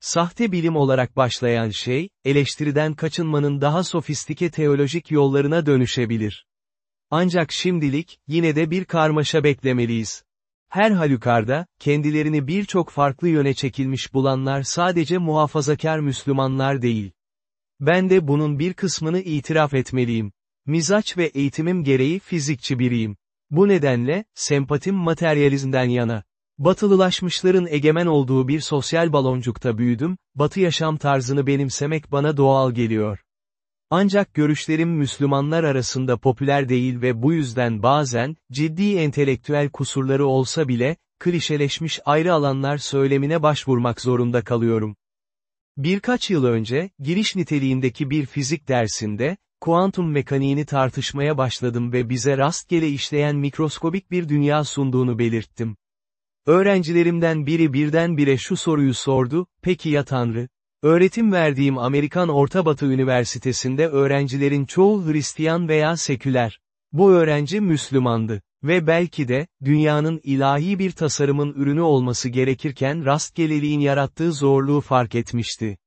Sahte bilim olarak başlayan şey, eleştiriden kaçınmanın daha sofistike teolojik yollarına dönüşebilir. Ancak şimdilik, yine de bir karmaşa beklemeliyiz. Her halükarda, kendilerini birçok farklı yöne çekilmiş bulanlar sadece muhafazakar Müslümanlar değil. Ben de bunun bir kısmını itiraf etmeliyim. Mizaç ve eğitimim gereği fizikçi biriyim. Bu nedenle, sempatim materyalizmden yana. Batılılaşmışların egemen olduğu bir sosyal baloncukta büyüdüm, batı yaşam tarzını benimsemek bana doğal geliyor. Ancak görüşlerim Müslümanlar arasında popüler değil ve bu yüzden bazen, ciddi entelektüel kusurları olsa bile, klişeleşmiş ayrı alanlar söylemine başvurmak zorunda kalıyorum. Birkaç yıl önce, giriş niteliğindeki bir fizik dersinde, kuantum mekaniğini tartışmaya başladım ve bize rastgele işleyen mikroskobik bir dünya sunduğunu belirttim. Öğrencilerimden biri birdenbire şu soruyu sordu, peki ya Tanrı? Öğretim verdiğim Amerikan Orta Batı Üniversitesi'nde öğrencilerin çoğu Hristiyan veya seküler. Bu öğrenci Müslümandı. Ve belki de, dünyanın ilahi bir tasarımın ürünü olması gerekirken rastgeleliğin yarattığı zorluğu fark etmişti.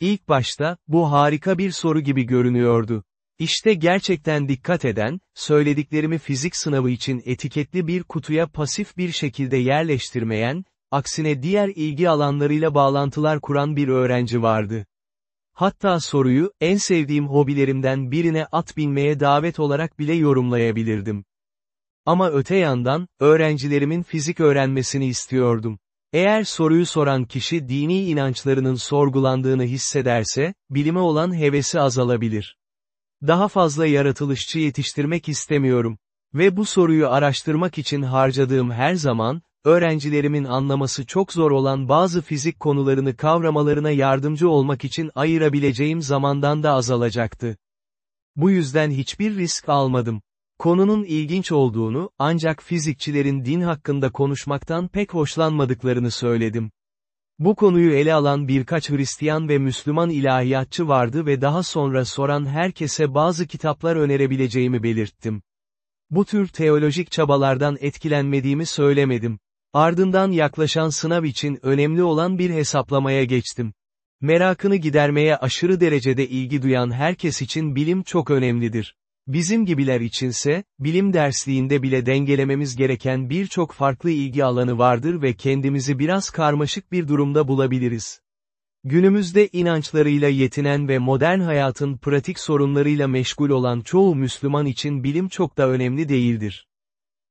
İlk başta, bu harika bir soru gibi görünüyordu. İşte gerçekten dikkat eden, söylediklerimi fizik sınavı için etiketli bir kutuya pasif bir şekilde yerleştirmeyen, aksine diğer ilgi alanlarıyla bağlantılar kuran bir öğrenci vardı. Hatta soruyu, en sevdiğim hobilerimden birine at binmeye davet olarak bile yorumlayabilirdim. Ama öte yandan, öğrencilerimin fizik öğrenmesini istiyordum. Eğer soruyu soran kişi dini inançlarının sorgulandığını hissederse, bilime olan hevesi azalabilir. Daha fazla yaratılışçı yetiştirmek istemiyorum. Ve bu soruyu araştırmak için harcadığım her zaman, öğrencilerimin anlaması çok zor olan bazı fizik konularını kavramalarına yardımcı olmak için ayırabileceğim zamandan da azalacaktı. Bu yüzden hiçbir risk almadım. Konunun ilginç olduğunu, ancak fizikçilerin din hakkında konuşmaktan pek hoşlanmadıklarını söyledim. Bu konuyu ele alan birkaç Hristiyan ve Müslüman ilahiyatçı vardı ve daha sonra soran herkese bazı kitaplar önerebileceğimi belirttim. Bu tür teolojik çabalardan etkilenmediğimi söylemedim. Ardından yaklaşan sınav için önemli olan bir hesaplamaya geçtim. Merakını gidermeye aşırı derecede ilgi duyan herkes için bilim çok önemlidir. Bizim gibiler içinse, bilim dersliğinde bile dengelememiz gereken birçok farklı ilgi alanı vardır ve kendimizi biraz karmaşık bir durumda bulabiliriz. Günümüzde inançlarıyla yetinen ve modern hayatın pratik sorunlarıyla meşgul olan çoğu Müslüman için bilim çok da önemli değildir.